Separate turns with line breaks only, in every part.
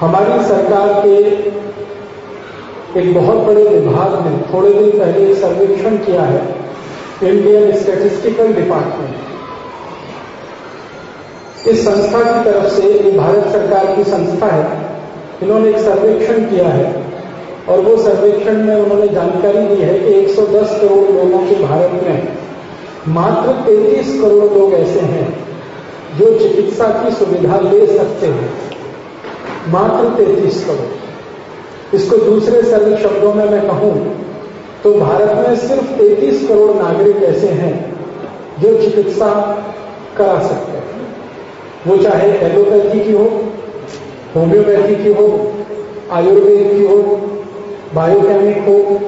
हमारी सरकार के एक बहुत बड़े विभाग ने थोड़े दिन पहले एक सर्वेक्षण किया है इंडियन स्टैटिस्टिकल डिपार्टमेंट इस संस्था की तरफ़ से, ये भारत सरकार की संस्था है, इन्होंने एक सर्वेक्षण किया है, और वो सर्वेक्षण में उन्होंने जानकारी दी है कि 110 करोड़ लोगों के भारत में मात्र 33 करोड़ लोग ऐसे हैं, जो चिकित्सा की सुविधा ले सकते हैं। मात्र 33 करोड़। इसको दूसरे सरल शब्दों में मैं कहूँ तो भारत में सिर्फ़ 33 करोड़ नागरिक ऐसे हैं जो चिकित्सा करा सकते हैं। वो चाहे एलोपैथी की हो, होम्योपैथी की हो, आयुर्वेद की हो, बायोकेमिक हो,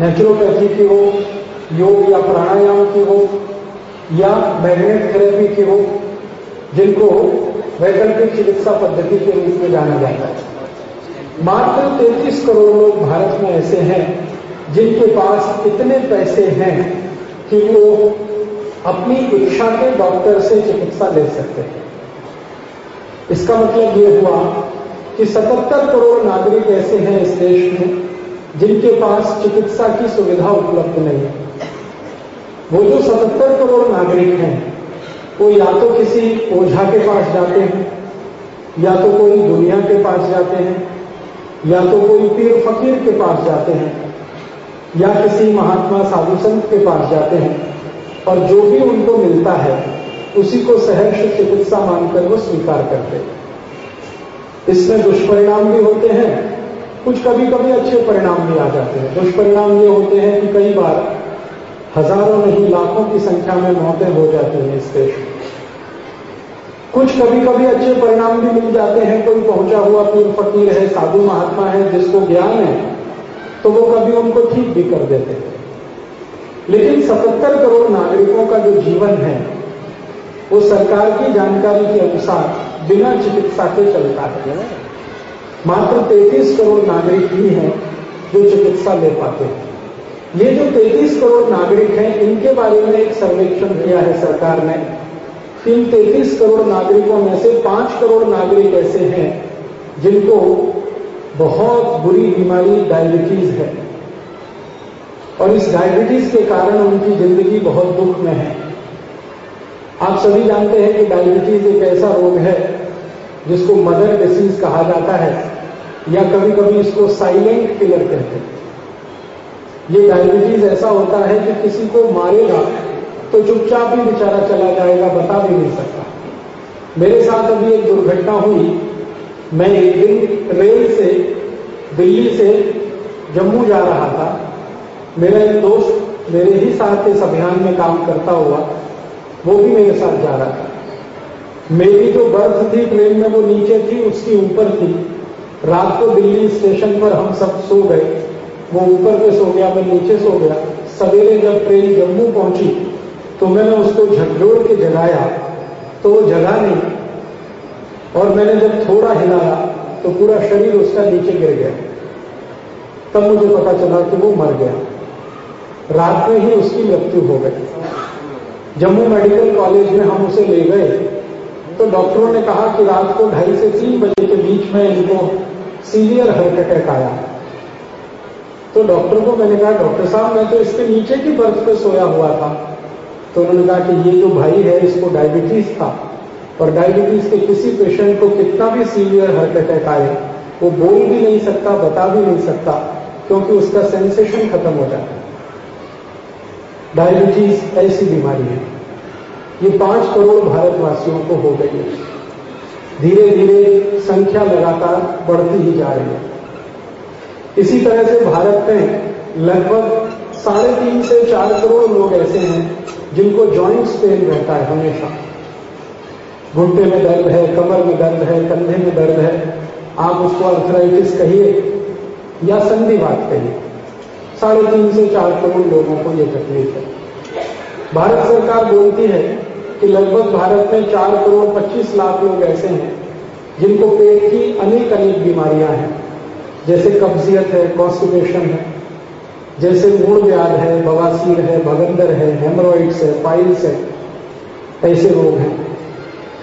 नेचुरोपैथी की हो, योग या प्राणायाम की हो, या मैग्नेट थेरेपी की हो, जिनको वैकल्पिक चिकित्सा पद्धति के रूप में जाना जाता है। मात्र 33 करोड़ लोग भारत में ऐसे हैं, जिनके पास इतने पैसे हैं कि वो अपनी इच्छा के डॉक्टर से चिकित्सा ले सकते हैं। इसका मतलब ये हुआ कि 77 करोड़ नागरिक ऐसे हैं इस देश में, जिनके पास चिकित्सा की सुविधा उपलब्ध नहीं है। वो जो 77 करोड़ नागरिक हैं वो या तो किसी ओझा के पास जाते हैं, या तो कोई दुनिया के पास जाते हैं, या तो कोई पीर फकीर के पास जाते हैं, या किसी महात्मा साधु संत के पास जाते हैं, और जो भी उनको मिलता है, उसी को सहर्ष चिकित्सा मानकर वो स्वीकार करते हैं। इसमें दुष्परिणाम भी होते हैं, कुछ कभी कभी अच्छे परिणाम भी आ जाते हैं। दुष्परिणाम ये होते हैं कि कई बार हज़ारों नहीं, लाखों की संख्या में मौतें हो जाती हैं इस देश में। कुछ कभी कभी अच्छे परिणाम भी मिल जाते हैं, कोई पहुँचा हुआ पीर फकीर है साधु महात्मा है, जिसको ज्ञान है तो वो कभी उनको ठीक भी कर देते हैं। लेकिन 77 करोड़ नागरिकों का जो जीवन है, वो सरकार की जानकारी के अनुसार बिना चिकित्सा के चलता है। मात्र 33 करोड़ नागरिक ही हैं जो चिकित्सा ले पाते हैं। ये जो 33 करोड़ नागरिक हैं, इनके बारे में एक सर्वेक्षण किया है सरकार ने। इन 33 करोड़ नागरिकों में से 5 करोड़ नागरिक ऐसे हैं, जिनको बहुत बुरी बीमारी डायबिटीज़ है। और इस डायबिटीज़ के कारण उनकी ज़िंदगी बहुत दुख में है। आप सभी जानते हैं कि डायबिटीज़ एक ऐसा रोग है, जिसको मदर डिसीज कहा जाता है, या कभी कभी इसको साइलेंट किलर कहते हैं। ये डायबिटीज़ ऐसा होता है कि किसी को मारेगा तो चुपचाप ही बेचारा चला जाएगा, बता भी नहीं सकता। मेरे साथ अभी एक दुर्घटना हुई। मैं एक दिन रेल से, दिल्ली से जम्मू जा रहा था। मेरा एक दोस्त मेरे ही साथ इस अभियान में काम करता हुआ, वो भी मेरे साथ जा रहा था। मेरी जो बर्थ थी ट्रेन में, वो नीचे थी, उसकी ऊपर थी। रात को दिल्ली स्टेशन पर हम सब सो गए। वो ऊपर पे सो गया, मैं नीचे सो गया। सवेरे जब ट्रेन जम्मू पहुँची तो मैंने उसको झकझोड़ के जगाया तो वो जगा नहीं। और मैंने जब थोड़ा हिलाया तो पूरा शरीर उसका नीचे गिर गया। तब मुझे पता चला कि वो मर गया। रात में ही उसकी मृत्यु हो गई। जम्मू मेडिकल कॉलेज में हम उसे ले गए। तो डॉक्टरों ने कहा कि रात को ढाई से तीन बजे के बीच में इनको सीवियर हार्ट अटैक आया। तो डॉक्टर को मैंने कहा, डॉक्टर साहब, मैं तो इसके नीचे की बर्थ पे सोया हुआ था। तो उन्होंने कहा कि ये जो भाई है, इसको डायबिटीज़ था। और डायबिटीज़ के किसी पेशेंट को कितना भी सीवियर हार्ट अटैक आए, वो बोल भी नहीं सकता, बता भी नहीं सकता, क्योंकि उसका सेंसेशन खत्म हो जाता है। डायबिटीज़ ऐसी बीमारी है। ये पाँच करोड़ भारतवासियों को हो गई है। धीरे धीरे संख्या लगातार बढ़ती ही जा रही है। इसी तरह से भारत में लगभग साढ़े तीन से चार करोड़ लोग ऐसे हैं जिनको जॉइंट्स पेन रहता है हमेशा। घुटने में दर्द है, कमर में दर्द है, कंधे में दर्द है। आप उसको अर्थराइटिस कहिए या संधिवात कहिए। साढ़े तीन से चार करोड़ लोगों को यह तकलीफ़ है। भारत सरकार बोलती है कि लगभग भारत में चार करोड़ पच्चीस लाख लोग ऐसे हैं जिनको पेट की अनेक अनेक बीमारियाँ हैं। जैसे कब्जियत है कॉन्स्टिपेशन है, जैसे मूड व्याध है, बवासीर है, भगंदर है हेमरोइड्स है पाइल्स है, ऐसे रोग हैं।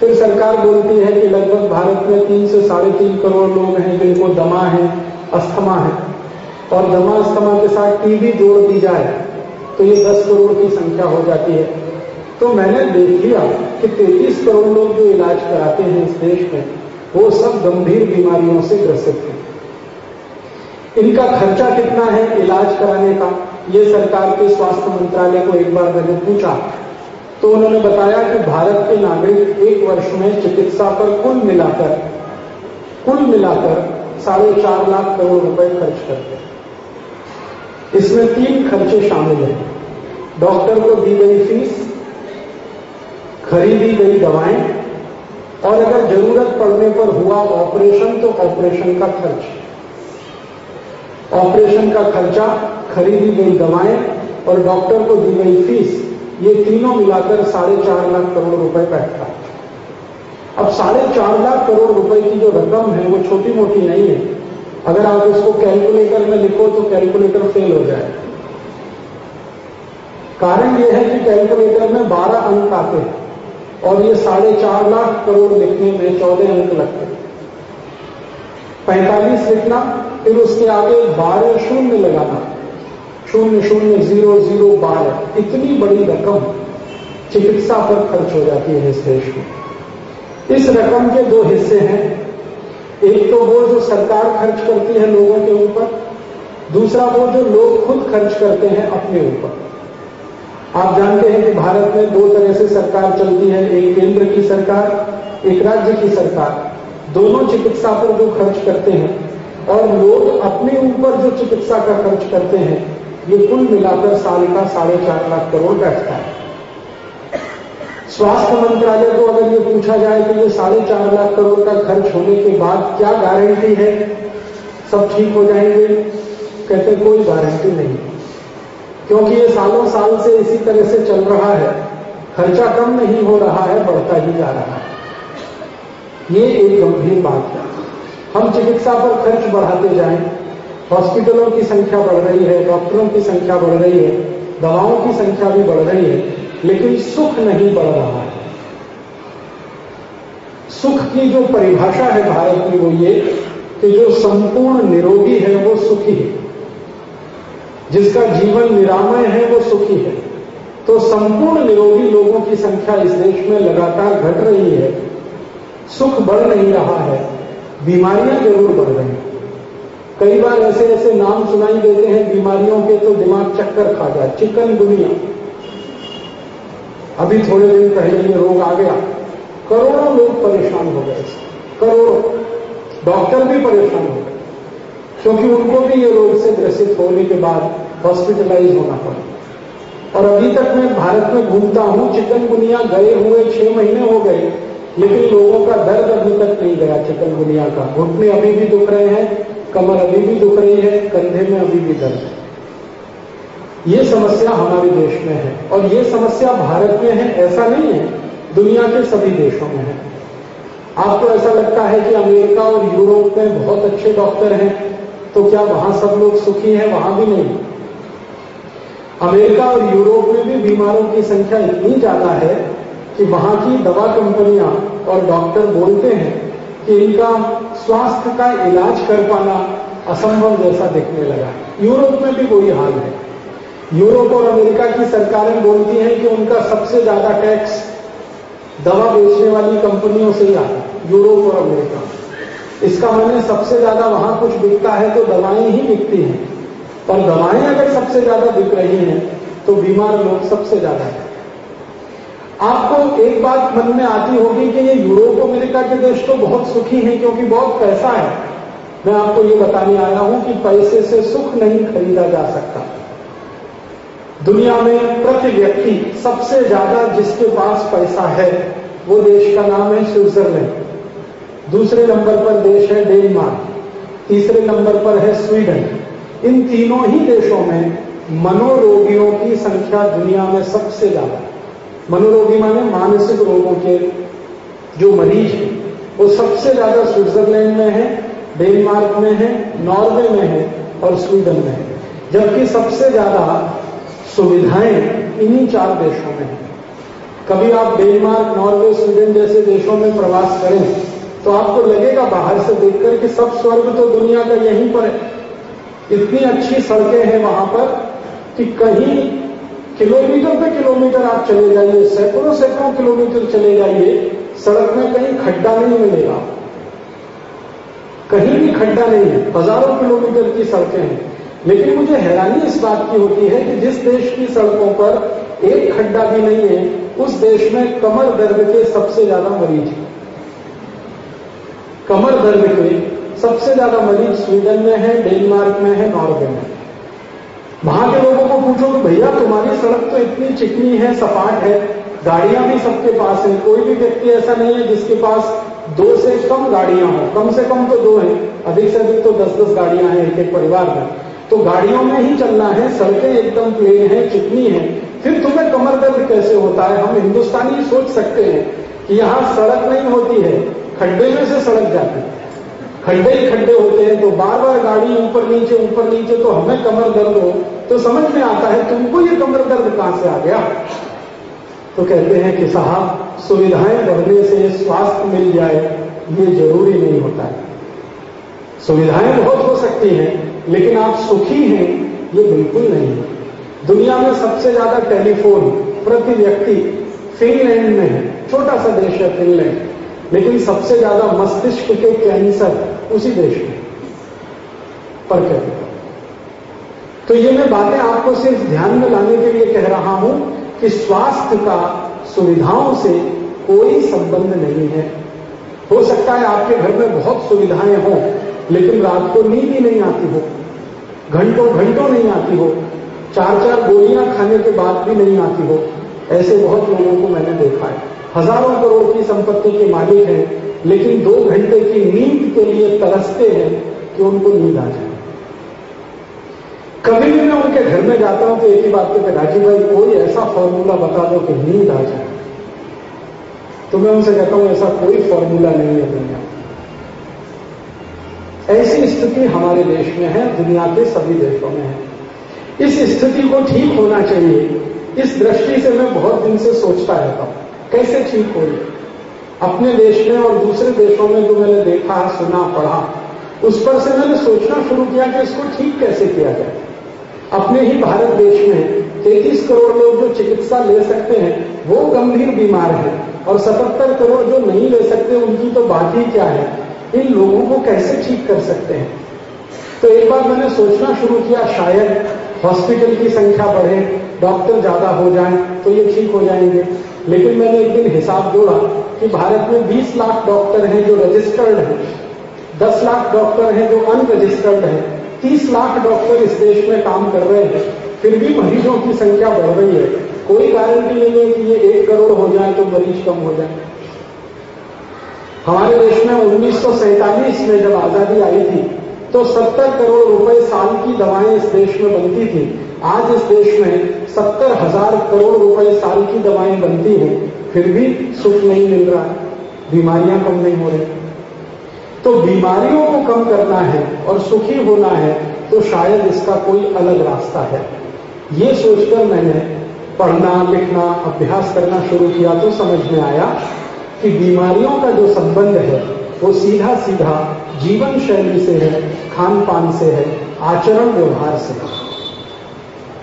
फिर सरकार बोलती है कि लगभग भारत में तीन से साढ़े तीन करोड़ लोग हैं जिनको दमा है, अस्थमा है। और दमा, अस्थमा के साथ टीबी जोड़ दी जाए तो ये दस करोड़ की संख्या हो जाती है। तो मैंने देख लिया कि तैतीस करोड़ लोग जो इलाज कराते हैं इस देश में, वो सब गंभीर बीमारियों से ग्रसित हैं। इनका खर्चा कितना है इलाज कराने का? ये सरकार के स्वास्थ्य मंत्रालय को एक बार मैंने पूछा। तो उन्होंने बताया कि भारत के नागरिक एक वर्ष में चिकित्सा पर कुल मिलाकर कुल मिलाकर साढ़े चार लाख करोड़ रुपए खर्च करते हैं। इसमें तीन खर्चे शामिल हैं। डॉक्टर को दी गई फ़ीस, खरीदी गई दवाएँ, और अगर ज़रूरत पड़ने पर हुआ ऑपरेशन तो ऑपरेशन का खर्च। ऑपरेशन का खर्चा, खरीदी गई दवाएँ और डॉक्टर को दी गई फ़ीस, ये तीनों मिलाकर साढ़े चार लाख करोड़ रुपए बैठता है। अब साढ़े चार लाख करोड़ रुपए की जो रकम है, वो छोटी मोटी नहीं है। अगर आप इसको कैलकुलेटर में लिखो तो कैलकुलेटर फेल हो जाए। कारण यह है कि कैलकुलेटर में 12 अंक आते हैं और ये साढ़े चार लाख करोड़ लिखने में चौदह अंक लगते हैं। पैंतालीस लिखना, फिर उसके आगे बारह शून्य लगाना। शून्य शून्य, ज़ीरो ज़ीरो, बारह। इतनी बड़ी रकम चिकित्सा पर खर्च हो जाती है इस देश में। इस रकम के दो हिस्से हैं। एक तो वो जो सरकार खर्च करती है लोगों के ऊपर, दूसरा वो जो लोग खुद खर्च करते हैं अपने ऊपर। आप जानते हैं कि भारत में दो तरह से सरकार चलती है, एक केंद्र की सरकार, एक राज्य की सरकार। दोनों चिकित्सा पर जो खर्च करते हैं और लोग अपने ऊपर जो चिकित्सा का खर्च करते हैं, ये कुल मिलाकर साल का साढ़े चार लाख करोड़ बैठता है। स्वास्थ्य मंत्रालय को अगर ये पूछा जाए कि ये साढ़े चार लाख करोड़ का खर्च होने के बाद क्या गारंटी है? सब ठीक हो जाएँगे? कहते कोई गारंटी नहीं। क्योंकि ये सालों साल से इसी तरह से चल रहा है। खर्चा कम नहीं हो रहा है, बढ़ता ही जा रहा है। ये एक गंभीर बात है। हम चिकित्सा पर खर्च बढ़ाते जाएँ, हॉस्पिटलों की संख्या बढ़ रही है, डॉक्टरों की संख्या बढ़ रही है, दवाओं की संख्या भी बढ़ रही है, लेकिन सुख नहीं बढ़ रहा है। सुख की जो परिभाषा है भारत की वो ये कि जो संपूर्ण निरोगी है वो सुखी है। जिसका जीवन निरामय है वो सुखी है। तो संपूर्ण निरोगी लोगों की संख्या इस देश में लगातार घट रही है। सुख बढ़ नहीं रहा है, बीमारियाँ ज़रूर बढ़ रही हैं। कई बार ऐसे ऐसे नाम सुनाई देते हैं, बीमारियों के तो दिमाग चक्कर खा जाए, चिकन दुनिया। अभी थोड़े दिन पहले ये रोग आ गया। करोड़ों लोग परेशान हो गए। करोड़ों। डॉक्टर भी परेशान हो गए। क्योंकि उनको भी ये रोग से ग्रसित होने के बाद हॉस्पिटलाइज होना पड़ा। और अभी तक मैं भारत में घूमता हूँ, चिकन गुनिया गए हुए छह महीने हो गए। लेकिन लोगों का दर्द अभी तक नहीं गया चिकन गुनिया का। घुटने अभी भी दुख रहे हैं, कमर अभी भी दुख रही है, कंधे में अभी भी दर्द है। ये समस्या हमारे देश में है और ये समस्या भारत में है, ऐसा नहीं है, दुनिया के सभी देशों में है। आपको ऐसा लगता है कि अमेरिका और यूरोप में बहुत अच्छे डॉक्टर हैं तो क्या वहाँ सब लोग सुखी हैं? वहाँ भी नहीं। अमेरिका और यूरोप में भी बीमारों की संख्या इतनी ज़्यादा है कि वहाँ की दवा कंपनियाँ और डॉक्टर बोलते हैं कि इनका स्वास्थ्य का इलाज कर पाना असंभव जैसा दिखने लगा। यूरोप में भी वही हाल है। यूरोप और अमेरिका की सरकारें बोलती हैं कि उनका सबसे ज़्यादा टैक्स दवा बेचने वाली कंपनियों से ही आता यूरोप और अमेरिका। इसका मैंने सबसे ज़्यादा वहाँ कुछ बिकता है तो दवाएँ ही बिकती हैं। पर दवाएँ अगर सबसे ज़्यादा बिक रही हैं तो बीमार लोग सबसे ज़्यादा है। आपको एक बात मन में आती होगी कि ये यूरोप, अमेरिका के देश तो बहुत सुखी हैं, क्योंकि बहुत पैसा है। मैं आपको ये बताने आया हूँ कि पैसे से सुख नहीं खरीदा जा सकता। दुनिया में प्रति व्यक्ति सबसे ज़्यादा जिसके पास पैसा है, वो देश का नाम है स्विट्जरलैंड। दूसरे नंबर पर देश है डेनमार्क। तीसरे नंबर पर है स्वीडन। इन तीनों ही देशों में मनोरोगियों की संख्या दुनिया में सबसे ज़्यादा है। मनोरोगी माने मानसिक रोगों के जो मरीज़ हैं, वो सबसे ज़्यादा स्विट्जरलैंड में है, डेनमार्क में है, नॉर्वे में है और स्वीडन में है। जबकि सबसे ज़्यादा सुविधाएँ इन्हीं चार देशों में है। कभी आप डेनमार्क, नॉर्वे, स्वीडन जैसे देशों में प्रवास करें तो आपको लगेगा बाहर से देखकर कि सब स्वर्ग तो दुनिया का यहीं पर है। इतनी अच्छी सड़कें हैं वहाँ पर कि कहीं किलोमीटर पे किलोमीटर आप चले जाइए, सैकड़ों सैकड़ों किलोमीटर चले जाइए, सड़क में कहीं खड्डा नहीं मिलेगा। कहीं भी खड्डा नहीं है, हज़ारों किलोमीटर की सड़कें हैं। लेकिन मुझे हैरानी इस बात की होती है कि जिस देश की सड़कों पर एक खड्डा भी नहीं है, उस देश में कमर दर्द के सबसे ज़्यादा मरीज़। हैं कमर दर्द के सबसे ज़्यादा मरीज़ स्वीडन में है, डेनमार्क में है, नॉर्वे में वहाँ के लोगों को पूछो कि भैया, तुम्हारी सड़क तो इतनी चिकनी है, सपाट है, गाड़ियाँ भी सबके पास है, कोई भी व्यक्ति ऐसा नहीं है जिसके पास दो से कम गाड़ियाँ हो, कम से कम तो दो है, अधिक से अधिक तो दस दस गाड़ियाँ हैं एक एक परिवार में। तो गाड़ियों में ही चलना है, सड़कें एकदम प्लेन है, चिकनी है। फिर तुम्हें कमर दर्द कैसे होता है? हम हिंदुस्तानी सोच सकते हैं कि यहाँ सड़क नहीं होती है, खड्डे में से सड़क जाती है। खड्डे ही खड्डे होते हैं तो बार बार गाड़ी ऊपर नीचे ऊपर नीचे तो हमें कमर दर्द हो तो समझ में आता है तुमको ये कमर दर्द कहाँ से आ गया? तो कहते हैं कि साहब, सुविधाएँ बढ़ने से स्वास्थ्य मिल जाए, ये ज़रूरी नहीं होता है। सुविधाएँ बहुत हो सकती हैं, लेकिन आप सुखी हैं, ये बिल्कुल नहीं। दुनिया में सबसे ज़्यादा टेलीफोन प्रति व्यक्ति फिनलैंड में है, छोटा सा देश है फिनलैंड। लेकिन सबसे ज़्यादा मस्तिष्क के कैंसर उसी देश में पर कैपिटल तो ये मैं बातें आपको सिर्फ़ ध्यान में लाने के लिए कह रहा हूँ कि स्वास्थ्य का सुविधाओं से कोई संबंध नहीं है। हो सकता है आपके घर में बहुत सुविधाएँ हों, लेकिन रात को नींद ही नहीं आती हो, घंटों घंटों नहीं आती हो, चार चार गोलियाँ खाने के बाद भी नहीं आती हो, ऐसे बहुत लोगों को मैंने देखा है। हज़ारों करोड़ की संपत्ति के मालिक हैं, लेकिन दो घंटे की नींद के लिए तरसते हैं कि उनको नींद आ जाए। कभी भी मैं उनके घर में जाता हूँ तो एक ही बात कहते राजीव भाई, कोई ऐसा फॉर्मूला बता दो कि नींद आ जाए। तो मैं उनसे कहता हूँ, ऐसा कोई फॉर्मूला नहीं है दुनिया ऐसी स्थिति हमारे देश में है, दुनिया के सभी देशों में है। इस स्थिति को ठीक होना चाहिए। इस दृष्टि से मैं बहुत दिन से सोचता रहता हूँ कैसे ठीक हो अपने देश में और दूसरे देशों में जो मैंने देखा, सुना, पढ़ा, उस पर से मैंने सोचना शुरू किया कि इसको ठीक कैसे किया जाए। अपने ही भारत देश में 33 करोड़ लोग जो चिकित्सा ले सकते हैं, वो गंभीर बीमार हैं और 77 करोड़ जो नहीं ले सकते, उनकी तो बात ही क्या है? इन लोगों को कैसे ठीक कर सकते हैं? तो एक बार मैंने सोचना शुरू किया, शायद हॉस्पिटल की संख्या बढ़े, डॉक्टर ज़्यादा हो जाए तो ये ठीक हो जाएँगे। लेकिन मैंने एक दिन हिसाब जोड़ा कि भारत में 20 लाख डॉक्टर हैं जो रजिस्टर्ड हैं 10 लाख डॉक्टर हैं जो अनरजिस्टर्ड हैं 30 लाख डॉक्टर इस देश में काम कर रहे हैं, फिर भी मरीजों की संख्या बढ़ रही है। कोई गारंटी नहीं है कि ये एक करोड़ हो जाए तो मरीज़ कम हो जाए। हमारे देश में उन्नीस सौ सैंतालीस में जब आज़ादी आई थी तो 70 करोड़ रुपए साल की दवाएँ इस देश में बनती थी। आज इस देश में सत्तर हज़ार करोड़ रुपए साल की दवाएँ बनती हैं। फिर भी सुख नहीं मिल रहा बीमारियाँ कम नहीं हो रही। तो बीमारियों को कम करना है और सुखी होना है तो शायद इसका कोई अलग रास्ता है। ये सोचकर मैंने पढ़ना, लिखना, अभ्यास करना शुरू किया तो समझ में आया कि बीमारियों का जो संबंध है वो सीधा सीधा जीवन शैली से है खान पान से है, आचरण व्यवहार से है।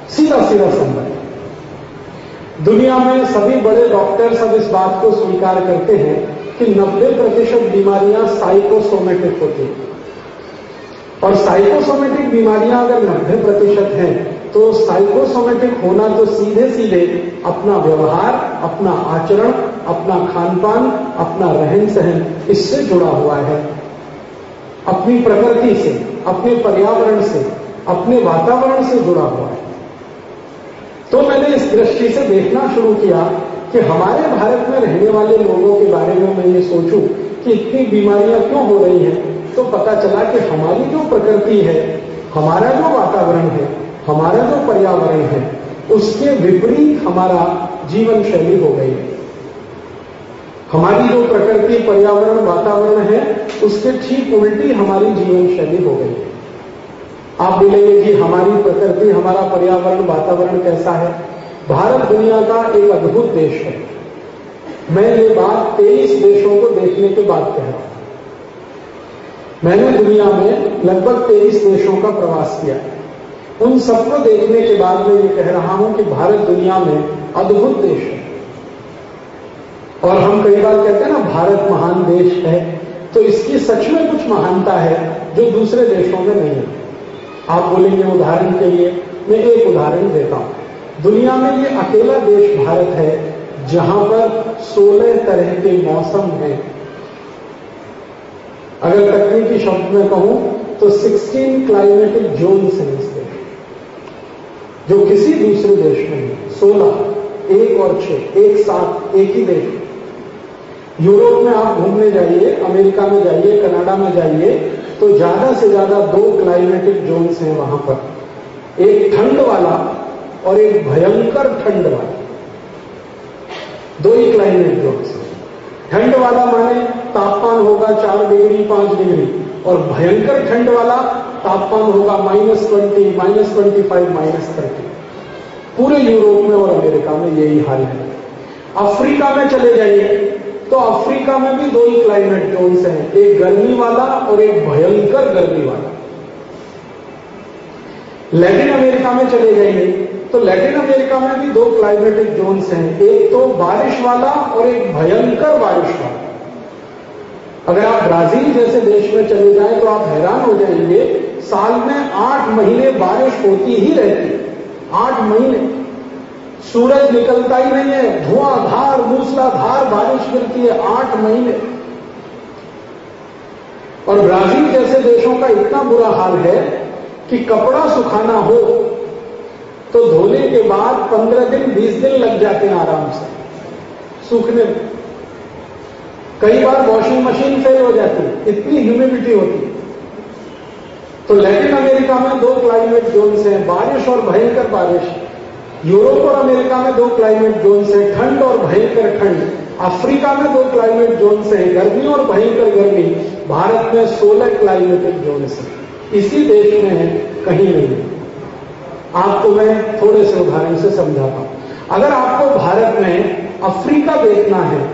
सीधा सीधा संबंध। दुनिया में सभी बड़े डॉक्टर सब इस बात को स्वीकार करते हैं कि 90 प्रतिशत बीमारियाँ साइकोसोमेटिक होती हैं। और साइकोसोमेटिक बीमारियाँ अगर 90 प्रतिशत हैं तो साइकोसोमेटिक होना तो सीधे सीधे अपना व्यवहार, अपना आचरण अपना खान पान अपना रहन सहन इससे जुड़ा हुआ है। अपनी प्रकृति से, अपने पर्यावरण से, अपने वातावरण से जुड़ा हुआ है। तो मैंने इस दृष्टि से देखना शुरू किया कि हमारे भारत में रहने वाले लोगों के बारे में मैं ये सोचूं कि इतनी बीमारियाँ क्यों हो रही हैं? तो पता चला कि हमारी जो प्रकृति है, हमारा जो वातावरण है, हमारा जो पर्यावरण है, उसके विपरीत हमारा जीवन शैली हो गई है। हमारी जो प्रकृति, पर्यावरण, वातावरण है, उसके ठीक उल्टी हमारी जीवन शैली हो गई है। आप बोलेंगे कि हमारी प्रकृति, हमारा पर्यावरण, वातावरण कैसा है? भारत दुनिया का एक अद्भुत देश है। मैं ये बात तेईस देशों को देखने के बाद कह रहा हूँ। मैंने दुनिया में लगभग तेईस देशों का प्रवास किया। उन सबको देखने के बाद मैं ये कह रहा हूँ कि भारत दुनिया में अद्भुत देश है। और हम कई बार कहते हैं ना, भारत महान देश है। तो इसकी सच में कुछ महानता है जो दूसरे देशों में नहीं है। आप बोलेंगे उदाहरण के लिए, मैं एक उदाहरण देता हूँ। दुनिया में ये अकेला देश भारत है, जहाँ पर 16 तरह के मौसम हैं। अगर तकनीकी शब्द में कहूँ तो 16 क्लाइमेटिक जोन्स हैं इस देश जो किसी दूसरे देश में नहीं, सोलह, एक और छह, एक साथ एक ही देश। यूरोप में आप घूमने जाइए, अमेरिका में जाइए, कनाडा में जाइए तो ज़्यादा से ज़्यादा दो क्लाइमेटिक जोन्स हैं वहाँ पर। एक ठंड वाला और एक भयंकर ठंड वाला। दो ही क्लाइमेट जोन्स ठंड वाला माने तापमान होगा चार डिग्री, पाँच डिग्री, और भयंकर ठंड वाला तापमान होगा minus twenty minus twenty five minus thirty पूरे यूरोप में और अमेरिका में यही हाल है। अफ्रीका में चले जाइए। तो अफ्रीका में भी दो ही क्लाइमेट जोन्स हैं, एक गर्मी वाला और एक भयंकर गर्मी वाला। लैटिन अमेरिका में चले जाइए तो लैटिन अमेरिका में भी दो क्लाइमेटिक जोन्स हैं, एक तो बारिश वाला और एक भयंकर बारिश वाला। अगर आप ब्राज़ील जैसे देश में चले जाए तो आप हैरान हो जाएँगे, साल में आठ महीने बारिश होती ही रहती है, आठ महीने। सूरज निकलता ही नहीं है धुआँ धुआंधार, मूसलाधार बारिश गिरती है आठ महीने। और ब्राज़ील जैसे देशों का इतना बुरा हाल है कि कपड़ा सुखाना हो तो धोने के बाद पंद्रह दिन, बीस दिन लग जाते हैं आराम से, सूखने में। कई बार वॉशिंग मशीन फेल हो जाती है, इतनी ह्यूमिडिटी होती है। तो लैटिन अमेरिका में दो क्लाइमेट जोन्स हैं, बारिश और भयंकर बारिश। यूरोप और अमेरिका में दो क्लाइमेट जोन्स हैं ठंड और भयंकर ठंड, अफ्रीका में दो क्लाइमेट जोन्स हैं गर्मी और भयंकर गर्मी, भारत में सोलह क्लाइमेटिक जोन्स हैं इसी देश में है, कहीं नहीं। आपको मैं थोड़े से उदाहरण से समझाता हूँ। अगर आपको भारत में अफ्रीका देखना है,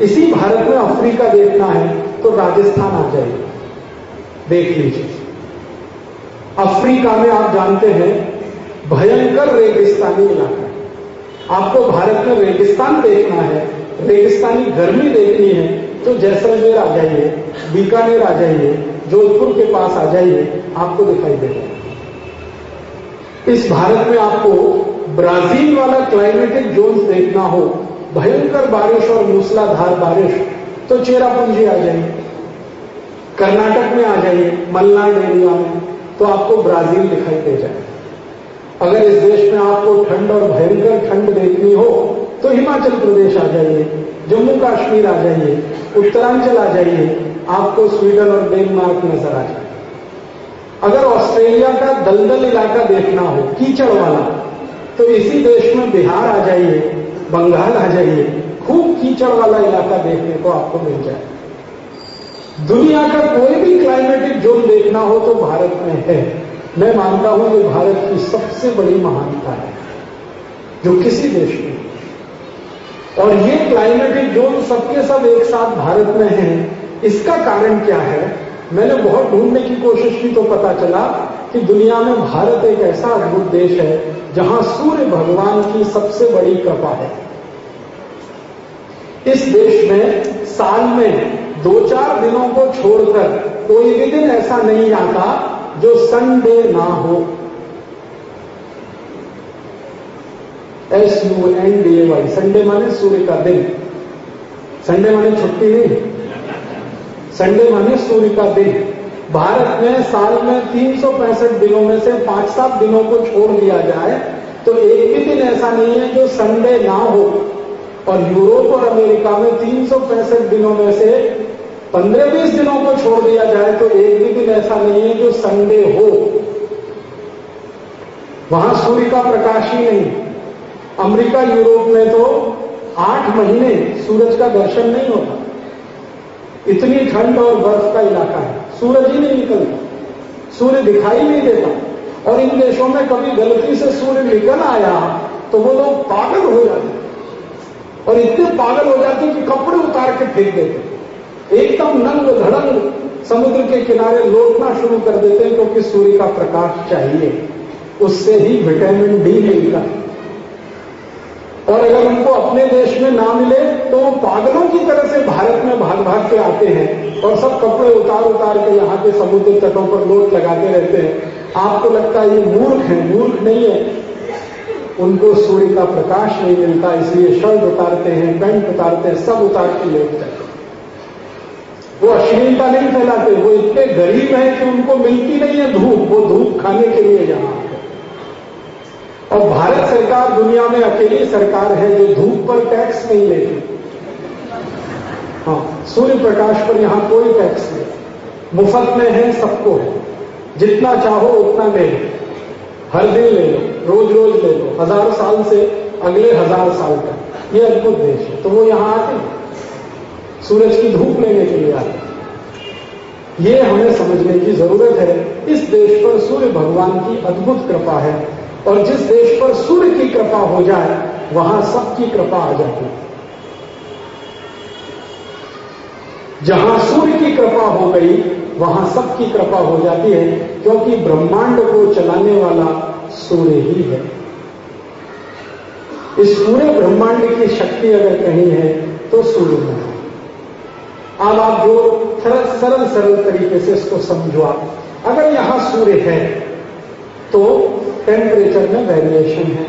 इसी भारत में अफ्रीका देखना है तो राजस्थान आ जाइए। देख लीजिए। अफ्रीका में आप जानते हैं भयंकर रेगिस्तानी इलाका है। आपको भारत में रेगिस्तान देखना है, रेगिस्तानी गर्मी देखनी है तो जैसलमेर आ जाइए, बीकानेर आ जाइए, जोधपुर के पास आ जाइए, आपको दिखाई देगा। इस भारत में आपको ब्राज़ील वाला क्लाइमेटिक जोन देखना हो, भयंकर बारिश और मूसलाधार बारिश तो चेरापूंजी आ जाइए। कर्नाटक में आ जाइए मलनाड एरिया में तो आपको ब्राज़ील दिखाई दे जाए अगर इस देश में आपको ठंड और भयंकर ठंड देखनी हो तो हिमाचल प्रदेश आ जाइए, जम्मू कश्मीर आ जाइए, उत्तरांचल आ जाइए, आपको स्वीडन और डेनमार्क नज़र आ जाए अगर ऑस्ट्रेलिया का दलदल इलाका देखना हो कीचड़ वाला तो इसी देश में बिहार आ जाइए, बंगाल आ जाइए, खूब कीचड़ वाला इलाका देखने को आपको मिल जाए। दुनिया का कोई भी क्लाइमेटिक जोन देखना हो तो भारत में है। मैं मानता हूँ कि भारत की सबसे बड़ी महानता है, जो किसी देश में। और ये क्लाइमेटिक जोन सबके सब एक साथ भारत में है, इसका कारण क्या है? मैंने बहुत ढूँढने की कोशिश की तो पता चला कि दुनिया में भारत एक ऐसा अद्भुत देश है जहाँ सूर्य भगवान की सबसे बड़ी कृपा है। इस देश में साल में दो चार दिनों को छोड़कर कोई भी दिन ऐसा नहीं आता जो संडे ना हो। S U N D A Y Sunday माने सूर्य का दिन। संडे माने छुट्टी नहीं। संडे माने सूर्य का दिन। भारत में साल में तीन सौ पैंसठ दिनों में से पाँच सात दिनों को छोड़ दिया जाए तो एक भी दिन ऐसा नहीं है जो संडे ना हो। और यूरोप और अमेरिका में तीन सौ पैंसठ दिनों में से पंद्रह बीस दिनों को छोड़ दिया जाए तो एक भी दिन ऐसा नहीं है जो संडे हो। वहाँ सूर्य का प्रकाश ही नहीं। अमेरिका, यूरोप में तो आठ महीने सूरज का दर्शन नहीं होता। इतनी ठंड और बर्फ़ का इलाका है। सूरज ही नहीं निकलता। सूर्य दिखाई नहीं देता। और इन देशों में कभी गलती से सूर्य निकल आया तो वो लोग पागल हो जाते। और इतने पागल हो जाते कि कपड़े उतार के फेंक देते। एकदम नंग धड़ंग समुद्र के किनारे लौटना शुरू कर देते हैं, क्योंकि सूर्य का प्रकाश चाहिए। उससे ही विटामिन डी मिलता है। और अगर उनको अपने देश में ना मिले तो वो पागलों की तरह से भारत में भाग भाग के आते हैं और सब कपड़े उतार उतार के यहाँ के समुद्र तटों पर लोट लगाते रहते हैं। आपको लगता है ये मूर्ख है? मूर्ख नहीं है। उनको सूर्य का प्रकाश नहीं मिलता, इसलिए शर्ट उतारते हैं, पैंट उतारते हैं, सब उतार के लेट जाते वो अश्लीलता नहीं फैलाते, वो इतने गरीब हैं कि उनको मिलती नहीं है धूप, वो धूप खाने के लिए यहाँ और भारत सरकार दुनिया में अकेली सरकार है जो धूप पर टैक्स नहीं लेती। हाँ सूर्य प्रकाश पर यहाँ कोई टैक्स नहीं। मुफ़्त में है, सबको है। जितना चाहो उतना ले हर दिन ले लो, रोज रोज ले लो, हज़ार साल से, अगले हज़ार साल तक। ये अद्भुत देश है। तो वो यहाँ आते सूरज की धूप लेने के लिए आते ये हमें समझने की ज़रूरत है, इस देश पर सूर्य भगवान की अद्भुत कृपा है और जिस देश पर सूर्य की कृपा हो जाए, वहाँ सबकी कृपा आ जाती है। जहाँ सूर्य की कृपा हो गई, वहाँ सबकी कृपा हो जाती है, क्योंकि ब्रह्मांड को चलाने वाला सूर्य ही है। इस पूरे ब्रह्मांड की शक्ति अगर कहीं है तो सूर्य में है। अब आप जो सरल सरल सरल तरीके से इसको समझो आप अगर यहाँ सूर्य है तो टेम्परेचर में वेरिएशन है।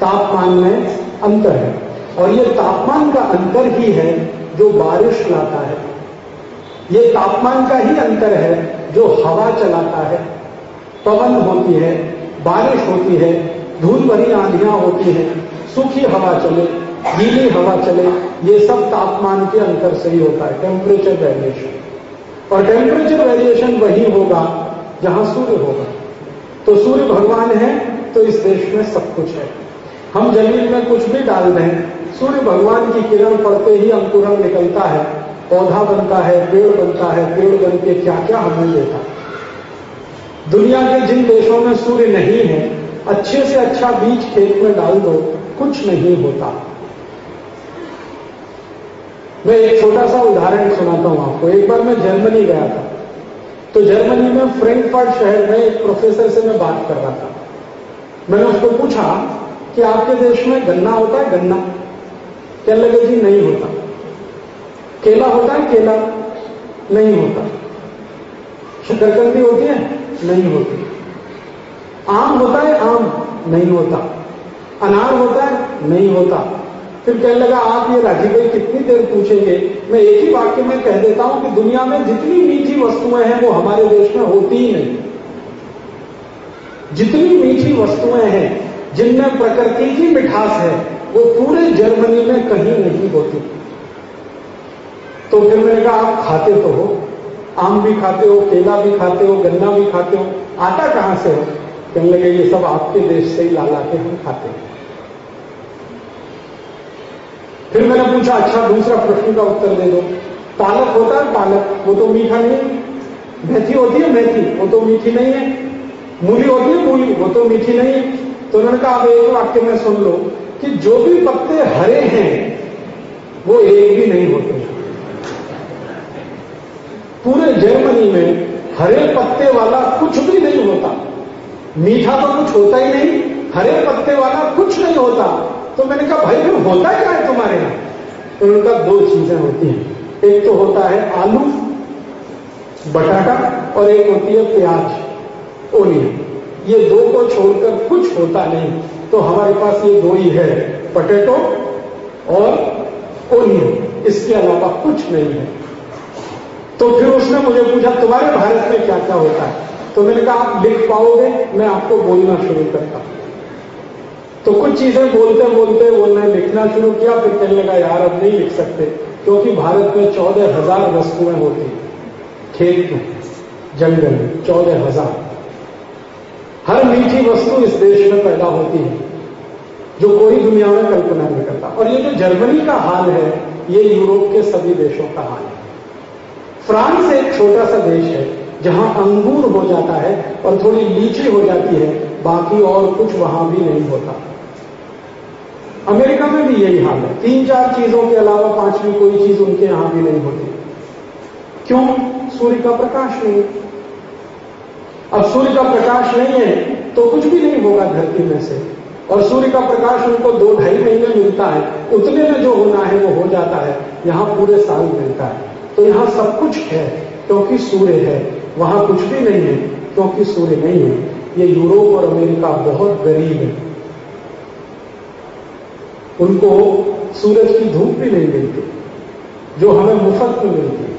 तापमान में अंतर है। और ये तापमान का अंतर ही है जो बारिश लाता है। ये तापमान का ही अंतर है जो हवा चलाता है। पवन होती है, बारिश होती है, धूल भरी आंधियाँ होती हैं, सूखी हवा चले। गीली हवा चले, ये सब तापमान के अंतर से ही होता है टेम्परेचर वेरिएशन और टेम्परेचर वेरिएशन वही होगा जहाँ सूर्य होगा। तो सूर्य भगवान है तो इस देश में सब कुछ है। हम ज़मीन में कुछ भी डाल दें, सूर्य भगवान की किरण पड़ते ही अंकुरण निकलता है, पौधा बनता है, पेड़ बनता है, पेड़ बन के क्या क्या हमें देता दुनिया के जिन देशों में सूर्य नहीं है, अच्छे से अच्छा बीज खेत में डाल दो, कुछ नहीं होता। मैं एक छोटा सा उदाहरण सुनाता हूँ आपको। एक बार मैं जर्मनी गया था। तो जर्मनी में फ्रेंकफर्ट शहर में एक प्रोफेसर से मैं बात कर रहा था। मैंने उसको पूछा कि आपके देश में गन्ना होता है गन्ना? क्या लगे जी नहीं होता। केला होता है केला, नहीं होता। शकरकंदी होती है, नहीं होती। आम होता है आम, नहीं होता। अनार होता है, नहीं होता। फिर कहने लगा, आप ये राजीव भाई कितनी देर पूछेंगे? मैं एक ही वाक्य में कह देता हूँ कि दुनिया में जितनी मीठी वस्तुएँ हैं, वो हमारे देश में होती ही नहीं। जितनी मीठी वस्तुएँ हैं, जिनमें प्रकृति की मिठास है, वो पूरे जर्मनी में कहीं नहीं होती। तो फिर मैंने कहा, आप खाते तो हो। आम भी खाते हो, केला भी खाते हो, गन्ना भी खाते हो। आटा कहाँ से हो? कहने लगे, ये सब आपके देश से ही ला ला के हम खाते हैं। फिर मैंने पूछा अच्छा दूसरा प्रश्न का उत्तर दे दो। पालक होता है पालक, वो तो मीठा नहीं मेथी होती है मेथी, वो तो मीठी नहीं है। मूली होती है मूली, वो तो मीठी नहीं तो उन्होंने कहा अब एक वाक्य में सुन लो कि जो भी पत्ते हरे हैं, वो एक भी नहीं होते पूरे जर्मनी में हरे पत्ते वाला कुछ भी नहीं होता। मीठा तो कुछ होता ही नहीं, हरे पत्ते वाला कुछ नहीं होता। तो मैंने कहा, भाई, फिर होता क्या है तुम्हारे यहाँ? तो उनका दो चीज़ें होती हैं। एक तो होता है आलू, बटाटा और एक होती है प्याज, ओनियन। ये दो को छोड़कर कुछ होता नहीं। तो हमारे पास ये दो ही है, पटेटो और ओनियन। इसके अलावा कुछ नहीं है। तो फिर उसने मुझे पूछा, तुम्हारे भारत में क्या क्या होता है? तो मैंने कहा, आप लिख पाओगे, मैं आपको बोलना शुरू करता हूँ। तो कुछ चीज़ें बोलते बोलते उन्होंने लिखना शुरू किया, फिर कहने लगा, यार, अब नहीं लिख सकते। क्योंकि भारत में चौदह हज़ार वस्तुएँ होती खेत में, जंगल में, चौदह हज़ार। हर मीठी वस्तु इस देश में पैदा होती है, जो कोई दुनिया में कल्पना नहीं करता। और ये जो जर्मनी का हाल है, ये यूरोप के सभी देशों का हाल है। फ्रांस एक छोटा सा देश है, जहाँ अंगूर हो जाता है और थोड़ी लीची हो जाती है, बाकी और कुछ वहाँ भी नहीं होता। अमेरिका में भी यही हाल है। तीन चार चीज़ों के अलावा पांचवी कोई चीज़ उनके यहाँ भी नहीं होती। क्यों? सूर्य का प्रकाश नहीं। अब सूर्य का प्रकाश नहीं है तो कुछ भी नहीं होगा धरती में से। और सूर्य का प्रकाश उनको दो ढाई महीने मिलता है। उतने में जो होना है, वो हो जाता है। यहाँ पूरे साल मिलता है। तो यहाँ सब कुछ है, क्योंकि सूर्य है। वहाँ कुछ भी नहीं है, क्योंकि सूर्य नहीं है। ये यूरोप और अमेरिका बहुत गरीब है। उनको सूरज की धूप भी नहीं मिलती, जो हमें मुफ़्त में मिलती।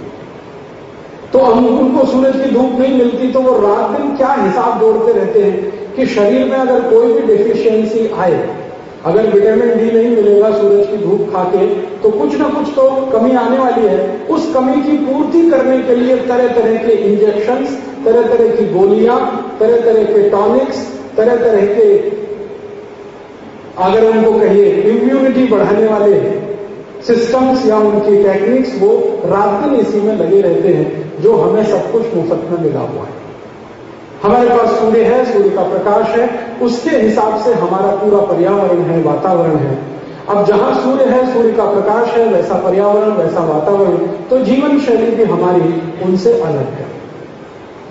तो हम उनको सूरज की धूप नहीं मिलती तो वो रात दिन क्या हिसाब जोड़ते रहते हैं कि शरीर में अगर कोई भी डिफिशियंसी आए, अगर विटामिन डी नहीं मिलेगा सूरज की धूप खा के तो कुछ ना कुछ तो कमी आने वाली है। उस कमी की पूर्ति करने के लिए तरह तरह के इंजेक्शंस तरह तरह की गोलियाँ तरह तरह के टॉनिक्स तरह तरह के अगर उनको कहिए इम्यूनिटी बढ़ाने वाले सिस्टम्स या उनकी टेक्निक्स वो रात दिन इसी में लगे रहते हैं, जो हमें सब कुछ मुफ़्त में मिला हुआ है। हमारे पास सूर्य है, सूर्य का प्रकाश है, उसके हिसाब से हमारा पूरा पर्यावरण है, वातावरण है। अब जहाँ सूर्य है, सूर्य का प्रकाश है, वैसा पर्यावरण, वैसा वातावरण तो जीवन शैली भी हमारी उनसे अलग है।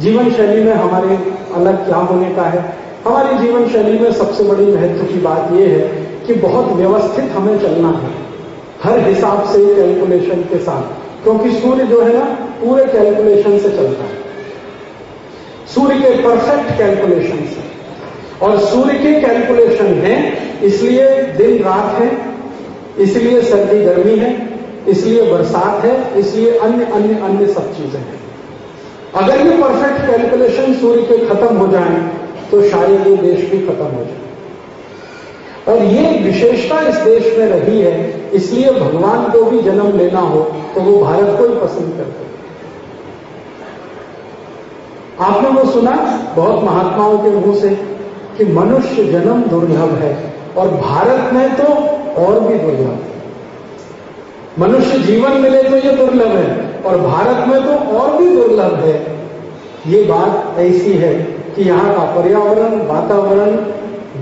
जीवन शैली में हमारे अलग क्या होने का है? हमारी जीवन शैली में सबसे बड़ी महत्व की बात यह है कि बहुत व्यवस्थित हमें चलना है, हर हिसाब से कैलकुलेशन के साथ। क्योंकि सूर्य जो है ना, पूरे कैलकुलेशन से चलता है। सूर्य के परफेक्ट कैलकुलेशन से। और सूर्य के कैलकुलेशन है, इसलिए दिन रात है, इसलिए सर्दी गर्मी है, इसलिए बरसात है, इसलिए अन्य अन्य अन्य सब चीज़ें हैं। अगर ये परफेक्ट कैलकुलेशन सूर्य के खत्म हो जाए तो शायद ये देश भी खत्म हो जाए। और ये विशेषता इस देश में रही है, इसलिए भगवान को भी जन्म लेना हो तो वो भारत को ही पसंद करते आपने वो सुना बहुत महात्माओं के मुँह से कि मनुष्य जन्म दुर्लभ है, और भारत में तो और भी दुर्लभ है। मनुष्य जीवन मिले तो ये दुर्लभ है, और भारत में तो और भी दुर्लभ है। ये बात ऐसी है कि यहाँ का पर्यावरण, वातावरण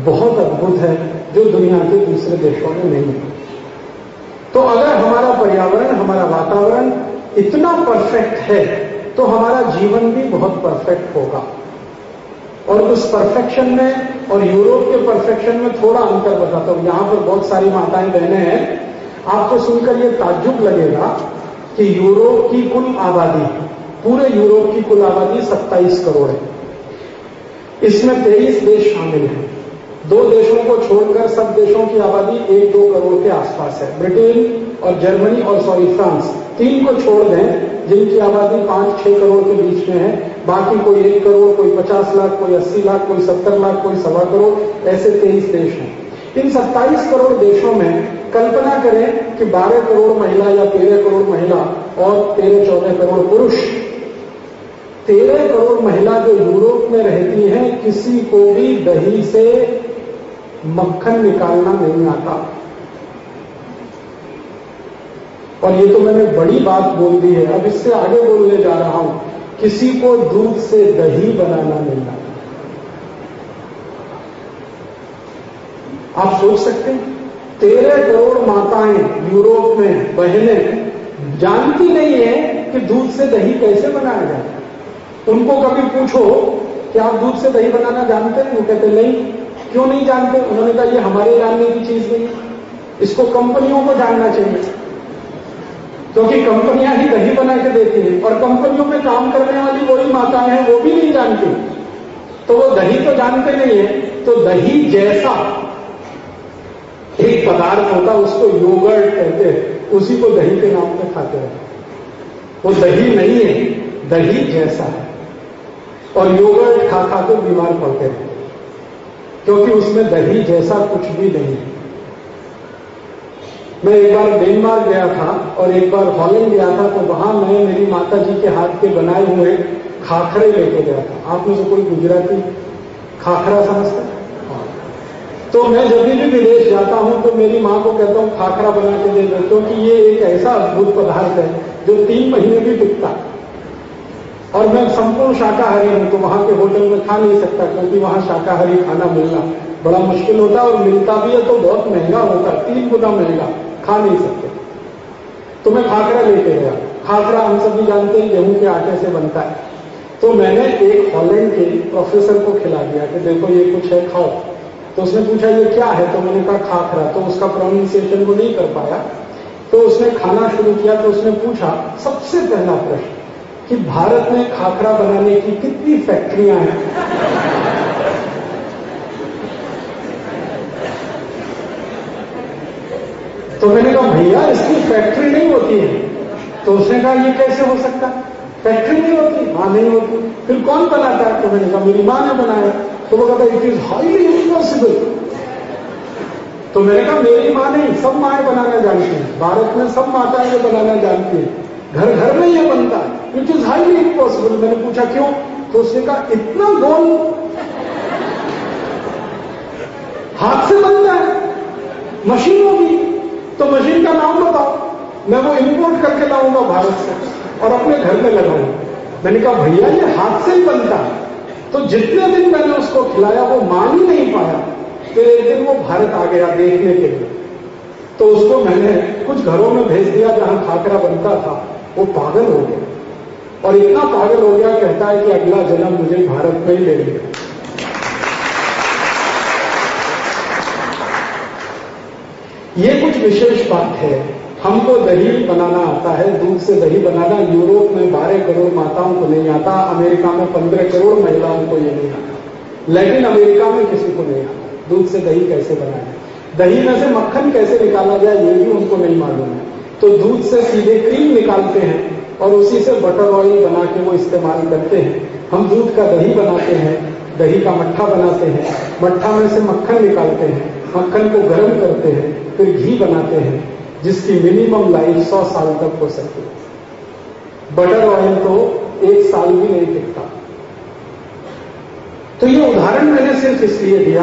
बहुत अद्भुत है, जो दुनिया के दूसरे देशों में नहीं है। तो अगर हमारा पर्यावरण, हमारा वातावरण इतना परफेक्ट है तो हमारा जीवन भी बहुत परफेक्ट होगा। और उस परफेक्शन में, और यूरोप के परफेक्शन में थोड़ा अंतर बताता हूँ। यहाँ पर बहुत सारी माताएँ बहने हैं। आपको सुनकर यह ताज्जुब लगेगा कि यूरोप की कुल आबादी, पूरे यूरोप की कुल आबादी 27 करोड़ है। इसमें 23 देश शामिल हैं। दो देशों को छोड़कर सब देशों की आबादी एक दो करोड़ के आसपास है। ब्रिटेन और जर्मनी और सॉरी, फ्रांस, तीन को छोड़ दें, जिनकी आबादी पाँच, छह करोड़ के बीच में है। बाकी कोई एक करोड़, कोई पचास लाख, कोई अस्सी लाख, कोई सत्तर लाख, कोई सवा करोड़, ऐसे तेईस देश हैं। इन सत्ताईस करोड़ देशों में कल्पना करें कि बारह करोड़ महिला या तेरह करोड़ महिला और तेरह चौदह करोड़ पुरुष तेरह करोड़ महिला जो यूरोप में रहती हैं, किसी को भी दही से मक्खन निकालना नहीं आता। और ये तो मैंने बड़ी बात बोल दी है, अब इससे आगे बोलने जा रहा हूँ, किसी को दूध से दही बनाना नहीं आता। आप सोच सकते हैं, तेरह करोड़ माताएँ यूरोप में, बहनें, जानती नहीं है कि दूध से दही कैसे बनाया जाए उनको कभी पूछो कि आप दूध से दही बनाना जानते हैं? वो कहते नहीं, क्यों नहीं जानते? उन्होंने कहा, ये हमारे जानने की चीज़ नहीं। इसको कंपनियों को जानना चाहिए। क्योंकि तो कंपनियाँ ही दही बना के देती हैं और कंपनियों में काम करने वाली वही माताएँ हैं, वो भी नहीं जानती। तो वो दही तो जानते नहीं है तो दही जैसा एक पदार्थ होता, उसको योगर्ट कहते हैं। उसी को दही के नाम पे खाते हैं। वो दही नहीं है, दही जैसा है। और योगर्ट खा खा के बीमार पड़ते हैं। क्योंकि उसमें दही जैसा कुछ भी नहीं। है मैं एक बार डेनमार्क गया था और एक बार हॉलैंड गया था तो वहाँ मैं मेरी माता जी के हाथ के बनाए हुए खाखरे लेके गया था। आप में से कोई गुजराती खाखरा समझते तो मैं जब भी विदेश जाता हूँ तो मेरी माँ को कहता हूँ, खाखरा बना के दे दो, क्योंकि ये एक ऐसा अद्भुत पदार्थ है जो तीन महीने भी टिकता और मैं संपूर्ण शाकाहारी हूँ तो वहाँ के होटल में खा नहीं सकता, क्योंकि वहाँ शाकाहारी खाना मिलना बड़ा मुश्किल होता है और मिलता भी है तो बहुत महँगा होता है, तीन गुना महँगा, खा नहीं सकते। तो मैं खाकरा लेके गया। खाकरा हम सभी जानते हैं, गेहूँ के आटे से बनता है। तो मैंने एक हॉलैंड के प्रोफेसर को खिला दिया कि देखो ये कुछ है, खाओ। तो उसने पूछा, ये क्या है? तो मैंने कहा, खाखरा। तो उसका प्रोनाउंसिएशन वो नहीं कर पाया। तो उसने खाना शुरू किया तो उसने पूछा, सबसे पहला प्रश्न कि भारत में खाखरा बनाने की कितनी फैक्ट्रियाँ हैं। तो मैंने कहा, भैया, इसकी फैक्ट्री नहीं होती है। तो उसने कहा, ये कैसे हो सकता? फैक्ट्री नहीं होती माँ नहीं होती। फिर कौन बनाता है? तो मैंने कहा, मेरी माँ ने बनाया। तो वो कहता इट इज़ हाईली इम्पॉसिबल तो मैंने कहा, मेरी माँ नहीं, सब माए बनाना जानती हैं। भारत में सब माताएँ बनाना जानती हैं। घर घर में ये बनता है। इट इज़ हाईली इम्पॉसिबल मैंने पूछा, क्यों? तो उसने कहा, इतना गोल हाथ से बनता है। मशीन होगी। तो मशीन का नाम बताओ। मैं वो इंपोर्ट करके लाऊँगा भारत से और अपने घर में लगाऊँगा। मैंने कहा, भैया, ये हाथ से ही बनता है। तो जितने दिन मैंने उसको खिलाया, वो मान ही नहीं पाया। फिर एक दिन वो भारत आ गया देखने के लिए। तो उसको मैंने कुछ घरों में भेज दिया जहाँ खाकरा बनता था। वो पागल हो गया। और इतना पागल हो गया, कहता है कि अगला जन्म मुझे भारत में ही ले लिया। ये कुछ विशेष बात है। हमको दही बनाना आता है, दूध से दही बनाना। यूरोप में बारह करोड़ माताओं को नहीं आता, अमेरिका में पंद्रह करोड़ महिलाओं को ये नहीं आता। लेकिन अमेरिका में किसी को नहीं आता। दूध से दही कैसे बनाए? दही में से मक्खन कैसे निकाला जाए, ये भी उनको नहीं मालूम है। तो दूध से सीधे क्रीम निकालते हैं और उसी से बटर ऑयल बना के वो इस्तेमाल करते हैं। हम दूध का दही बनाते हैं, दही का मट्ठा बनाते हैं, मट्ठा में से मक्खन निकालते हैं, मक्खन को गर्म करते हैं, फिर घी बनाते हैं, जिसकी मिनिमम लाइफ सौ साल तक हो सकती बटर ऑयल तो एक साल भी नहीं टिकता। तो ये उदाहरण मैंने सिर्फ़ इसलिए दिया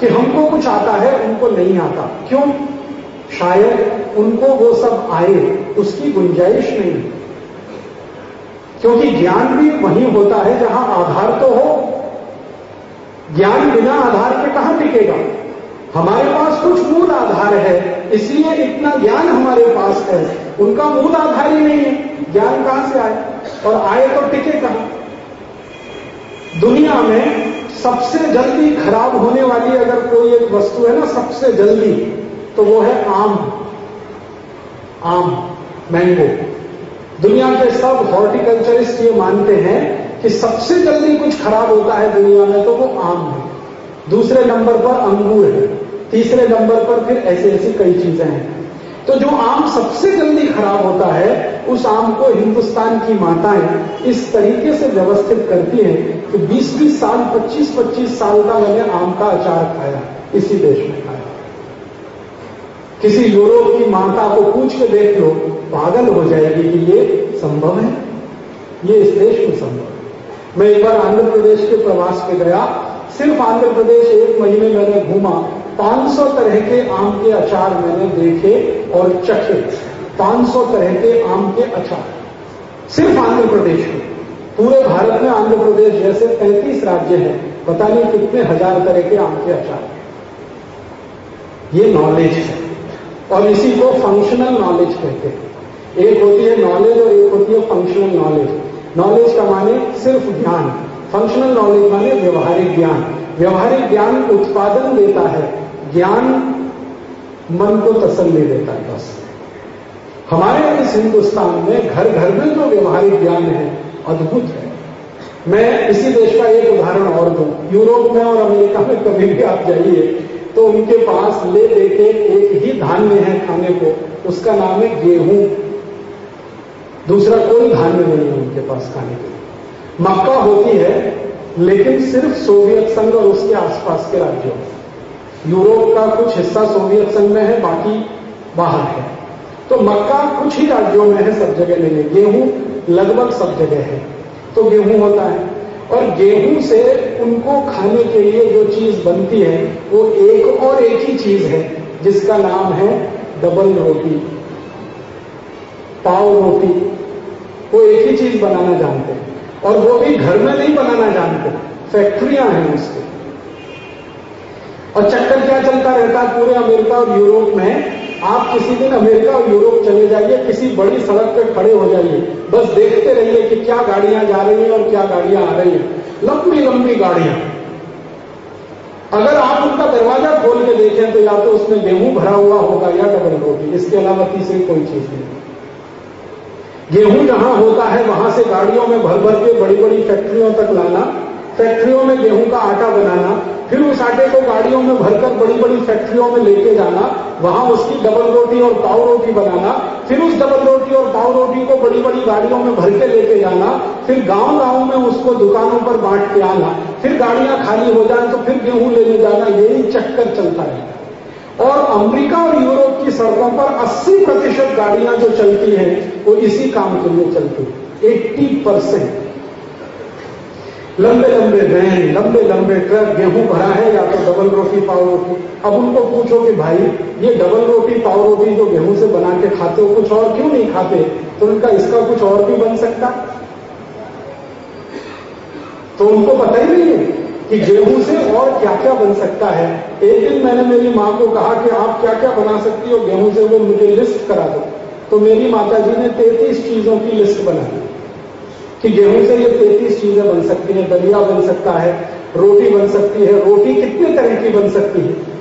कि हमको कुछ आता है, उनको नहीं आता। क्यों? शायद उनको वो सब आए, उसकी गुंजाइश नहीं। क्योंकि ज्ञान भी वहीं होता है जहाँ आधार तो हो। ज्ञान बिना आधार के कहाँ टिकेगा? हमारे पास कुछ मूल आधार है, इसलिए इतना ज्ञान हमारे पास है। उनका मूल आधार ही नहीं है, ज्ञान कहाँ से आए? और आए तो टिके कहाँ? दुनिया में सबसे जल्दी खराब होने वाली अगर कोई एक वस्तु है ना, सबसे जल्दी तो वो है आम। आम मैंगो दुनिया के सब हॉर्टिकल्चरिस्ट ये मानते हैं कि सबसे जल्दी कुछ खराब होता है दुनिया में तो वो आम है। दूसरे नंबर पर अंगूर है। तीसरे नंबर पर फिर ऐसी ऐसी कई चीज़ें हैं। तो जो आम सबसे जल्दी खराब होता है, उस आम को हिंदुस्तान की माताएँ इस तरीके से व्यवस्थित करती हैं कि 20-20 साल 25-25 साल का मैंने आम का अचार खाया, इसी देश में खाया। किसी यूरोप की माता को पूछ के देख लो, पागल हो जाएगी कि ये संभव है। ये इस देश में संभव है। मैं एक बार आंध्र प्रदेश के प्रवास पे गया। सिर्फ़ आंध्र प्रदेश एक महीने मैंने घूमा। 500 तरह के आम के अचार मैंने देखे और चखे। 500 तरह के आम के अचार। सिर्फ़ आंध्र प्रदेश में पूरे भारत में आंध्र प्रदेश जैसे 35 राज्य हैं। पता नहीं कितने हज़ार तरह के आम के अचार। ये नॉलेज है। और इसी को फंक्शनल नॉलेज कहते हैं। एक होती है नॉलेज और एक होती है फंक्शनल नॉलेज नॉलेज का माने सिर्फ़ ज्ञान। फंक्शनल नॉलेज माने व्यवहारिक ज्ञान। व्यवहारिक ज्ञान उत्पादन देता है। ज्ञान मन को तसल्ली देता है बस। हमारे इस हिंदुस्तान में घर घर में जो व्यवहारिक ज्ञान है, अद्भुत है। मैं इसी देश का एक उदाहरण और दूँ। यूरोप में और अमेरिका में कभी भी आप जाइए तो उनके पास ले देके एक ही धान्य है खाने को। उसका नाम है गेहूँ। दूसरा कोई धान्य नहीं है उनके पास खाने के मक्का होती है, लेकिन सिर्फ़ सोवियत संघ और उसके आसपास के राज्यों। यूरोप का कुछ हिस्सा सोवियत संघ में है, बाकी बाहर है। तो मक्का कुछ ही राज्यों में है, सब जगह नहीं है। गेहूँ लगभग सब जगह है। तो गेहूँ होता है। और गेहूँ से उनको खाने के लिए जो चीज़ बनती है, वो एक और एक ही चीज़ है, जिसका नाम है डबल रोटी, पाव रोटी। वो एक ही चीज़ बनाना जानते हैं। और वो भी घर में नहीं बनाना जानते, फैक्ट्रियाँ हैं उसके। और चक्कर क्या चलता रहता है पूरे अमेरिका और यूरोप में? आप किसी दिन अमेरिका और यूरोप चले जाइए, किसी बड़ी सड़क पर खड़े हो जाइए। बस देखते रहिए कि क्या गाड़ियाँ जा रही हैं और क्या गाड़ियाँ आ रही हैं। लंबी लंबी गाड़ियाँ। अगर आप उनका दरवाज़ा खोल के देखें तो या तो उसमें गेहूँ भरा हुआ होगा या डबल रोटी, इसके अलावा तीसरी कोई चीज़ नहीं। गेहूँ जहाँ होता है, वहाँ से गाड़ियों में भर भर के बड़ी बड़ी फैक्ट्रियों तक लाना फैक्ट्रियों में गेहूँ का आटा बनाना, फिर उस आटे को गाड़ियों में भरकर बड़ी बड़ी फैक्ट्रियों में लेके जाना, वहाँ उसकी डबल रोटी और पाव रोटी बनाना, फिर उस डबल रोटी और पाव रोटी को बड़ी बड़ी गाड़ियों में भर के लेके जाना, फिर गाँव गाँव में उसको दुकानों पर बांट के आना, फिर गाड़ियाँ खाली हो जाए तो फिर गेहूँ लेने जाना, यही चक्कर चलता है। और अमेरिका और यूरोप की सड़कों पर 80 प्रतिशत गाड़ियाँ जो चलती हैं, वो इसी काम के लिए चलती है 80 परसेंट। लंबे लंबे वैन लंबे लंबे ट्रक, गेहूँ भरा है या तो डबल रोटी, पाव रोटी? अब उनको पूछो कि भाई, ये डबल रोटी, पाव रोटी जो गेहूँ से बना के खाते हो, कुछ और क्यों नहीं खाते? तो उनका इसका कुछ और भी बन सकता? तो उनको पता ही नहीं है कि गेहूँ से और क्या क्या बन सकता है। एक दिन मैंने मेरी माँ को कहा कि आप क्या क्या बना सकती हो? गेहूँ से वो मुझे लिस्ट करा दो। तो मेरी माता जी ने तैतीस चीज़ों की लिस्ट बना दी। कि गेहूँ से ये तैतीस चीज़ें बन सकती हैं, दलिया बन सकता है, रोटी बन सकती है। रोटी कितने तरह की बन सकती है?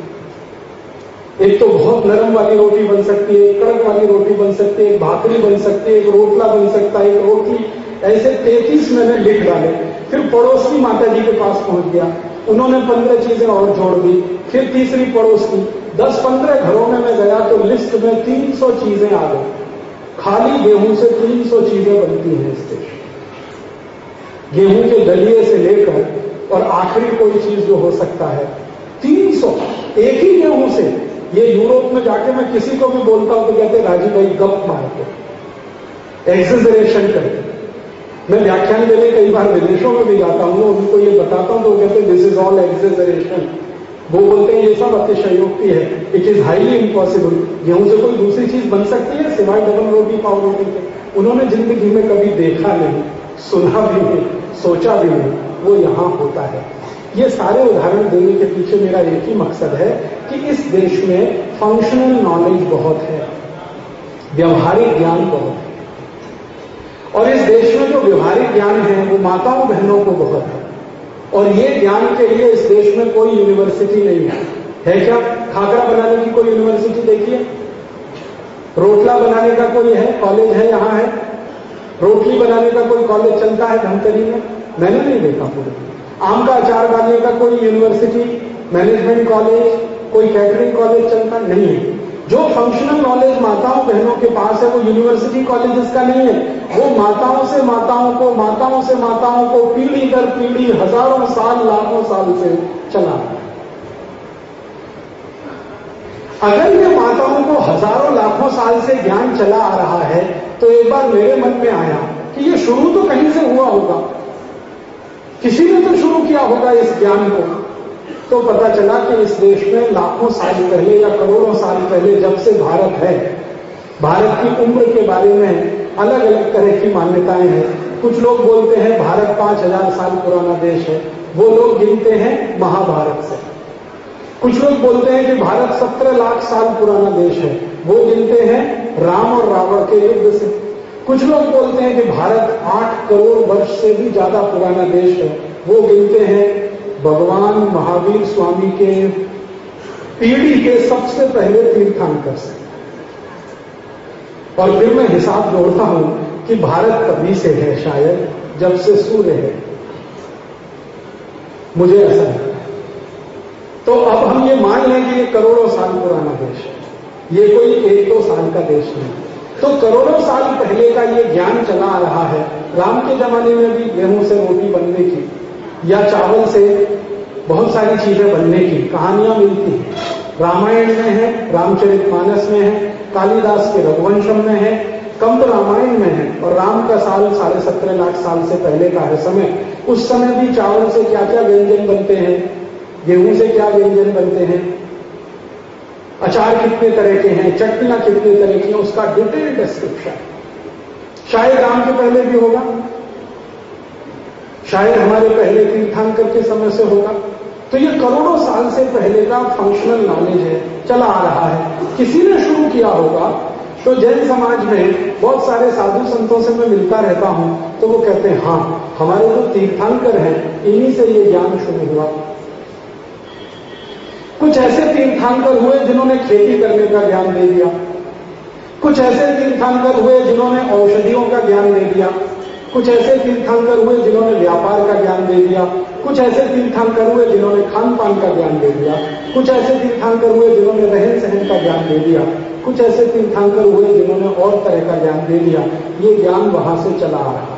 एक तो बहुत नरम वाली रोटी बन सकती है कड़क वाली रोटी बन सकती है, एक भाकरी बन सकती है, एक रोटला बन सकता है, एक रोटी ऐसे तैतीस मैंने लिख डाले। फिर पड़ोस की माता जी के पास पहुँच गया। उन्होंने पंद्रह चीज़ें और जोड़ दी। फिर तीसरी पड़ोस की। दस पंद्रह घरों में मैं गया तो लिस्ट में तीन सौ चीज़ें आ गई। खाली गेहूँ से तीन सौ चीज़ें बनती हैं देश गेहूँ के दलिए से लेकर और आखिरी कोई चीज़ जो हो सकता है। 300 एक ही गेहूँ से। ये यूरोप में जाके मैं किसी को भी बोलता हूँ तो कहते राजीव भाई, गप मार के एक्सेजरेशन करके मैं व्याख्यान देने कई बार विदेशों में भी जाता हूँ उनको ये बताता हूँ तो कहते दिस इज़ ऑल एक्सेजरेशन वो बोलते हैं, ये सब अतिशयोक्ति है। इट इज़ हाईली इम्पॉसिबल गेहूँ से कोई दूसरी चीज़ बन सकती है, सिवाय डबल रोटी पाव रोटी के। उन्होंने ज़िंदगी में कभी देखा नहीं। सुना भी नहीं सोचा भी नहीं वो यहाँ होता है। ये सारे उदाहरण देने के पीछे मेरा एक ही मकसद है कि इस देश में फंक्शनल नॉलेज बहुत है, व्यवहारिक ज्ञान बहुत है। और इस देश में जो व्यवहारिक ज्ञान है, वो माताओं बहनों को बहुत है। और ये ज्ञान के लिए इस देश में कोई यूनिवर्सिटी नहीं है। है क्या? खाकरा बनाने की कोई यूनिवर्सिटी देखिए? रोटला बनाने का कोई है? कॉलेज है? यहाँ है? रोटली बनाने का कोई कॉलेज चलता है धमतरी में? मैंने नहीं देखा पूरे आम का अचार डालने का कोई यूनिवर्सिटी मैनेजमेंट कॉलेज कोई कैटरिंग कॉलेज चलता नहीं है। जो फंक्शनल नॉलेज माताओं बहनों के पास है, वो यूनिवर्सिटी कॉलेजेस का नहीं है। वो माताओं से माताओं को, माताओं से माताओं को पीढ़ी दर पीढ़ी, हज़ारों साल, लाखों साल से चला अगर ये माताओं को हज़ारों लाखों साल से ज्ञान चला आ रहा है तो एक बार मेरे मन में आया कि ये शुरू तो कहीं से हुआ होगा। किसी ने तो शुरू किया होगा इस ज्ञान को। तो पता चला कि इस देश में लाखों साल पहले या करोड़ों साल पहले जब से भारत है, भारत की उम्र के बारे में अलग अलग तरह की मान्यताएँ हैं। कुछ लोग बोलते हैं, भारत पाँच हज़ार साल पुराना देश है। वो लोग गिनते हैं महाभारत से। कुछ लोग बोलते हैं कि भारत सत्रह लाख साल पुराना देश है। वो गिनते हैं राम और रावण के युद्ध से। कुछ लोग बोलते हैं कि भारत आठ करोड़ वर्ष से भी ज़्यादा पुराना देश है। वो गिनते हैं भगवान महावीर स्वामी के पीढ़ी के सबसे पहले तीर्थांकर से। और फिर मैं हिसाब जोड़ता हूँ कि भारत तभी से है शायद, जब से सूर्य है। मुझे ऐसा है। तो अब हम ये मान लें कि ये करोड़ों साल पुराना देश है। ये कोई एक दो साल का देश नहीं। तो करोड़ों साल पहले का ये ज्ञान चला आ रहा है। राम के जमाने में भी गेहूँ से रोटी बनने की, या चावल से बहुत सारी चीज़ें बनने की कहानियाँ मिलती हैं। रामायण में है रामचरित मानस में है, कालिदास के रघुवंशम में है कंब रामायण में है, और राम का साल साढ़े सत्रह लाख साल से पहले का है समय। उस समय भी चावल से क्या क्या व्यंजन बनते हैं? गेहूँ से क्या व्यंजन बनते हैं? अचार कितने तरह के हैं? चटनियाँ कितने तरह की हैं? उसका डिटेल डिस्क्रिप्शन शायद राम के पहले भी होगा। शायद हमारे पहले तीर्थांकर के समय से होगा। तो ये करोड़ों साल से पहले का फंक्शनल नॉलेज है। चला आ रहा है। किसी ने शुरू किया होगा तो जैन समाज में बहुत सारे साधु संतों से मैं मिलता रहता हूँ तो वो कहते हैं हाँ हमारे जो तो तीर्थांकर हैं, इन्हीं से ये ज्ञान शुरू हुआ। कुछ ऐसे तीर्थांकर हुए जिन्होंने खेती करने का ज्ञान दे दिया। कुछ ऐसे तीर्थांकर हुए जिन्होंने औषधियों का ज्ञान दे दिया। कुछ ऐसे तीर्थांकर हुए जिन्होंने व्यापार का ज्ञान दे दिया। कुछ ऐसे तीर्थांकर हुए जिन्होंने खान पान का ज्ञान दे दिया। कुछ ऐसे तीर्थांकर हुए जिन्होंने रहन सहन का ज्ञान दे दिया। कुछ ऐसे तीर्थांकर हुए जिन्होंने और तरह का ज्ञान दे दिया। ये ज्ञान वहाँ से चला आ रहा है।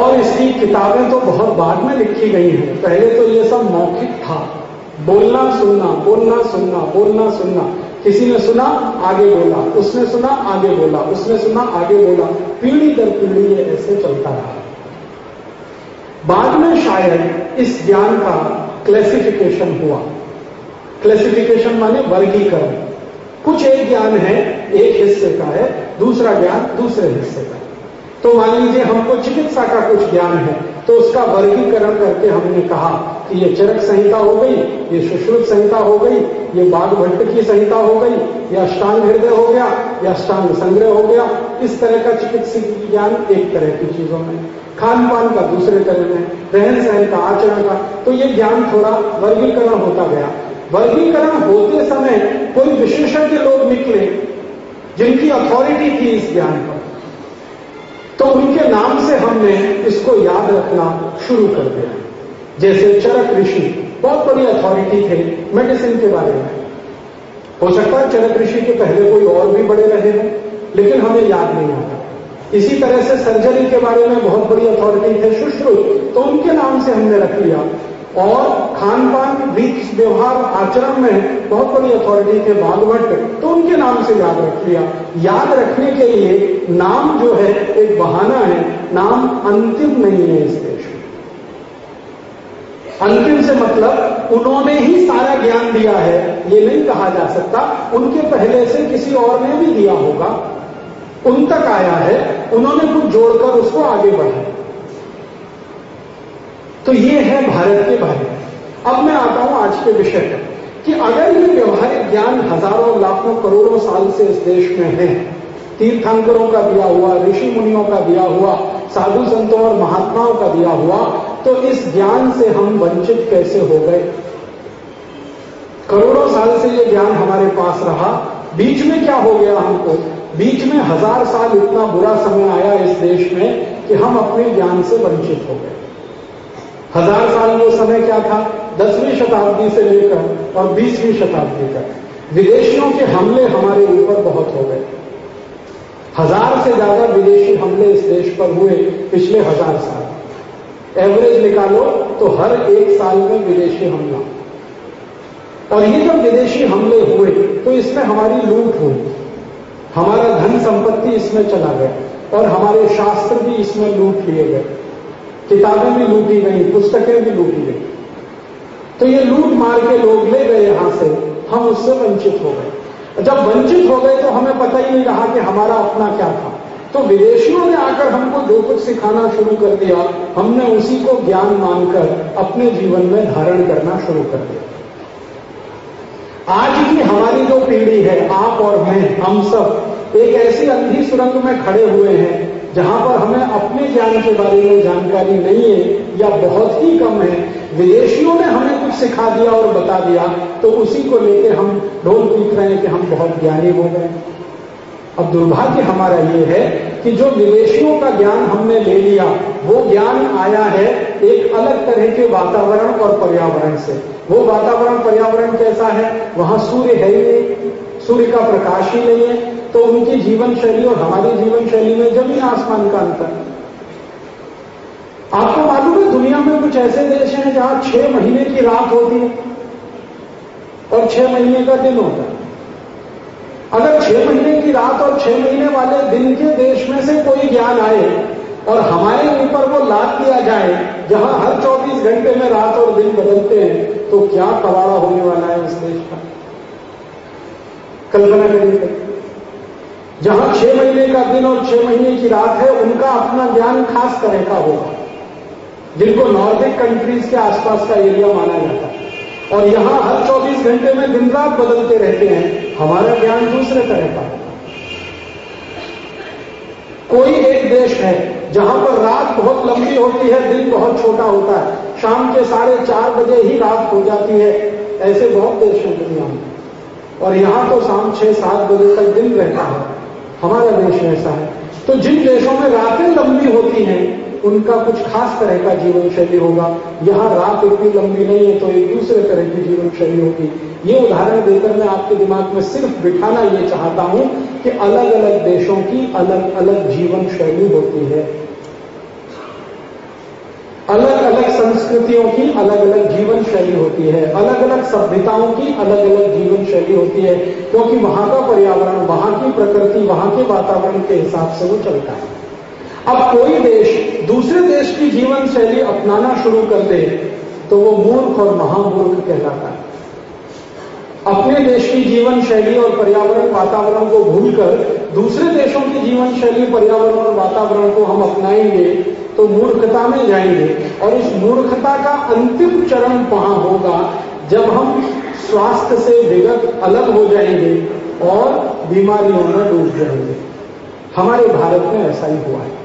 और इसकी किताबें तो बहुत बाद में लिखी गई हैं। पहले तो ये सब मौखिक था। बोलना, सुनना बोलना सुनना बोलना, सुनना। किसी ने सुना, आगे बोला। उसने सुना, आगे बोला। उसने सुना, आगे बोला। पीढ़ी दर पीढ़ी ये ऐसे चलता रहा। बाद में शायद इस ज्ञान का क्लासिफिकेशन हुआ। क्लासिफिकेशन माने वर्गीकरण। कुछ एक ज्ञान है, एक हिस्से का है, दूसरा ज्ञान दूसरे हिस्से का तो मान लीजिए हमको चिकित्सा का कुछ ज्ञान है। तो उसका वर्गीकरण करके हमने कहा कि ये चरक संहिता हो गई, ये सुश्रुत संहिता हो गई, ये बाघ भट्ट की संहिता हो गई, या अष्टांग हृदय हो गया, या अष्टांग संग्रह हो गया। इस तरह का चिकित्सकीय ज्ञान एक तरह की चीज़ों में खान पान का दूसरे तरह में रहन सहन का, आचरण का। तो ये ज्ञान थोड़ा वर्गीकरण होता गया। वर्गीकरण होते समय कोई विशेषज्ञ लोग निकले, जिनकी अथॉरिटी थी इस ज्ञान पर। तो उनके नाम से हमने इसको याद रखना शुरू कर दिया। जैसे चरक ऋषि, बहुत बड़ी अथॉरिटी थे मेडिसिन के बारे में। हो सकता है चरक ऋषि के पहले कोई और भी बड़े रहे हैं, लेकिन हमें याद नहीं आता इसी तरह से सर्जरी के बारे में बहुत बड़ी अथॉरिटी थे सुश्रुत तो उनके नाम से हमने रख लिया। और खान पान रीत व्यवहार आचरण में बहुत बड़ी अथॉरिटी थे भागवत तो उनके नाम से याद रख लिया। याद रखने के लिए नाम जो है, एक बहाना है। नाम अंतिम नहीं है इस देश में। अंतिम से मतलब उन्होंने ही सारा ज्ञान दिया है, ये नहीं कहा जा सकता। उनके पहले से किसी और ने भी दिया होगा। उन तक आया है, उन्होंने कुछ जोड़कर उसको आगे बढ़ाया। तो ये है भारत के बारे में। अब मैं आता हूँ आज के विषय पर, कि अगर ये व्यवहारिक ज्ञान हज़ारों, लाखों, करोड़ों साल से इस देश में है, तीर्थंकरों का दिया हुआ, ऋषि मुनियों का दिया हुआ, साधु संतों और महात्माओं का दिया हुआ तो इस ज्ञान से हम वंचित कैसे हो गए? करोड़ों साल से ये ज्ञान हमारे पास रहा। बीच में क्या हो गया हमको? बीच में हज़ार साल इतना बुरा समय आया इस देश में कि हम अपने ज्ञान से वंचित हो गए। हज़ार साल वो समय क्या था? दसवीं शताब्दी से लेकर और बीसवीं शताब्दी तक। विदेशियों के हमले हमारे ऊपर बहुत हो गए। हज़ार से ज़्यादा विदेशी हमले इस देश पर हुए पिछले हज़ार साल। एवरेज निकालो तो हर एक साल में विदेशी हमला। और ये जब विदेशी हमले हुए तो इसमें हमारी लूट हुई। हमारा धन संपत्ति इसमें चला गया और हमारे शास्त्र भी इसमें लूट लिए गए। किताबें भी लूटी गई, पुस्तकें भी लूटी गई। तो ये लूट मार के लोग ले गए यहाँ से, हम उससे वंचित हो गए। जब वंचित हो गए तो हमें पता ही नहीं रहा कि हमारा अपना क्या था। तो विदेशियों ने आकर हमको जो कुछ सिखाना शुरू कर दिया, हमने उसी को ज्ञान मानकर अपने जीवन में धारण करना शुरू कर दिया। आज की हमारी जो पीढ़ी है, आप और मैं, हम सब, एक ऐसी अंधी सुरंग में खड़े हुए हैं जहाँ पर हमें अपने ज्ञान के बारे में जानकारी नहीं है या बहुत ही कम है, विदेशियों ने हमें कुछ सिखा दिया और बता दिया तो उसी को लेकर हम ढोल पीट रहे हैं कि हम बहुत ज्ञानी हो गए। अब दुर्भाग्य हमारा ये है कि जो विदेशियों का ज्ञान हमने ले लिया, वो ज्ञान आया है एक अलग तरह के वातावरण और पर्यावरण से। वो वातावरण पर्यावरण कैसा है? वहाँ सूर्य है ही नहीं, सूर्य का प्रकाश ही नहीं है तो उनकी जीवन शैली और हमारी जीवन शैली में ज़मीन आसमान का अंतर आपको मालूम है, दुनिया में कुछ ऐसे देश हैं जहाँ छह महीने की रात होती है और छह महीने का दिन होता है। अगर छह महीने की रात और छह महीने वाले दिन के देश में से कोई ज्ञान आए और हमारे ऊपर वो लाद दिया जाए, जहाँ हर 24 घंटे में रात और दिन बदलते हैं तो क्या कवाड़ा होने वाला है इस देश का? कल्पना करिए। जहाँ छह महीने का दिन और छह महीने की रात है, उनका अपना ज्ञान खास तरह का होगा। जिनको नॉर्दिक कंट्रीज़ के आसपास का एरिया माना जाता है। और यहाँ हर 24 घंटे में दिन रात बदलते रहते हैं, हमारा ज्ञान दूसरे तरह का कोई एक देश है, जहाँ पर रात बहुत लंबी होती है, दिन बहुत छोटा होता है। शाम के साढ़े चार बजे ही रात हो जाती है, ऐसे बहुत देश हैं दुनिया में। और यहाँ तो शाम छह सात बजे तक दिन रहता है। हमारा देश ऐसा है। तो जिन देशों में रातें लंबी होती हैं, उनका कुछ खास तरह का जीवन शैली होगा। यहाँ रात इतनी लंबी नहीं है तो एक दूसरे तरह की जीवन शैली होगी। ये उदाहरण देकर मैं आपके दिमाग में सिर्फ़ बिठाना ये चाहता हूँ कि अलग अलग देशों की अलग अलग जीवन शैली होती है। अलग अलग संस्कृतियों की अलग अलग जीवन शैली होती है। अलग अलग सभ्यताओं की अलग अलग जीवन शैली होती है, क्योंकि वहाँ का पर्यावरण, वहाँ की प्रकृति, वहाँ के वातावरण के हिसाब से वो चलता है। अब कोई देश दूसरे देश की जीवन शैली अपनाना शुरू कर दे तो वो मूर्ख और महामूर्ख कहलाता है। अपने देश की जीवन शैली और पर्यावरण, वातावरण को भूलकर दूसरे देशों की जीवन शैली पर्यावरण और वातावरण को हम अपनाएँगे तो मूर्खता में जाएँगे। और इस मूर्खता का अंतिम चरण वहाँ होगा, जब हम स्वास्थ्य से विगत अलग हो जाएँगे और बीमारियों में डूब जाएँगे। हमारे भारत में ऐसा ही हुआ है।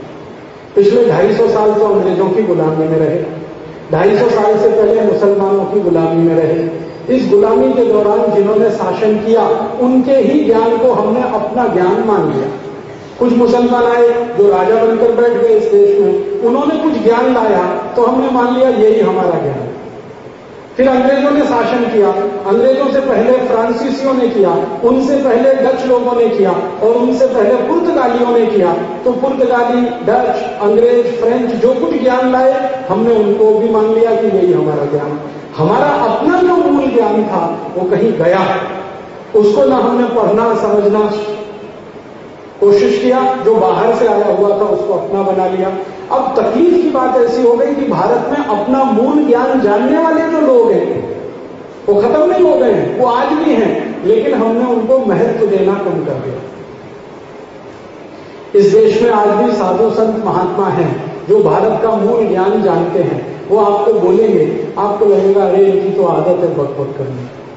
पिछले 250 साल तो अंग्रेज़ों की गुलामी में रहे। 250 साल से पहले मुसलमानों की गुलामी में रहे। इस गुलामी के दौरान जिन्होंने शासन किया, उनके ही ज्ञान को हमने अपना ज्ञान मान लिया। कुछ मुसलमान आए, जो राजा बनकर बैठ गए इस देश में, उन्होंने कुछ ज्ञान लाया तो हमने मान लिया यही हमारा ज्ञान। फिर अंग्रेज़ों ने शासन किया, अंग्रेज़ों से पहले फ्रांसीसियों ने किया, उनसे पहले डच लोगों ने किया, और उनसे पहले पुर्तगालियों ने किया। तो पुर्तगाली, डच, अंग्रेज़, फ्रेंच, जो कुछ ज्ञान लाए, हमने उनको भी मान लिया कि यही हमारा ज्ञान। हमारा अपना जो मूल ज्ञान था, वो कहीं गया। उसको ना हमने पढ़ना, समझना कोशिश किया, जो बाहर से आया हुआ था, उसको अपना बना लिया। अब तकलीफ़ की बात ऐसी हो गई कि भारत में अपना मूल ज्ञान जानने वाले जो लोग हैं, वो खत्म नहीं हो गए हैं, वो आज भी हैं, लेकिन हमने उनको महत्व देना कम कर दिया। इस देश में आज भी साधु संत महात्मा हैं, जो भारत का मूल ज्ञान जानते हैं। वो आपको बोलेंगे, आपको लगेगा, अरे, इनकी तो आदत है बक बक करने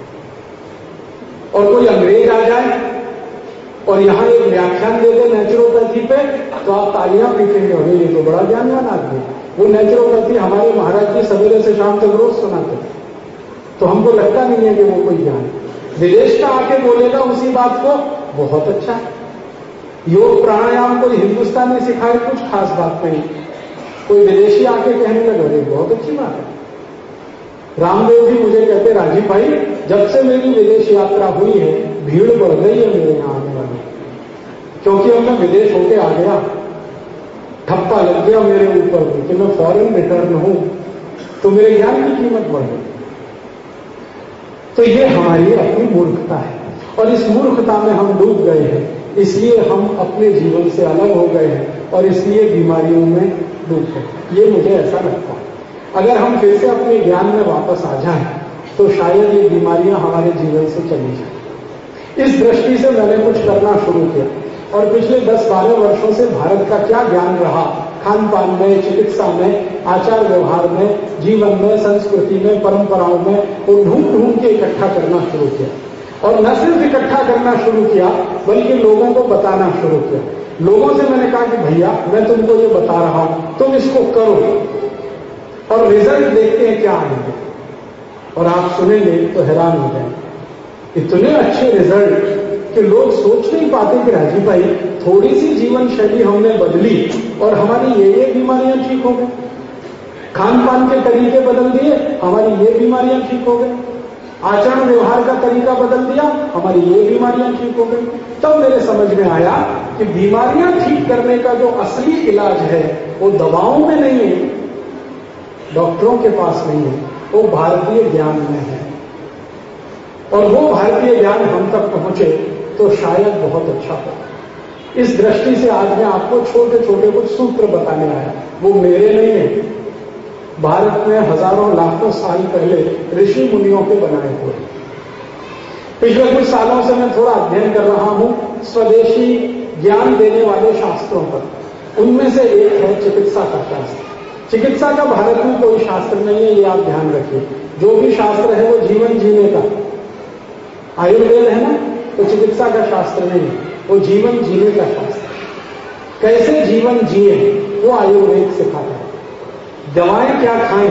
और कोई अंग्रेज़ आ जाए और यहाँ एक व्याख्यान दे दे नेचुरोपैथी पे तो आप तालियाँ पीटेंगे और ये तो बड़ा ज्ञानवान आदमी वो नेचुरोपैथी हमारे महाराज जी सवेरे से शाम तक रोज सुनाते तो हमको लगता नहीं है कि वो कोई ज्ञान विदेश का आके बोलेगा उसी बात को, बहुत अच्छा। योग प्राणायाम कोई हिंदुस्तान में सिखाए, कुछ खास बात नहीं। कोई विदेशी आके कहने लगा, अरे, बहुत अच्छी बात है। रामदेव जी मुझे कहते, राजीव भाई, जब से मेरी विदेश यात्रा हुई है भीड़ बढ़ गई है मेरे यहाँ आने वाली। क्योंकि अब मैं विदेश होके आ गया। ठप्पा लग गया मेरे ऊपर भी कि मैं फॉरेन रिटर्न हूँ। तो मेरे ज्ञान की कीमत बढ़ गई। तो ये हमारी अपनी मूर्खता है। और इस मूर्खता में हम डूब गए हैं। इसलिए हम अपने जीवन से अलग हो गए हैं और इसलिए बीमारियों में डूब गए ये मुझे ऐसा लगता है। अगर हम फिर से अपने ज्ञान में वापस आ जाएँ तो शायद ये बीमारियाँ हमारे जीवन से चली जाए। इस दृष्टि से मैंने कुछ करना शुरू किया। और पिछले 10-12 वर्षों से भारत का क्या ज्ञान रहा? खान पान में, चिकित्सा में, आचार व्यवहार में, जीवन में, संस्कृति में, परंपराओं में वो ढूंढ ढूंढ के इकट्ठा करना शुरू किया। और न सिर्फ़ इकट्ठा करना शुरू किया, बल्कि लोगों को बताना शुरू किया। लोगों से मैंने कहा कि भैया, मैं तुमको ये बता रहा हूँ, तुम इसको करो। और रिज़ल्ट देखते हैं क्या आएँगे। और आप सुनेंगे तो हैरान हो जाएँगे। इतने अच्छे रिज़ल्ट कि लोग सोच नहीं पाते कि राजीव भाई थोड़ी सी जीवन शैली हमने बदली और हमारी ये ये बीमारियाँ ठीक हो गई। खान पान के तरीके बदल दिए, हमारी ये बीमारियाँ ठीक हो गई। आचरण व्यवहार का तरीका बदल दिया, हमारी ये बीमारियाँ ठीक हो गई। तब मेरे समझ में आया कि बीमारियाँ ठीक करने का जो असली इलाज है, वो दवाओं में नहीं है, डॉक्टरों के पास नहीं है, वो भारतीय ज्ञान में है। और वो भारतीय ज्ञान हम तक पहुँचे तो शायद बहुत अच्छा हो। इस दृष्टि से आज मैं आपको छोटे छोटे कुछ सूत्र बताने आया। वो मेरे नहीं है। भारत में हज़ारों लाखों साल पहले ऋषि मुनियों के बनाए हुए। पिछले कुछ सालों से मैं थोड़ा अध्ययन कर रहा हूँ स्वदेशी ज्ञान देने वाले शास्त्रों पर। उनमें से एक है चिकित्सा का शास्त्र। चिकित्सा का भारत में कोई शास्त्र नहीं है, ये आप ध्यान रखिए। जो भी शास्त्र है वो जीवन जीने का। आयुर्वेद है ना तो चिकित्सा का शास्त्र नहीं है। वो जीवन जीने का शास्त्र कैसे जीवन जिए, वो आयुर्वेद सिखाता है। दवाएँ क्या खाएँ,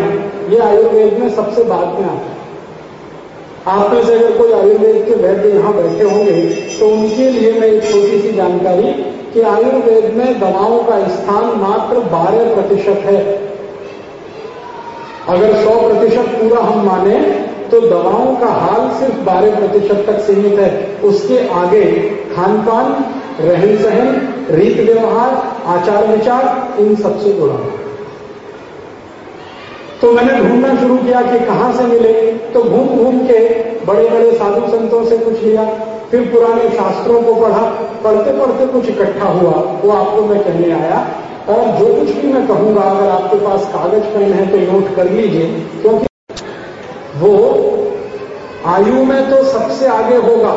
ये आयुर्वेद में सबसे बाद में आता है। आप में से अगर कोई आयुर्वेद के वैद्य यहाँ बैठे होंगे तो उनके लिए मैं एक छोटी सी जानकारी कि आयुर्वेद में दवाओं का स्थान मात्र 12 प्रतिशत है। अगर 100 प्रतिशत पूरा हम माने तो दवाओं का हाल सिर्फ़ 12 प्रतिशत तक सीमित है। उसके आगे खान पान रहन सहन रीत व्यवहार आचार विचार इन सबसे जुड़ा तो मैंने ढूंढना शुरू किया कि कहाँ से मिले। तो घूम घूम के बड़े बड़े साधु संतों से कुछ लिया। फिर पुराने शास्त्रों को पढ़ा। पढ़ते पढ़ते कुछ इकट्ठा हुआ। वो आपको मैं कहने आया। और जो कुछ भी मैं कहूँगा, अगर आपके पास कागज़, पेन है तो नोट कर लीजिए, क्योंकि वो आयु में तो सबसे आगे होगा,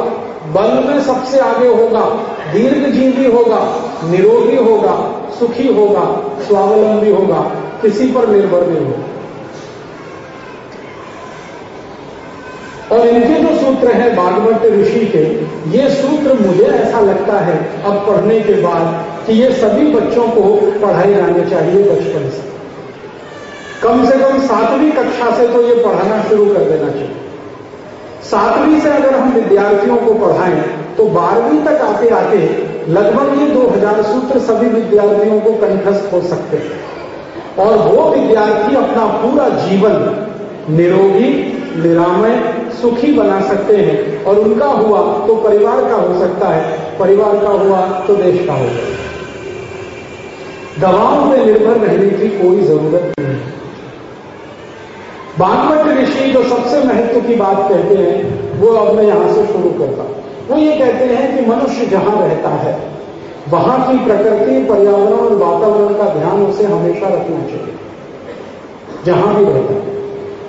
बल में सबसे आगे होगा दीर्घ जीवी होगा, निरोगी होगा, सुखी होगा, स्वावलंबी होगा, किसी पर निर्भर नहीं होगा। और इनके जो सूत्र हैं बागवत ऋषि के, ये सूत्र मुझे ऐसा लगता है अब पढ़ने के बाद कि ये सभी बच्चों को पढ़ाए जाने चाहिए बचपन से। कम से कम सातवीं कक्षा से तो ये पढ़ाना शुरू कर देना चाहिए। सातवीं से अगर हम विद्यार्थियों को पढ़ाएँ तो बारहवीं तक आते आते लगभग ये 2000 सूत्र सभी विद्यार्थियों को कंठस्थ हो सकते हैं। और वो विद्यार्थी अपना पूरा जीवन निरोगी, निरामय, सुखी बना सकते हैं। और उनका हुआ तो परिवार का हो सकता है, परिवार का हुआ तो देश का होगा दवाओं पर निर्भर रहने की कोई ज़रूरत नहीं है। बागवत ऋषि जो सबसे महत्व की बात कहते हैं, वो अब मैं यहाँ से शुरू करता वो ये कहते हैं कि मनुष्य जहाँ रहता है, वहाँ की प्रकृति, पर्यावरण और वातावरण का ध्यान उसे हमेशा रखना चाहिए। जहाँ भी रहता है।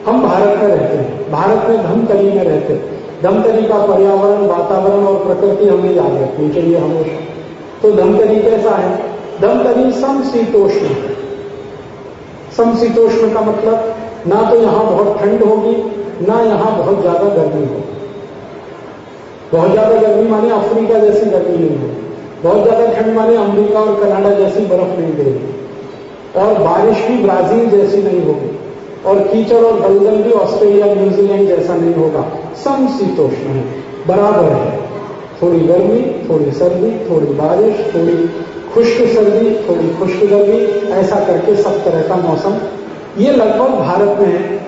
हम भारत में रहते हैं। भारत में धमतरी में रहते हैं। धमतरी का पर्यावरण, वातावरण और प्रकृति हमें याद रखनी चाहिए हमेशा। तो धमतरी कैसा है? धमतरी समशीतोष्ण है। समशीतोष्ण का मतलब ना तो यहाँ बहुत ठंड होगी, ना यहाँ बहुत ज़्यादा गर्मी होगी। बहुत ज़्यादा गर्मी माने अफ्रीका जैसी गर्मी नहीं होगी बहुत ज़्यादा ठंड माने अमेरिका और कनाडा जैसी बर्फ़ नहीं देगी और बारिश भी ब्राज़ील जैसी नहीं होगी। और कीचड़ और दलदल भी ऑस्ट्रेलिया, न्यूजीलैंड जैसा नहीं होगा। समशीतोष्ण है। बराबर है। थोड़ी गर्मी, थोड़ी सर्दी, थोड़ी बारिश, थोड़ी खुश्क सर्दी, थोड़ी खुश्क गर्मी, ऐसा करके सब तरह का मौसम ये लगभग भारत में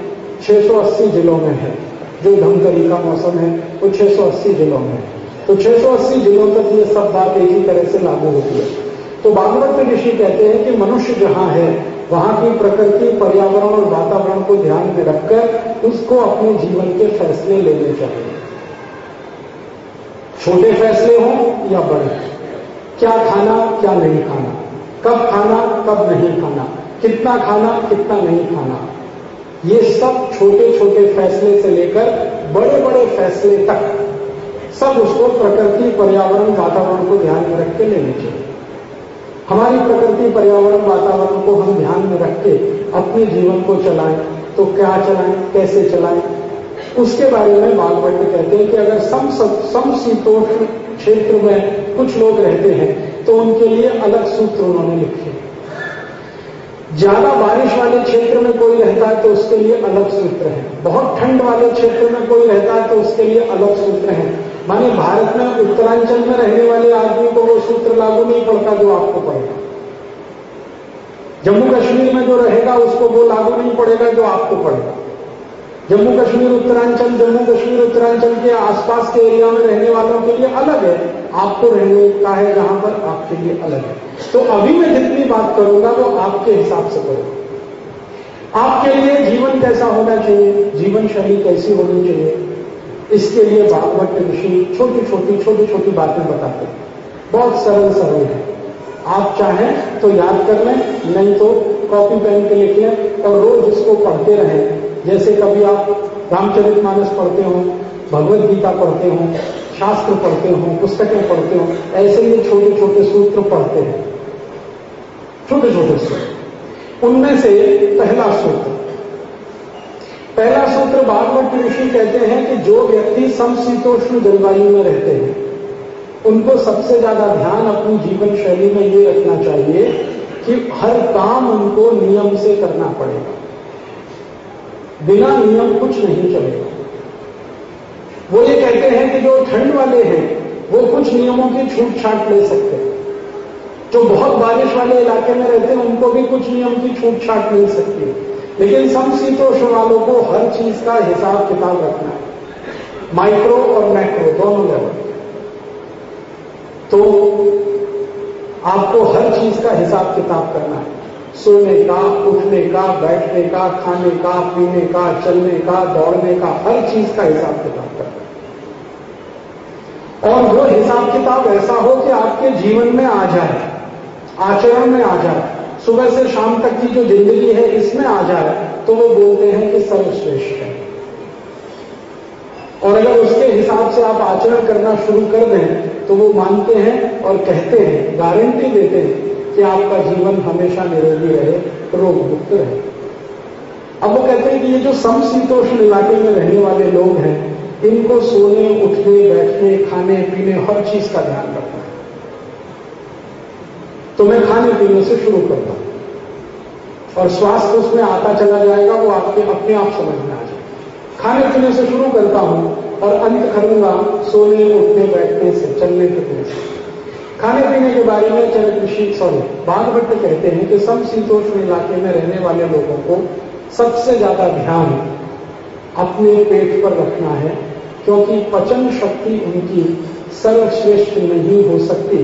680 जिलों में है, जो धमतरी का मौसम है, वो 680 जिलों में है। तो 680 जिलों तक ये सब बात एक ही तरह से लागू होती है। तो बागवत ऋषि कहते हैं कि मनुष्य जहाँ है, वहाँ की प्रकृति, पर्यावरण और वातावरण को ध्यान में रखकर उसको अपने जीवन के फैसले लेने चाहिए। छोटे फैसले हों या बड़े, क्या खाना, क्या नहीं खाना, कब खाना, कब नहीं खाना। कितना खाना कितना नहीं खाना। ये सब छोटे छोटे फैसले से लेकर बड़े बड़े फैसले तक, सब उसको प्रकृति, पर्यावरण, वातावरण को ध्यान में रख के लेने चाहिए हमारी प्रकृति, पर्यावरण, वातावरण को हम ध्यान में रख के अपने जीवन को चलाएँ तो क्या चलाएँ, कैसे चलाएँ? उसके बारे में बागवट कहते हैं कि अगर सम समशीतोष्ण क्षेत्र में कुछ लोग रहते हैं तो उनके लिए अलग सूत्र उन्होंने लिखे। ज़्यादा बारिश वाले क्षेत्र में कोई रहता है तो उसके लिए अलग सूत्र है। बहुत ठंड वाले क्षेत्र में कोई रहता है तो उसके लिए अलग सूत्र है। माने भारत में उत्तरांचल में रहने वाले आदमी को वो सूत्र लागू नहीं पड़ता जो आपको पड़ेगा। जम्मू कश्मीर में जो रहेगा, उसको वो लागू नहीं पड़ेगा जो आपको पड़ेगा। जम्मू कश्मीर, उत्तरांचल, जम्मू कश्मीर, उत्तरांचल के आसपास के एरिया में रहने वालों के लिए अलग है। आपको रहने का है, जहाँ पर आपके लिए अलग है। तो अभी मैं जितनी बात करूँगा, वो आपके हिसाब से करूँगा आपके लिए जीवन कैसा होना चाहिए? जीवन शैली कैसी होनी चाहिए? इसके लिए भागवत ऋषि छोटी छोटी छोटी छोटी बातें बताते हैं। बहुत सरल सरल है। आप चाहें तो याद कर लें, नहीं तो कॉपी पेन के लिख लें और रोज इसको पढ़ते रहें। जैसे कभी आप रामचरित मानस पढ़ते हो, भगवत गीता पढ़ते हो, शास्त्र पढ़ते हो, पुस्तकें पढ़ते हो, ऐसे ही छोटे छोटे सूत्र पढ़ते हैं। छोटे छोटे सूत्र। उनमें से पहला सूत्र। पहला सूत्र भागवत ऋषि कहते हैं कि जो व्यक्ति समशीतोष्ण जलवायु में रहते हैं उनको सबसे ज़्यादा ध्यान अपनी जीवन शैली में ये रखना चाहिए कि हर काम उनको नियम से करना पड़ेगा। बिना नियम कुछ नहीं चलेगा। वो ये कहते हैं कि जो ठंड वाले हैं, वो कुछ नियमों की छूट छाट ले सकते हैं। जो बहुत बारिश वाले इलाके में रहते हैं, उनको भी कुछ नियम की छूट छाट मिल सकती है। लेकिन समशीतोष्ण वालों को हर चीज़ का हिसाब किताब रखना है। माइक्रो और मैक्रो, दोनों लेवल तो आपको हर चीज़ का हिसाब किताब करना है। सोने का, उठने का, बैठने का, खाने का, पीने का, चलने का, दौड़ने का, हर चीज़ का हिसाब किताब करना और वो हिसाब किताब ऐसा हो कि आपके जीवन में आ जाए, आचरण में आ जाए, सुबह से शाम तक की जो ज़िंदगी है इसमें आ जाए तो वो बोलते हैं कि सर्वश्रेष्ठ है। और अगर हिसाब से आप आचरण करना शुरू कर दें तो वो मानते हैं और कहते हैं, गारंटी देते हैं कि आपका जीवन हमेशा निरोगी रहे, रोग मुक्त रहे। अब वो कहते हैं कि ये जो समशीतोष्ण इलाके में रहने वाले लोग हैं, इनको सोने, उठने, बैठने, खाने, पीने, हर चीज़ का ध्यान रखना है। तो मैं खाने पीने से शुरू करता हूँ। और स्वास्थ्य उसमें आता चला जाएगा, वो आपके, अपने आप समझ में आ जाए खाने पीने से शुरू करता हूँ और अंत करूँगा सोने उठने बैठने से, चलने फिरने से खाने पीने के बारे में ऋषि सॉरी बागभट्ट कहते हैं कि समशीतोष्ण इलाके में रहने वाले लोगों को सबसे ज़्यादा ध्यान अपने पेट पर रखना है, क्योंकि पचन शक्ति उनकी सर्वश्रेष्ठ नहीं हो सकती।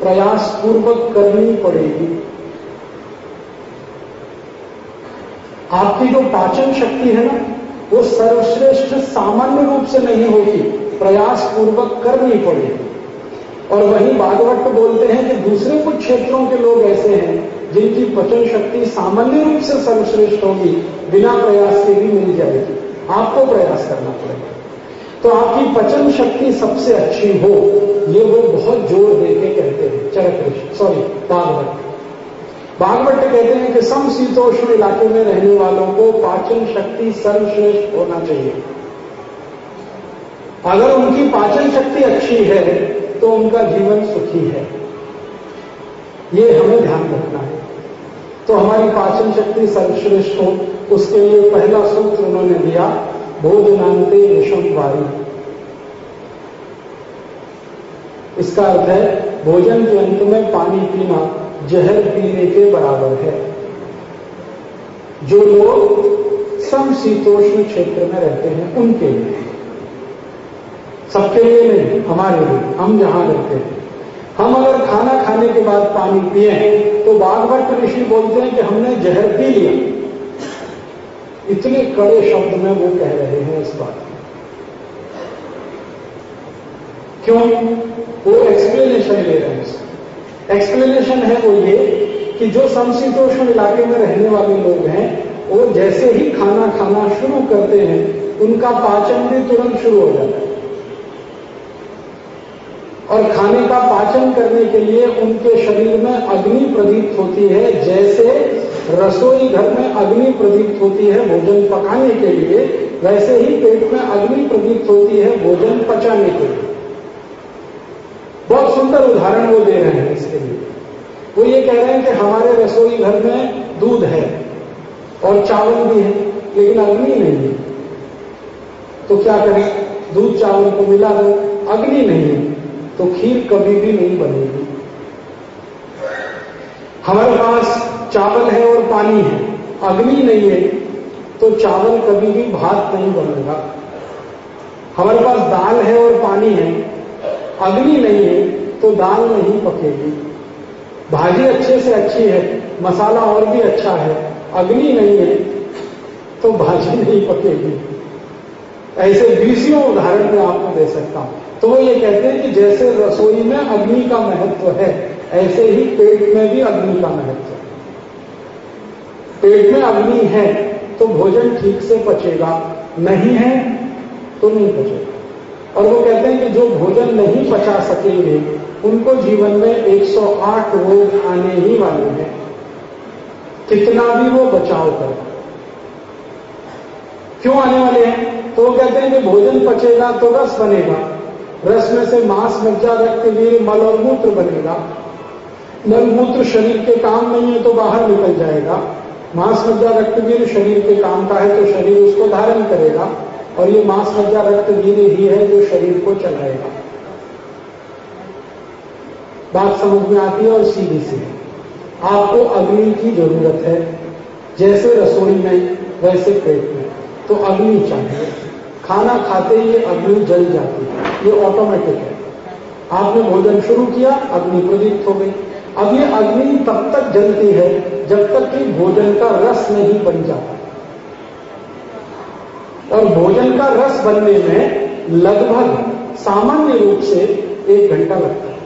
प्रयास पूर्वक करनी पड़ेगी। आपकी जो पाचन शक्ति है ना वो सर्वश्रेष्ठ सामान्य रूप से नहीं होगी प्रयास पूर्वक करनी पड़ेगी। और वहीं भागवत बोलते हैं कि दूसरे कुछ क्षेत्रों के लोग ऐसे हैं, जिनकी पचन शक्ति सामान्य रूप से सर्वश्रेष्ठ होगी, बिना प्रयास के भी मिल जाएगी। आपको प्रयास करना पड़ेगा। तो आपकी पचन शक्ति सबसे अच्छी हो, ये वो बहुत ज़ोर देके कहते हैं। चरक सॉरी भागवत। भागवत कहते हैं कि समशीतोष्ण इलाके में रहने वालों को पाचन शक्ति सर्वश्रेष्ठ होना चाहिए। अगर उनकी पाचन शक्ति अच्छी है तो उनका जीवन सुखी है। ये हमें ध्यान रखना है। तो हमारी पाचन शक्ति सर्वश्रेष्ठ हो, उसके लिए पहला सूत्र उन्होंने दिया भोजनांते वायु। इसका अर्थ है, भोजन के अंत में पानी पीना। जहर पीने के बराबर है। जो लोग समशीतोष्ण क्षेत्र में रहते हैं, उनके लिए। सबके लिए नहीं, हमारे लिए। हम जहाँ रहते हैं। हम अगर खाना खाने के बाद पानी पिए तो बागवट ऋषि बोलते हैं कि हमने जहर पी लिया। इतने कड़े शब्द में वो कह रहे हैं इस बात क्यों? वो एक्सप्लेनेशन ले रहे हैं एक्सप्लेनेशन है वो ये कि जो समशीतोष्ण इलाके में रहने वाले लोग हैं, वो जैसे ही खाना खाना शुरू करते हैं, उनका पाचन भी तुरंत शुरू हो जाता है। और खाने का पाचन करने के लिए उनके शरीर में अग्नि प्रदीप्त होती है, जैसे रसोई घर में अग्नि प्रदीप्त होती है भोजन पकाने के लिए, वैसे ही पेट में अग्नि प्रदीप्त होती है भोजन पचाने के लिए। बहुत सुंदर उदाहरण वो दे रहे हैं इसके लिए। वो ये कह रहे हैं कि हमारे रसोई घर में दूध है और चावल भी है, लेकिन अग्नि नहीं है। तो क्या करें? दूध चावल को मिला दो, अग्नि नहीं है तो खीर कभी भी नहीं बनेगी। हमारे पास चावल है और पानी है, अग्नि नहीं है तो चावल कभी भी भात नहीं बनेगा। हमारे पास दाल है और पानी है अग्नि नहीं है तो दाल नहीं पकेगी। भाजी अच्छे से अच्छी है, मसाला और भी अच्छा है, अग्नि नहीं है तो भाजी नहीं पकेगी। ऐसे बीसियों उदाहरण मैं आपको दे सकता हूँ। तो वो ये कहते हैं कि जैसे रसोई में अग्नि का महत्व है, ऐसे ही पेट में भी अग्नि का महत्व है। पेट में अग्नि है तो भोजन ठीक से पचेगा, नहीं है तो नहीं पचेगा। और वो कहते हैं कि जो भोजन नहीं पचा सकेंगे, उनको जीवन में 108 रोग आने ही वाले हैं। कितना भी वो बचाव करे। क्यों आने वाले हैं? तो वो कहते हैं कि भोजन पचेगा तो रस बनेगा। रस में से मांस मज्जा रक्त वीर मल और मूत्र बनेगा। मल मूत्र शरीर के काम नहीं है तो बाहर निकल जाएगा। मांस मज्जा रक्त वीर शरीर के काम का है तो शरीर उसको धारण करेगा। और ये मांस मज्जा रक्त वीर ही है जो शरीर को चलाएगा। बात समझ में आती है और सीधी सी। आपको अग्नि की ज़रूरत है। जैसे रसोई में, वैसे पेट में। तो अग्नि चाहिए। खाना खाते ही अग्नि जल जाती है। ये ऑटोमेटिक है। आपने भोजन शुरू किया, अग्नि प्रदीप्त हो गई। अब ये अग्नि तब तक जलती है जब तक कि भोजन का रस नहीं बन जाता। और भोजन का रस बनने में लगभग सामान्य रूप से एक घंटा लगता है।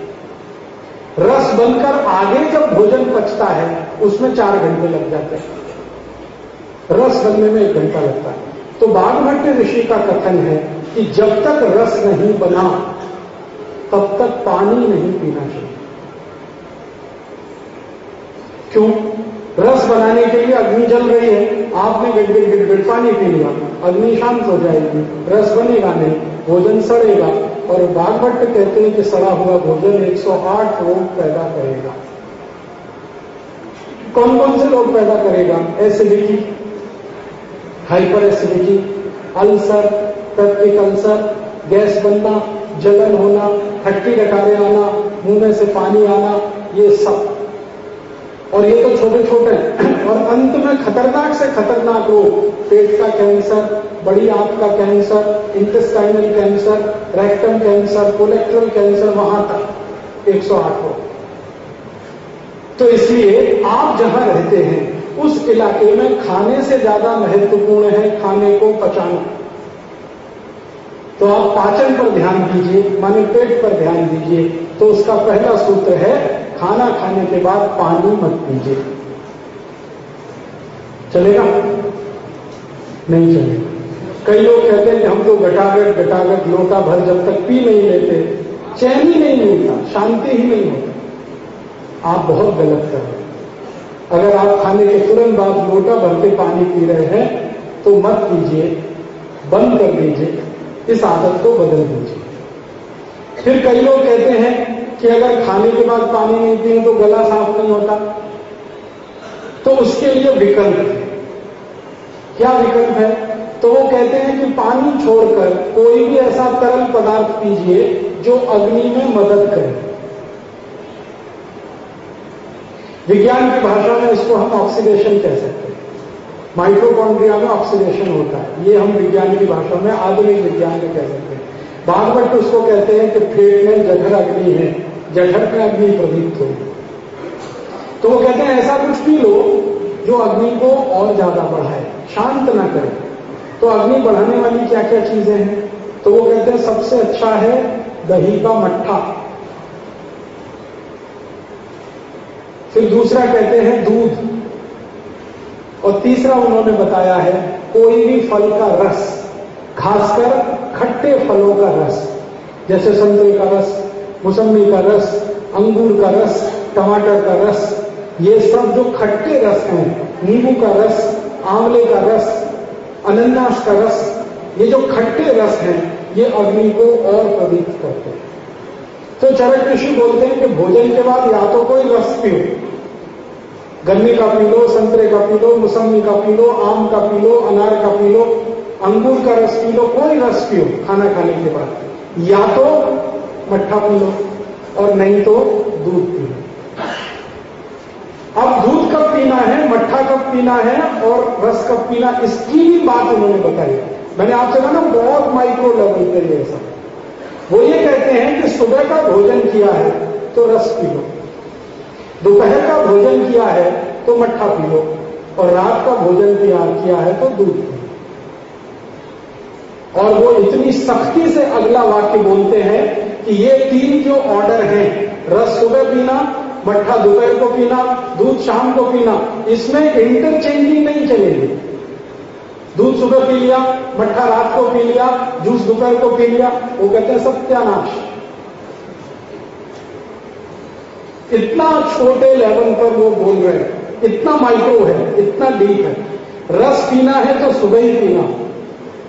रस बनकर आगे जब भोजन पचता है, उसमें चार घंटे लग जाते हैं। रस बनने में एक घंटा लगता है। तो बागभट्ट ऋषि का कथन है कि जब तक रस नहीं बना, तब तक पानी नहीं पीना चाहिए। क्यों? रस बनाने के लिए अग्नि जल रही है आपने गिड़गिड़ गिड़गिड़ पानी पी लिया अग्नि शांत हो जाएगी, रस बनेगा नहीं, भोजन सड़ेगा। और बागभट्ट कहते हैं कि सड़ा हुआ भोजन 108 रोग पैदा करेगा। कौन कौन से रोग पैदा करेगा? Acidity hyper acidity ulcer peptic ulcer gas बनना, जलन होना हट्टी डकारे आना, मुँह में से पानी आना, ये सब। और ये तो छोटे छोटे हैं। और अंत में खतरनाक से खतरनाक रोग पेट का कैंसर, बड़ी आंत का cancer, intestinal cancer, rectum cancer colorectal cancer, वहाँ तक 108 रोग तो इसलिए आप जहाँ रहते हैं, उस इलाके में खाने से ज़्यादा महत्वपूर्ण है खाने को पचाना। तो आप पाचन पर ध्यान दीजिए, माने पेट पर ध्यान दीजिए। तो उसका पहला सूत्र है खाना खाने के बाद पानी मत पीजिए। चलेगा? नहीं चलेगा। कई लोग कहते हैं हम तो घटागट घटागट लोटा भर जब तक पी नहीं लेते, चैन ही नहीं मिलता, शांति ही नहीं होती। आप बहुत गलत कर रहे हैं। अगर आप खाने के तुरंत बाद लोटा भर के पानी पी रहे हैं तो मत पीजिए बंद कर दीजिए, इस आदत को बदल दीजिए। फिर कई लोग कहते हैं कि अगर खाने के बाद पानी नहीं पिए तो गला साफ़ नहीं होता। तो उसके लिए विकल्प है। क्या विकल्प है? तो वो कहते हैं कि पानी छोड़कर कोई भी ऐसा तरल पदार्थ पीजिए जो अग्नि में मदद करे। विज्ञान की भाषा में इसको हम ऑक्सीडेशन कह सकते हैं। माइक्रोकॉन्ड्रिया में ऑक्सीडेशन होता है। ये हम विज्ञान की भाषा में आधुनिक विज्ञान में कह सकते हैं। भागवत उसको कहते हैं कि पेट में जठर अग्नि है। जठर में अग्नि प्रदीप्त हो। तो वो कहते हैं, ऐसा कुछ भी लो जो अग्नि को और ज़्यादा बढ़ाए, शांत ना करे। तो अग्नि बढ़ाने वाली क्या क्या चीज़ें हैं? तो वो कहते हैं, सबसे अच्छा है दही का मट्ठा। फिर दूसरा कहते हैं, दूध। और तीसरा उन्होंने बताया है, कोई भी फल का रस, खासकर खट्टे फलों का रस, जैसे संतरे का रस मौसमी का रस, अंगूर का रस, टमाटर का रस, ये सब जो खट्टे रस हैं, नींबू का रस, आंवले का रस, अनन्नास का रस, ये जो खट्टे रस हैं, ये अग्नि को और प्रदीप्त करते हैं। तो चरक ऋषि बोलते हैं कि भोजन के बाद या तो कोई रस पियो। गन्ने का पी लो, संतरे का पी लो मुसम्मी का पी लो, आम का पी लो, अनार का पी लो, अंगूर का रस पी लो, कोई रस पियो, खाना खाने के बाद। या तो मट्ठा पी लो और नहीं तो दूध पी लो अब दूध कब पीना है, मट्ठा कब पीना है और रस कब पीना इसकी भी बात उन्होंने बताई। मैंने आपसे कहा ना, बहुत माइक्रो लेवल पर सब वो ये कहते हैं कि सुबह का भोजन किया है तो रस पी लो दोपहर का भोजन किया है तो मट्ठा पी लो और रात का भोजन किया किया है तो दूध पी और वो इतनी सख्ती से अगला वाक्य बोलते हैं कि ये तीन जो ऑर्डर है, रस सुबह पीना मट्ठा दोपहर को पीना, दूध शाम को पीना, इसमें इंटरचेंजिंग नहीं चलेगी। दूध सुबह पी लिया मट्ठा रात को पी लिया, जूस दोपहर को पी लिया, वो कहते हैं सत्यानाश। इतना छोटे लेवल पर वो बोल रहे हैं, इतना माइक्रो है, इतना डीप है। रस पीना है तो सुबह ही पीना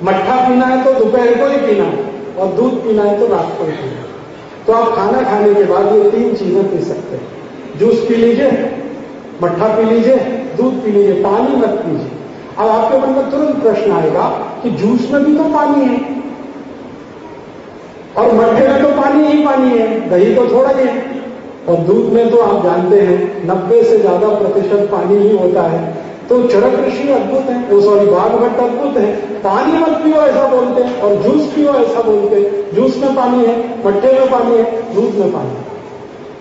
मट्ठा पीना है तो दोपहर को ही पीना, और दूध पीना है तो रात को ही पीना। तो आप खाना खाने के बाद ये तीन चीज़ें पी सकते हैं। जूस पी लीजिए, मट्ठा पी लीजिए, दूध पी लीजिए, पानी मत पीजिए। अब आपके मन में तुरंत प्रश्न आएगा कि जूस में भी तो पानी है और मट्ठे में तो पानी ही पानी है, दही तो थोड़ा ही है। और दूध में तो आप जानते हैं, नब्बे से ज़्यादा प्रतिशत पानी ही होता है। तो चरक ऋषि अद्भुत है, वो सॉरी भट्ट अद्भुत है। पानी मत पियो ऐसा बोलते हैं, और जूस पियो ऐसा बोलते हैं। जूस में पानी है, मट्ठे में पानी है दूध में पानी है।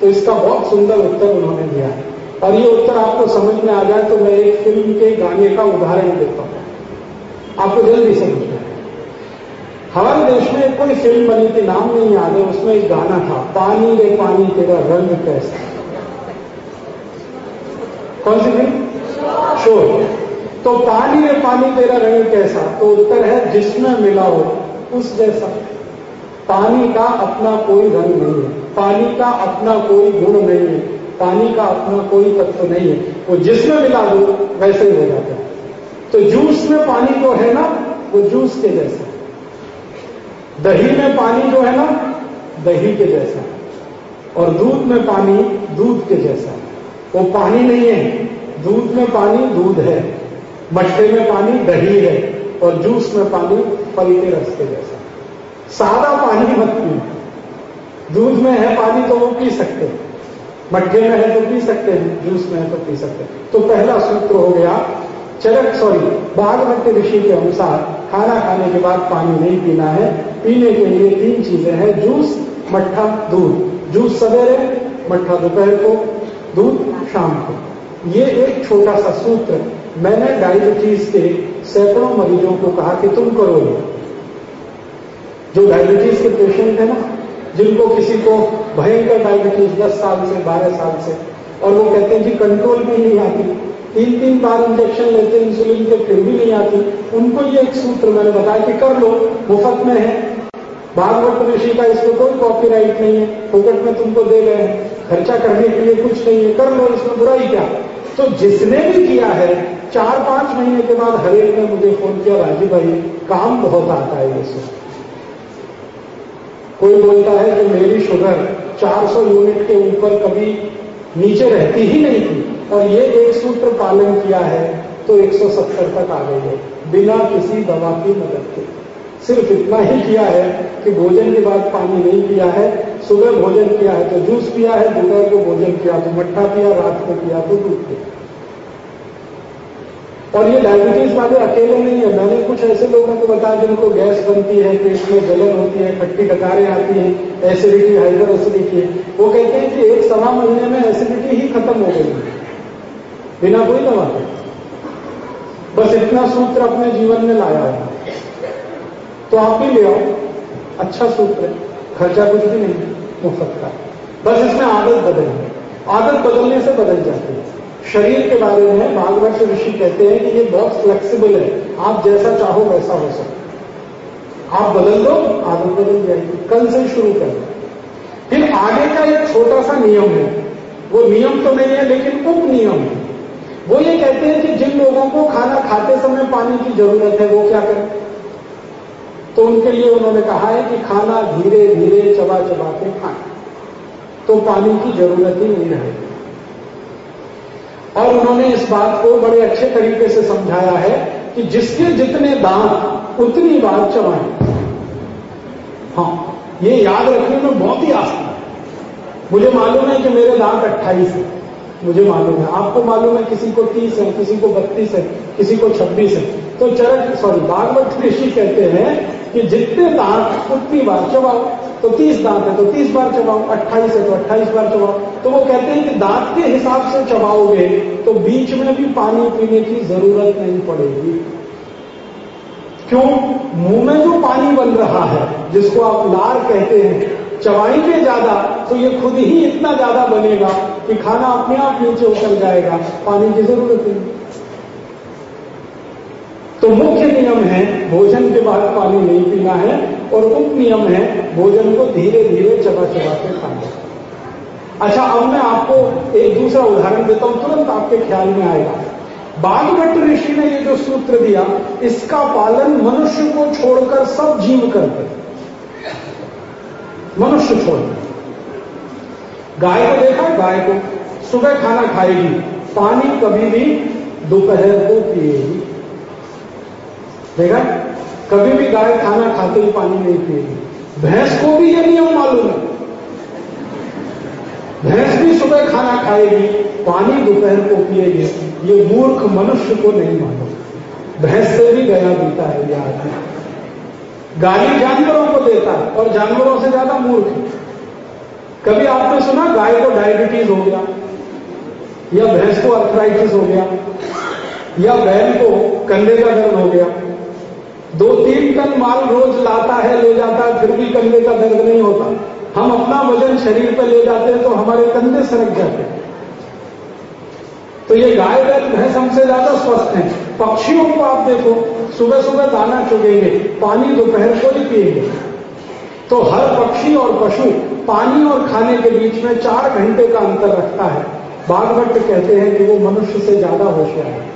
तो इसका बहुत सुंदर उत्तर उन्होंने दिया है। और ये उत्तर आपको समझ में आ जाए तो मैं एक फ़िल्म के गाने का उदाहरण देता हूँ। आपको जल्दी समझ में हमारे देश में कोई फ़िल्म बनी थी, नाम नहीं याद है, उसमें एक गाना था, पानी रे पानी तेरा रंग कैसा। कौन सी फ़िल्म? शोर। तो पानी में पानी तेरा रंग कैसा? तो उत्तर है, जिसमें मिला हो उस जैसा। पानी का अपना कोई रंग नहीं है। पानी का अपना कोई गुण नहीं है। पानी का अपना कोई तत्व नहीं है। वो जिसमें मिला दो, वैसे ही हो जाता है। तो जूस में पानी जो है ना, वो जूस के जैसा। दही में पानी जो है ना, दही के जैसा। और दूध में पानी दूध के जैसा। वो पानी नहीं है। दूध में पानी दूध है मट्टे में पानी दही है और जूस में पानी फल के रस के जैसा। सादा पानी मत पी दूध में है पानी तो वो पी सकते हैं मट्टे में है तो पी सकते हैं, जूस में है तो पी सकते हैं। तो पहला सूत्र हो गया, चरक सॉरी बागवत ऋषि के अनुसार खाना खाने के बाद पानी नहीं पीना है, पीने के लिए तीन चीज़ें हैं, जूस, मट्ठा, दूध। जूस सवेरे, मट्ठा दोपहर को, दूध शाम को। ये एक छोटा सा सूत्र मैंने डायबिटीज़ के सैकड़ों मरीजों को कहा कि तुम करो ये। जो डायबिटीज़ के पेशेंट है ना, जिनको किसी को भयंकर डायबिटीज़ 10 साल से 12 साल से, और वो कहते हैं कि कंट्रोल भी नहीं आती। तीन तीन बार इंजेक्शन लेते हैं इंसुलिन के फिर भी नहीं आती। उनको ये एक सूत्र मैंने बताया कि कर लो, मुफ़्त में है। भागवत ऋषि का इसमें कोई कॉपीराइट नहीं है। फोकट में तुमको दे रहे हैं। खर्चा करने के लिए कुछ नहीं है। कर लो, इसमें बुराई क्या? तो जिसने भी किया है, चार पाँच महीने के बाद हरेक ने मुझे फ़ोन किया राजीव भाई, काम बहुत आता है ये सब। कोई बोलता है कि मेरी शुगर 400 यूनिट के ऊपर कभी नीचे रहती ही नहीं थी, और ये एक सूत्र पालन किया है तो 170 तक आ गई है, बिना किसी दवा की मदद के। सिर्फ़ इतना ही किया है कि भोजन के बाद पानी नहीं पिया है, सुबह भोजन किया है तो जूस पिया है, दोपहर को भोजन किया तो मट्ठा पिया, रात को पिया तो दूध पिया। और ये डायबिटीज़ वाले अकेले नहीं है, मैंने कुछ ऐसे लोगों को बताया जिनको गैस बनती है, पेट में जलन होती है, खट्टी कतारें आती हैं एसिडिटी हाइपर एसिडिटी वो कहते हैं कि एक सवा महीने में एसिडिटी ही खत्म हो गई बिना कोई दवा बस इतना सूत्र अपने जीवन में लाया है। तो आप भी ले आओ। अच्छा सूत्र है। खर्चा कुछ भी नहीं, मुफ़्त का। बस इसमें आदत बदलनी आदत बदलने से बदल जाती है। शरीर के बारे में भागवत ऋषि कहते हैं कि ये बहुत फ्लेक्सिबल है। आप जैसा चाहो वैसा हो सकता आप बदल दो, आदत बदल जाएगी। कल से शुरू कर। फिर आगे का एक छोटा सा नियम है। वो नियम तो नहीं है, लेकिन उप नियम है। वो ये कहते हैं कि जिन लोगों को खाना खाते समय पानी की ज़रूरत है, वो क्या करें? तो उनके लिए उन्होंने कहा है कि खाना धीरे धीरे चबा चबा के खाएँ। तो पानी की ज़रूरत ही नहीं रहेगी और उन्होंने इस बात को बड़े अच्छे तरीके से समझाया है कि जिसके जितने दांत, उतनी बार चबाएँ। हाँ ये याद रखने में बहुत ही आसान है। मुझे मालूम है कि मेरे दांत 28 है। मुझे मालूम है। आपको मालूम है किसी को 30 है, किसी को 32 है, किसी को 26 है। तो चरक सॉरी बागवत ऋषि कहते हैं कि जितने दांत उतनी बार चबाओ तो 30 दांत है तो 30 बार चबाओ 28 है तो 28 बार चबाओ। तो वो कहते हैं कि दांत के हिसाब से चबाओगे तो बीच में भी पानी पीने की ज़रूरत नहीं पड़ेगी। क्यों? मुँह में जो पानी बन रहा है, जिसको आप लार कहते हैं, चबाएँगे ज़्यादा तो ये खुद ही इतना ज़्यादा बनेगा कि खाना अपने आप नीचे उतर जाएगा, पानी की ज़रूरत नहीं। तो मुख्य नियम है, भोजन के बाद पानी नहीं पीना है और उप नियम है, भोजन को धीरे धीरे चबा चबा के खाना। अच्छा अब मैं आपको एक दूसरा उदाहरण देता हूँ, तुरंत आपके ख्याल में आएगा। बागभट्ट ऋषि ने ये जो सूत्र दिया, इसका पालन मनुष्य को छोड़कर सब जीव करते मनुष्य छोड़ गाय को देखा गाय को। सुबह खाना खाएगी, पानी कभी भी दोपहर को पिएगी। देखा? कभी भी गाय खाना खाते ही पानी नहीं पिएगी। भैंस को भी ये नियम मालूम है। भैंस भी सुबह खाना खाएगी, पानी दोपहर को पिएगी। ये मूर्ख मनुष्य को नहीं मालूम। भैंस से भी गया बीता है यह आदमी। गाली जानवरों को देता है, और जानवरों से ज़्यादा मूर्ख कभी आपने सुना, गाय को डायबिटीज़ हो गया, या भैंस को अर्थराइटिस हो गया, या बैल को कंधे का दर्द हो गया? दो तीन टन माल रोज लाता है, ले जाता है, फिर भी कंधे का दर्द नहीं होता। हम अपना वज़न शरीर पर ले जाते हैं तो हमारे कंधे सरक जाते हैं। तो ये गाय बैल, भैंस हमसे ज़्यादा स्वस्थ हैं। पक्षियों को आप देखो सुबह सुबह दाना चुगेंगे, पानी दोपहर को ही पिएँगे। तो हर पक्षी और पशु पानी और खाने के बीच में चार घंटे का अंतर रखता है। बागभट्ट कहते हैं कि वो मनुष्य से ज़्यादा होशियार है।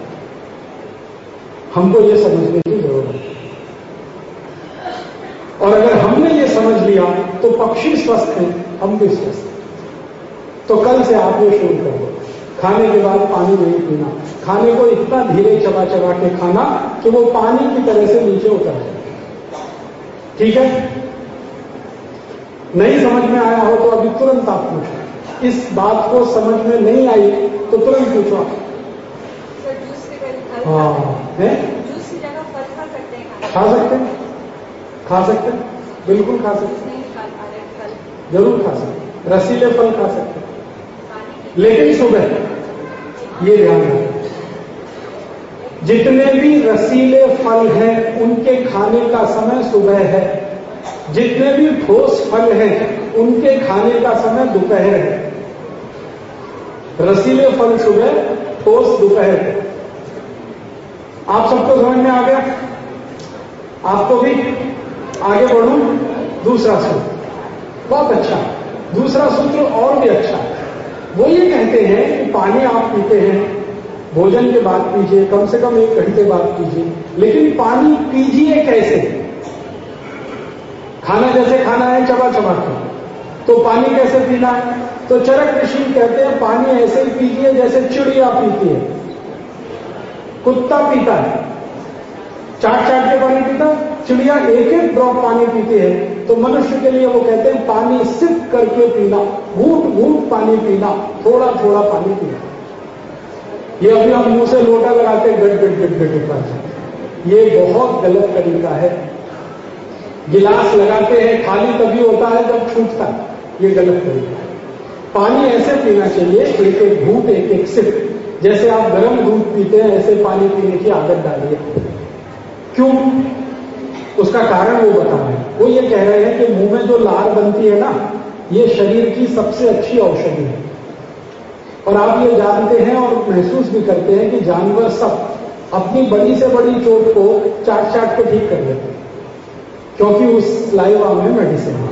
हमको ये समझने की ज़रूरत है। और अगर हमने ये समझ लिया तो पक्षी स्वस्थ हैं हम भी स्वस्थ हैं। तो कल से आप ये शुरू करो खाने के बाद पानी नहीं पीना। खाने को इतना धीरे चबा चबा के खाना कि वो पानी की तरह से नीचे उतर जाए। ठीक है? नहीं समझ में आया हो तो अभी तुरंत आप पूछो। इस बात को समझ में नहीं आई तो तुरंत पूछो आप। हाँ है। खा सकते हैं। खा सकते हैं? बिल्कुल खा सकते हैं। ज़रूर खा सकते रसीले फल खा सकते हैं। लेकिन सुबह ये ध्यान रखें जितने भी रसीले फल हैं उनके खाने का समय सुबह है। जितने भी ठोस फल हैं उनके खाने का समय दोपहर है। रसीले फल सुबह ठोस दोपहर है। आप सबको समझ में आ गया? आपको भी? आगे बढ़ू, दूसरा सूत्र। बहुत अच्छा। दूसरा सूत्र और भी अच्छा। वो ये कहते हैं कि पानी आप पीते हैं, भोजन के बाद पीजिए, कम से कम एक घंटे बाद पीजिए। लेकिन पानी पीजिए कैसे? खाना जैसे खाना है, चबा चबा के। तो पानी कैसे पीना है? तो चरक ऋषि कहते हैं, पानी ऐसे ही पीजिए जैसे चिड़िया पीती है। कुत्ता पीता है। चाट चाट के पानी पीता चिड़िया एक एक ड्रॉप पानी पीती है। तो मनुष्य के लिए वो कहते हैं, पानी सिप करके पीना घूट घूट पानी पीना थोड़ा थोड़ा पानी पीना। ये अभी हम मुँह से लोटा लगाते गट गट गट गट गट ये बहुत गलत तरीका है। गिलास लगाते हैं, खाली तभी होता है जब छूटता है। ये गलत तरीका है। पानी ऐसे पीना चाहिए एक एक घूट एक एक सिप। जैसे आप गर्म दूध पीते हैं, ऐसे पानी पीने की आदत डालिए। क्यों? उसका कारण वो बता रहे हैं। वो ये कह रहे हैं कि मुँह में जो लार बनती है ना, ये शरीर की सबसे अच्छी औषधि है। और आप ये जानते हैं और महसूस भी करते हैं कि जानवर सब अपनी बड़ी से बड़ी चोट को चाट चाट के ठीक कर देते हैं। क्योंकि उस स्लाइवा में मेडिसिन है।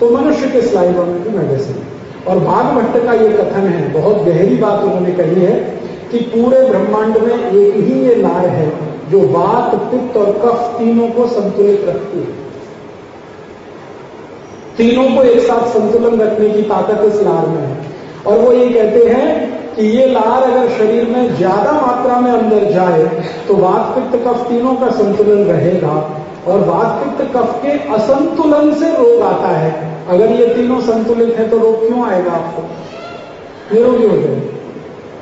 तो मनुष्य के स्लाइवा में भी मेडिसिन और भागभट्ट का ये कथन है, बहुत गहरी बात उन्होंने कही है कि पूरे ब्रह्मांड में एक ही ये लार है। जो वात पित्त और कफ तीनों को संतुलित रखती है। तीनों को एक साथ संतुलन रखने की ताकत इस लार में है। और वो ये कहते हैं कि ये लार अगर शरीर में ज़्यादा मात्रा में अंदर जाए तो वात पित्त कफ तीनों का संतुलन रहेगा और वात पित्त कफ के असंतुलन से रोग आता है। अगर ये तीनों संतुलित है तो रोग क्यों आएगा आपको? निरोगी हो जाए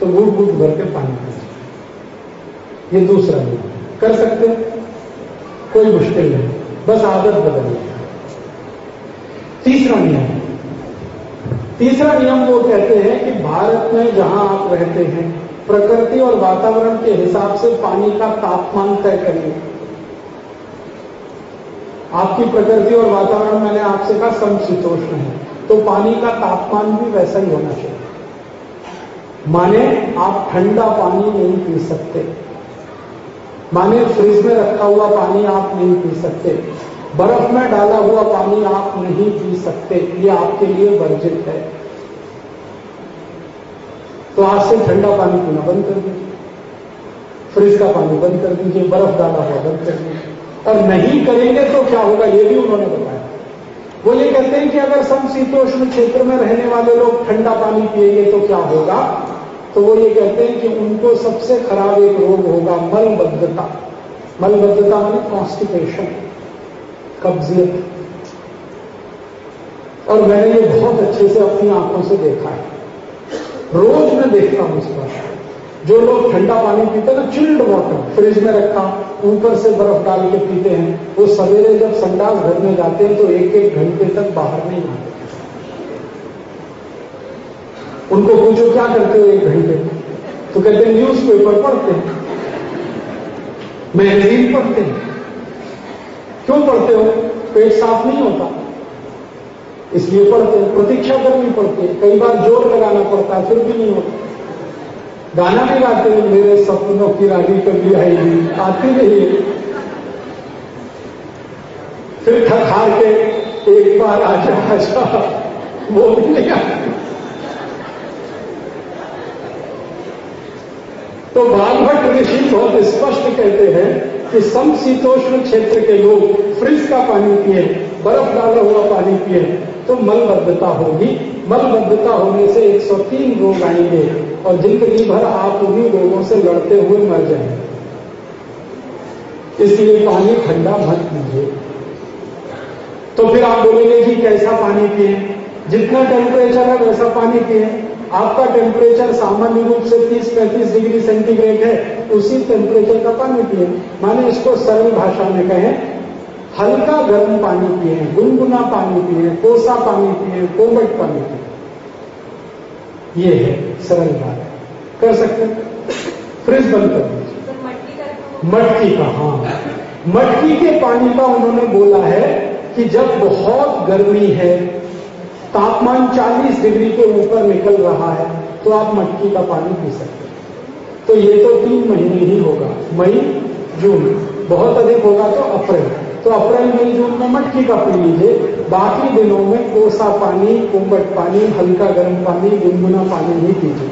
तो घूट घूट भर के पानी ये दूसरा नियम कर सकते कोई मुश्किल नहीं। बस आदत बदलिए तीसरा नियम। तीसरा नियम वो कहते हैं कि भारत में जहाँ आप रहते हैं, प्रकृति और वातावरण के हिसाब से पानी का तापमान तय करिए। आपकी प्रकृति और वातावरण, मैंने आपसे कहा, समशीतोष्ण है। तो पानी का तापमान भी वैसा ही होना चाहिए। माने आप ठंडा पानी नहीं पी सकते। माने फ्रिज में रखा हुआ पानी आप नहीं पी सकते। बर्फ़ में डाला हुआ पानी आप नहीं पी सकते। ये आपके लिए वर्जित है। तो आज से ठंडा पानी पीना बंद कर दीजिए। फ्रिज का पानी बंद कर दीजिए, बर्फ़ डाला हुआ बंद कर दीजिए। और नहीं करेंगे तो क्या होगा, ये भी उन्होंने बताया। वो ये कहते हैं कि अगर समशीतोष्ण क्षेत्र में रहने वाले लोग ठंडा पानी पिएँगे तो क्या होगा? तो वो ये कहते हैं कि उनको सबसे खराब एक रोग होगा मलबद्धता। मलबद्धता मानी कॉन्स्टिपेशन कब्जियत। और मैंने ये बहुत अच्छे से अपनी आँखों से देखा है। रोज मैं देखता हूँ इस पर। जो लोग ठंडा पानी पीते हैं ना चिल्ड वाटर फ्रिज में रखा, ऊपर से बर्फ़ डाल के पीते हैं, वो सवेरे जब संडास घर में जाते हैं तो एक एक घंटे तक बाहर नहीं आते। उनको पूछो क्या करते हो एक घंटे? तो कहते हैं न्यूज़ पेपर पढ़ते हैं। मैगजीन पढ़ते हैं। क्यों पढ़ते हो? पेट साफ़ नहीं होता। इसलिए पढ़ते हैं। प्रतीक्षा करनी पड़ती है। कई बार ज़ोर लगाना पड़ता है, फिर भी नहीं होता। गाना भी गाते हैं, मेरे सपनों की रानी कभी आएगी। आती रही फिर थक हार के एक बार आजा आजा, वो भी नहीं आती। तो बालभट्ट ऋषि बहुत स्पष्ट कहते हैं कि समशीतोष्ण क्षेत्र के लोग फ्रिज का पानी पिए, बर्फ़ डाला हुआ पानी पिए तो मलबद्धता होगी। मलबद्धता होने से 103 रोग आएँगे और ज़िंदगी भर आप उन्हीं लोगों से लड़ते हुए मर जाएँगे। इसलिए पानी ठंडा मत पीजिए तो फिर आप बोलेंगे कि कैसा पानी पिए? जितना टेम्परेचर है, वैसा पानी पिए। आपका टेम्परेचर सामान्य रूप से 30-35 डिग्री सेंटीग्रेड है, उसी टेम्परेचर का पानी पिए। माने इसको सरल भाषा में कहें, हल्का गर्म पानी पिए, गुनगुना पानी पिए, कोसा पानी पिए, कोमट पानी पिए। ये है सरल बात। कर सकते फ्रिज बंद कर दीजिए। मटकी का हाँ। मटकी के पानी का उन्होंने बोला है कि जब बहुत गर्मी है तापमान 40 डिग्री के ऊपर निकल रहा है तो आप मटकी का पानी पी सकते हैं। तो ये तो तीन महीने ही होगा, मई, जून। बहुत अधिक होगा तो अप्रैल। तो अप्रैल, मई, जून में मटकी का पी लीजिए। बाकी दिनों में कोसा पानी कुंबट पानी, हल्का गर्म पानी, गुनगुना पानी ही पीजिए।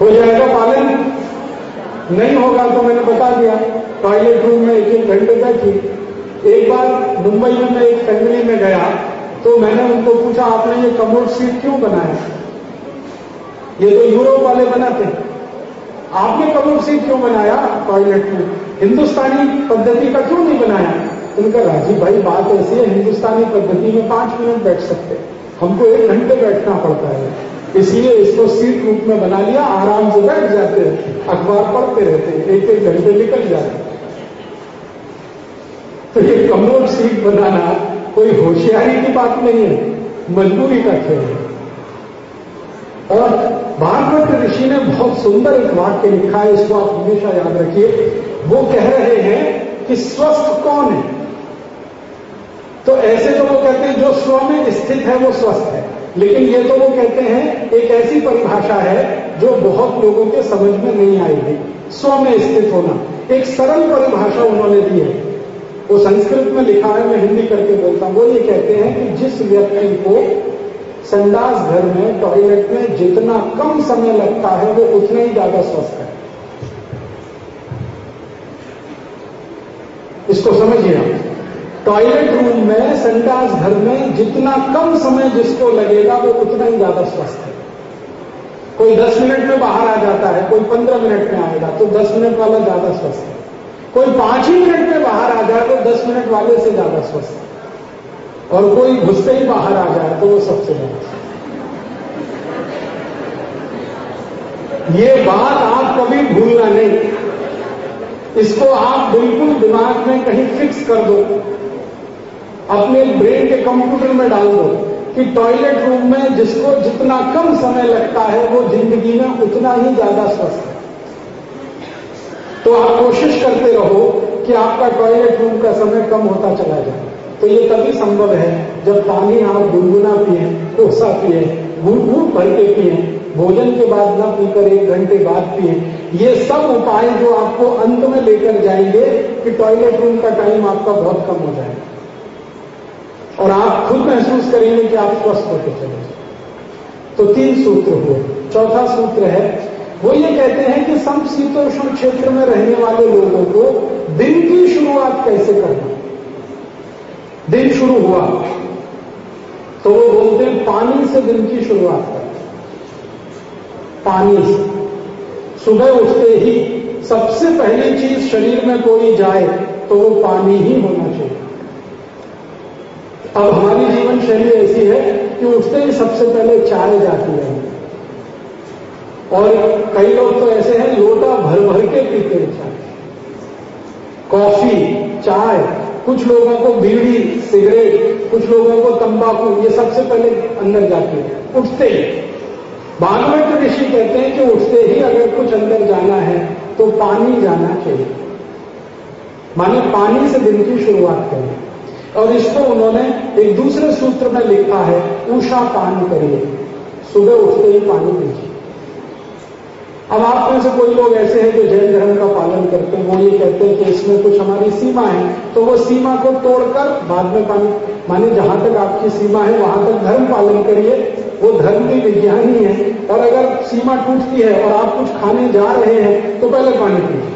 हो जाएगा पालन? नहीं होगा तो मैंने बता दिया। टॉयलेट रूम में एक एक घंटे बैठी एक बार मुंबई में एक फैमिली में गया तो मैंने उनको पूछा, आपने ये कमोड सीट क्यों बनाया ये तो यूरोप वाले बनाते आपने कमर सीट क्यों बनाया टॉयलेट में? हिंदुस्तानी पद्धति का क्यों नहीं बनाया? उनका राजीव भाई, बात ऐसी है, हिंदुस्तानी पद्धति में पाँच मिनट बैठ सकते हमको एक घंटे बैठना पड़ता है। इसलिए इसको सीट रूप में बना लिया, आराम से बैठ जाते अखबार पढ़ते रहते एक एक घंटे निकल जाते तो ये कमोड सीट बनाना कोई होशियारी की बात नहीं है, मजबूरी का खेल है। और भागवत ऋषि ने बहुत सुंदर एक वाक्य लिखा है, इसको आप हमेशा याद रखिए। वो कह रहे हैं कि स्वस्थ कौन है? तो ऐसे तो वो कहते हैं जो स्व में स्थित है, वो स्वस्थ है। लेकिन ये तो वो कहते हैं, एक ऐसी परिभाषा है जो बहुत लोगों के समझ में नहीं आएगी स्व में स्थित होना, एक सरल परिभाषा उन्होंने दी है। वो संस्कृत में लिखा है, मैं हिंदी करके बोलता हूँ। वो ये कहते हैं कि जिस व्यक्ति को संडास घर में टॉयलेट में जितना कम समय लगता है, वो उतना ही ज़्यादा स्वस्थ है। इसको समझिए आप। टॉयलेट रूम में, संडास घर में जितना कम समय जिसको लगेगा, वो उतना ही ज़्यादा स्वस्थ है। कोई 10 मिनट में बाहर आ जाता है, कोई 15 मिनट में आएगा तो 10 मिनट वाला ज़्यादा स्वस्थ है। कोई पाँच ही मिनट में बाहर आ जाए तो 10 मिनट वाले से ज़्यादा स्वस्थ और कोई घुसते ही बाहर आ जाए तो वो सबसे बड़ा ये बात आप कभी भूलना नहीं। इसको आप बिल्कुल दिमाग में कहीं फिक्स कर दो। अपने ब्रेन के कंप्यूटर में डाल दो कि टॉयलेट रूम में जिसको जितना कम समय लगता है, वो ज़िंदगी में उतना ही ज़्यादा स्वस्थ है। तो आप कोशिश करते रहो कि आपका टॉयलेट रूम का समय कम होता चला जाए। तो ये तभी संभव है जब पानी आप गुनगुना पिए, कोसा पिए घूट घूट भर के पिए, भोजन के बाद न पीकर एक घंटे बाद पिए। ये सब उपाय जो आपको अंत में लेकर जाएँगे कि टॉयलेट रूम का टाइम आपका बहुत कम हो जाएगा। और आप खुद महसूस करेंगे कि आप स्वस्थ होकर चले तो तीन सूत्र हुए। चौथा सूत्र है वो ये कहते हैं कि समशीतोष्ण क्षेत्र में रहने वाले लोगों को दिन की शुरुआत कैसे करना? दिन शुरू हुआ। तो वो बोलते हैं, पानी से दिन की शुरुआत कर। पानी से। सुबह उठते ही सबसे पहली चीज़ शरीर में कोई जाए तो वो पानी ही होना चाहिए। अब हमारी जीवन शैली ऐसी है कि उठते ही सबसे पहले चाय जाती है। और कई लोग तो ऐसे हैं, लोटा भर भर के पीते हैं चाय। कॉफ़ी, चाय, कुछ लोगों को बीड़ी, सिगरेट, कुछ लोगों को तंबाकू, ये सबसे पहले अंदर जाती है, उठते ही। भागवत ऋषि कहते हैं कि उठते ही अगर कुछ अंदर जाना है तो पानी जाना चाहिए। माने पानी से दिन की शुरुआत करें। और इसको उन्होंने एक दूसरे सूत्र में लिखा है ऊषा पान करिए। सुबह उठते ही पानी पीजिए। अब आप में से कोई लोग ऐसे हैं जो जैन धर्म का पालन करते हैं, वो ये कहते हैं कि इसमें कुछ हमारी सीमा है। तो वो सीमा को तोड़कर बाद में पानी, माने जहाँ तक आपकी सीमा है, वहाँ तक धर्म पालन करिए। वो धर्म की विज्ञान ही है। और अगर सीमा टूटती है और आप कुछ खाने जा रहे हैं तो पहले पानी पीजिए।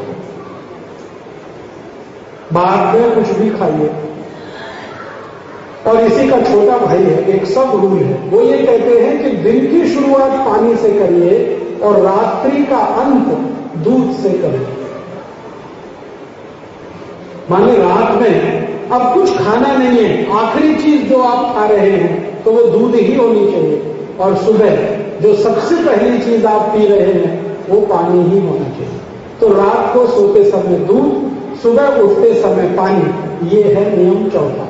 बाद में कुछ भी खाइए। और इसी का छोटा भाई है, एक सब रूल है। वो ये कहते हैं कि दिन की शुरुआत पानी से करिए और रात्रि का अंत दूध से करिए माने रात में अब कुछ खाना नहीं है, आखिरी चीज़ जो आप खा रहे हैं तो वो दूध ही होनी चाहिए। और सुबह जो सबसे पहली चीज़ आप पी रहे हैं, वो पानी ही होना चाहिए। तो रात को सोते समय दूध, सुबह उठते समय पानी, ये है नियम चौथा।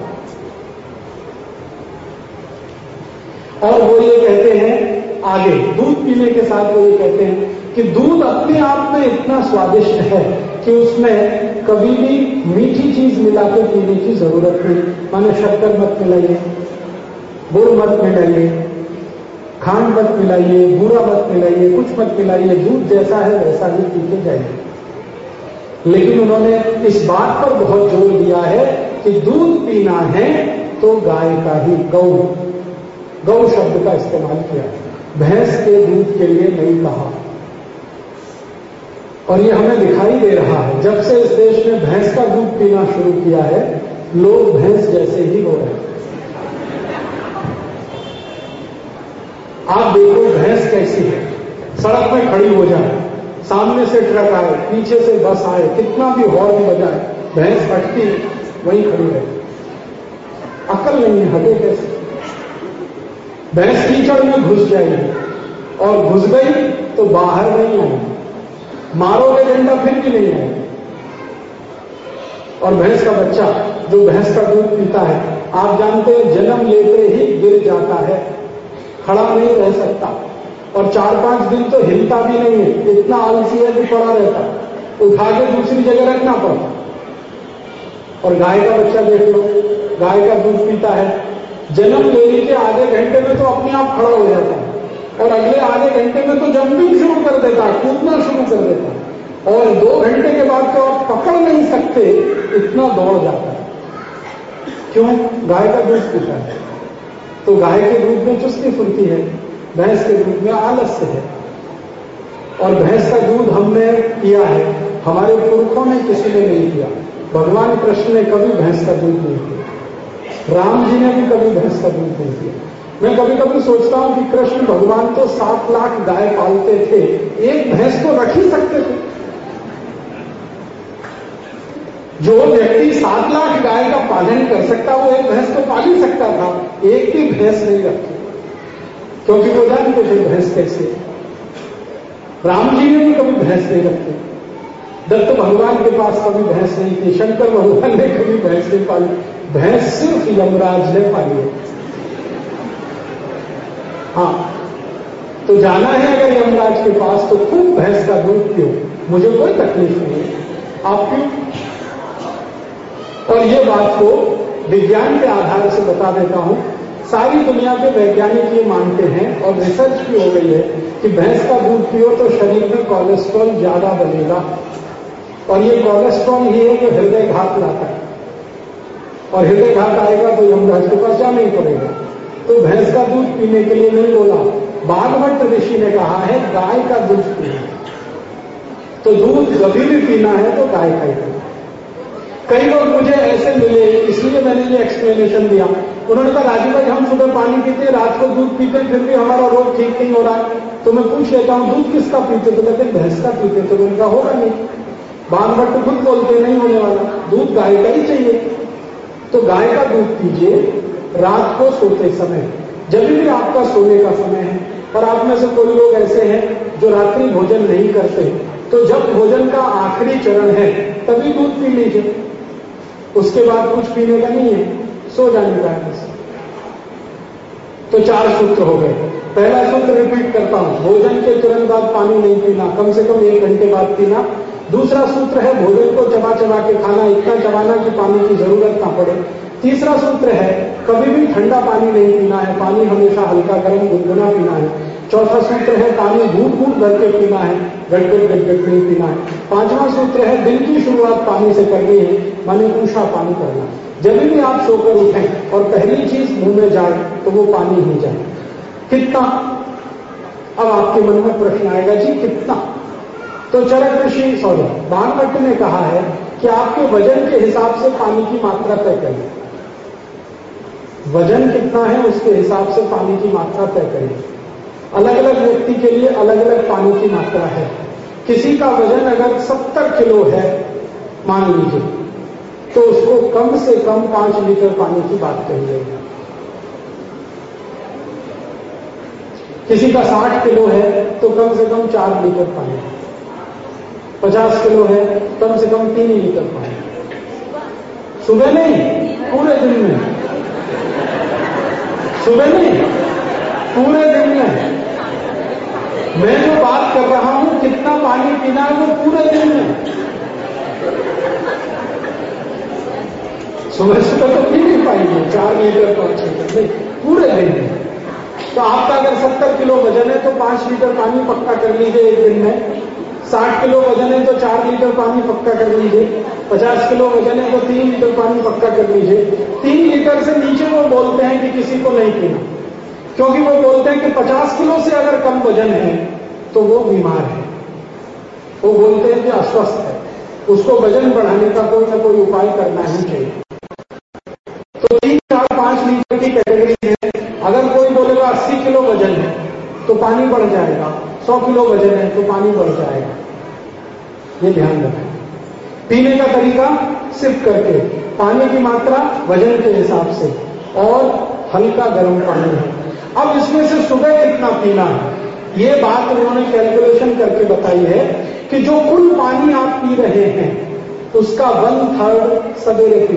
और वो ये कहते हैं आगे, दूध पीने के साथ वो ये कहते हैं कि दूध अपने आप में इतना स्वादिष्ट है कि उसमें कभी भी मीठी चीज़ मिला के पीने की ज़रूरत नहीं। माने शक्कर मत मिलाइए, गुड़ मत मिलाइए, खांड मत मिलाइए, बूरा मत मिलाइए, कुछ मत मिलाइए, दूध जैसा है वैसा ही पीते जाइए। लेकिन उन्होंने इस बात पर बहुत ज़ोर दिया है कि दूध पीना है तो गाय का ही गौ गौ शब्द का इस्तेमाल किया भैंस के दूध के लिए नहीं कहा। और ये हमें दिखाई दे रहा है, जब से इस देश में भैंस का दूध पीना शुरू किया है, लोग भैंस जैसे ही हो रहे हैं। आप देखो भैंस कैसी है। सड़क में खड़ी हो जाए, सामने से ट्रक आए, पीछे से बस आए, कितना भी हॉर्न बजाए भैंस हटती, वहीं खड़ी रहे। अकल नहीं हटे कैसे? भैंस कीचड़ में घुस जाएगी। और घुस गई तो बाहर नहीं आएगी। मारोगे डंडा फिर भी नहीं आएगी। और भैंस का बच्चा, जो भैंस का दूध पीता है, आप जानते हैं, जन्म लेते ही गिर जाता है। खड़ा नहीं रह सकता। और चार पाँच दिन तो हिलता भी नहीं है। इतना आलसी है कि पड़ा रहता। उठा के दूसरी जगह रखना पड़ता। और गाय का बच्चा देख लो। गाय का दूध पीता है। जन्म लेने के आधे घंटे में तो अपने आप खड़ा हो जाता है। और अगले आधे घंटे में तो जंपिंग शुरू कर देता है, कूदना शुरू कर देता है। और दो घंटे के बाद तो आप पकड़ नहीं सकते, इतना दौड़ जाता है। क्यों? गाय का दूध पीता है। तो गाय के दूध में चुस्ती फुर्ती है, भैंस के दूध में आलस्य है। और भैंस का दूध हमने किया है, हमारे पुरखों ने किसी ने नहीं किया। भगवान कृष्ण ने कभी भैंस का दूध नहीं किया। राम जी ने भी कभी भैंस का दूध नहीं दिया मैं कभी कभी सोचता हूँ कि कृष्ण भगवान तो सात लाख गाय पालते थे, एक भैंस को रख ही सकते थे। जो व्यक्ति सात लाख गाय का पालन कर सकता, वो एक भैंस को पाल ही सकता था, एक भी भैंस नहीं रखी क्योंकि वो जानते थे भैंस कैसे। राम जी ने भी कभी भैंस नहीं रखते दत्त भगवान के पास कभी भैंस नहीं थी, शंकर भगवान ने कभी भैंस नहीं पाली। भैंस सिर्फ़ यमराज ने पाई है। हाँ तो जाना है अगर यमराज के पास तो खूब भैंस का दूध पियो। मुझे कोई तकलीफ़ नहीं है। आप क्यों और ये बात को विज्ञान के आधार से बता देता हूँ। सारी दुनिया के वैज्ञानिक ये मानते हैं और रिसर्च भी हो गई है कि भैंस का दूध पियो तो शरीर में कोलेस्ट्रॉल ज़्यादा बनेगा। और ये कोलेस्ट्रॉल ही है जो हृदय घात लाता है। और हृदय घात आएगा तो यमराज के पास जाना ही पड़ेगा। तो भैंस का दूध पीने के लिए नहीं बोला। बागवट ऋषि ने कहा है, गाय का दूध पीना तो दूध कभी भी पीना है तो गाय का ही पीना कई लोग मुझे ऐसे मिले, इसलिए मैंने ये एक्सप्लेनेशन दिया। उन्होंने कहा, राजू भाई, हम सुबह पानी पीते, रात को दूध पीते, फिर भी हमारा रोग ठीक नहीं हो रहा तो मैं पूछ लेता हूँ, दूध किसका पीते तो कहते भैंस का पीते तो उनका होगा नहीं। बाल भट्ट खुद बोलते नहीं होने वाला। दूध गाय का ही चाहिए। तो गाय का दूध पीजिए, रात को सोते समय। जब भी आपका सोने का समय है और आप में से कोई लोग ऐसे हैं जो रात्रि भोजन नहीं करते। तो जब भोजन का आखिरी चरण है, तभी दूध पी लीजिए। उसके बाद कुछ पीने का नहीं है, सो जाने का है तो चार सूत्र हो गए। पहला सूत्र रिपीट करता हूँ। भोजन के तुरंत बाद पानी नहीं पीना, कम से कम एक घंटे बाद पीना। दूसरा सूत्र है भोजन को चबा चबा के खाना, इतना चबाना कि पानी की ज़रूरत ना पड़े। तीसरा सूत्र है, कभी भी ठंडा पानी नहीं पीना है, पानी हमेशा हल्का गर्म गुनगुना पीना है। चौथा सूत्र है, पानी घूट घूट भर के पीना है गटगट गटगट नहीं पीना है। पांचवा सूत्र है, दिन की शुरुआत पानी से करनी है, माने ऊषा पानी करना। जब भी आप सोकर उठें और पहली चीज़ मुँह में जाए तो वो पानी ही जाए। कितना? अब आपके मन में प्रश्न आएगा, जी कितना? तो चरक ऋषि सॉरी भागवत ने कहा है कि आपके वज़न के हिसाब से पानी की मात्रा तय करें वज़न कितना है उसके हिसाब से पानी की मात्रा तय करें अलग अलग व्यक्ति के लिए अलग अलग पानी की मात्रा है। किसी का वज़न अगर 70 किलो है, मान लीजिए तो उसको कम से कम पाँच लीटर पानी की बात जाएगी। किसी का 60 किलो है तो कम से कम चार लीटर पानी। पचास किलो है, कम से कम तीन ही लीटर पानी। सुबह नहीं पूरे दिन में। सुबह नहीं पूरे दिन में। मैं जो बात कर रहा हूँ, कितना पानी पीना है वो पूरे दिन में। सुबह सुबह तो पी नहीं पाएँगे, चार लीटर पाँच लीटर नहीं, पूरे दिन में। तो आपका अगर सत्तर किलो वज़न है तो पाँच लीटर पानी पक्का कर लीजिए एक दिन में। साठ किलो वज़न है तो चार लीटर पानी पक्का कर लीजिए पचास किलो वज़न है तो तीन लीटर पानी पक्का कर लीजिए तीन लीटर से नीचे वो बोलते हैं कि किसी को नहीं पीना। क्योंकि वो बोलते हैं कि 50 किलो से अगर कम वज़न है तो वो बीमार है। वो बोलते हैं कि अस्वस्थ है। उसको वज़न बढ़ाने का कोई ना कोई उपाय करना ही चाहिए। तो तीन, चार, पाँच लीटर की कैटेगरी है अगर कोई बोलेगा अस्सी किलो वज़न है तो पानी बढ़ जाएगा। सौ किलो वज़न है तो पानी बढ़ जाएगा। ये ध्यान रखें। पीने का तरीका सिर्फ़ करके, पानी की मात्रा वज़न के हिसाब से, और हल्का गर्म पानी। है अब इसमें से सुबह कितना पीना है? ये बात उन्होंने कैलकुलेशन करके बताई है कि जो कुल पानी आप पी रहे हैं, उसका वन थर्ड सवेरे पी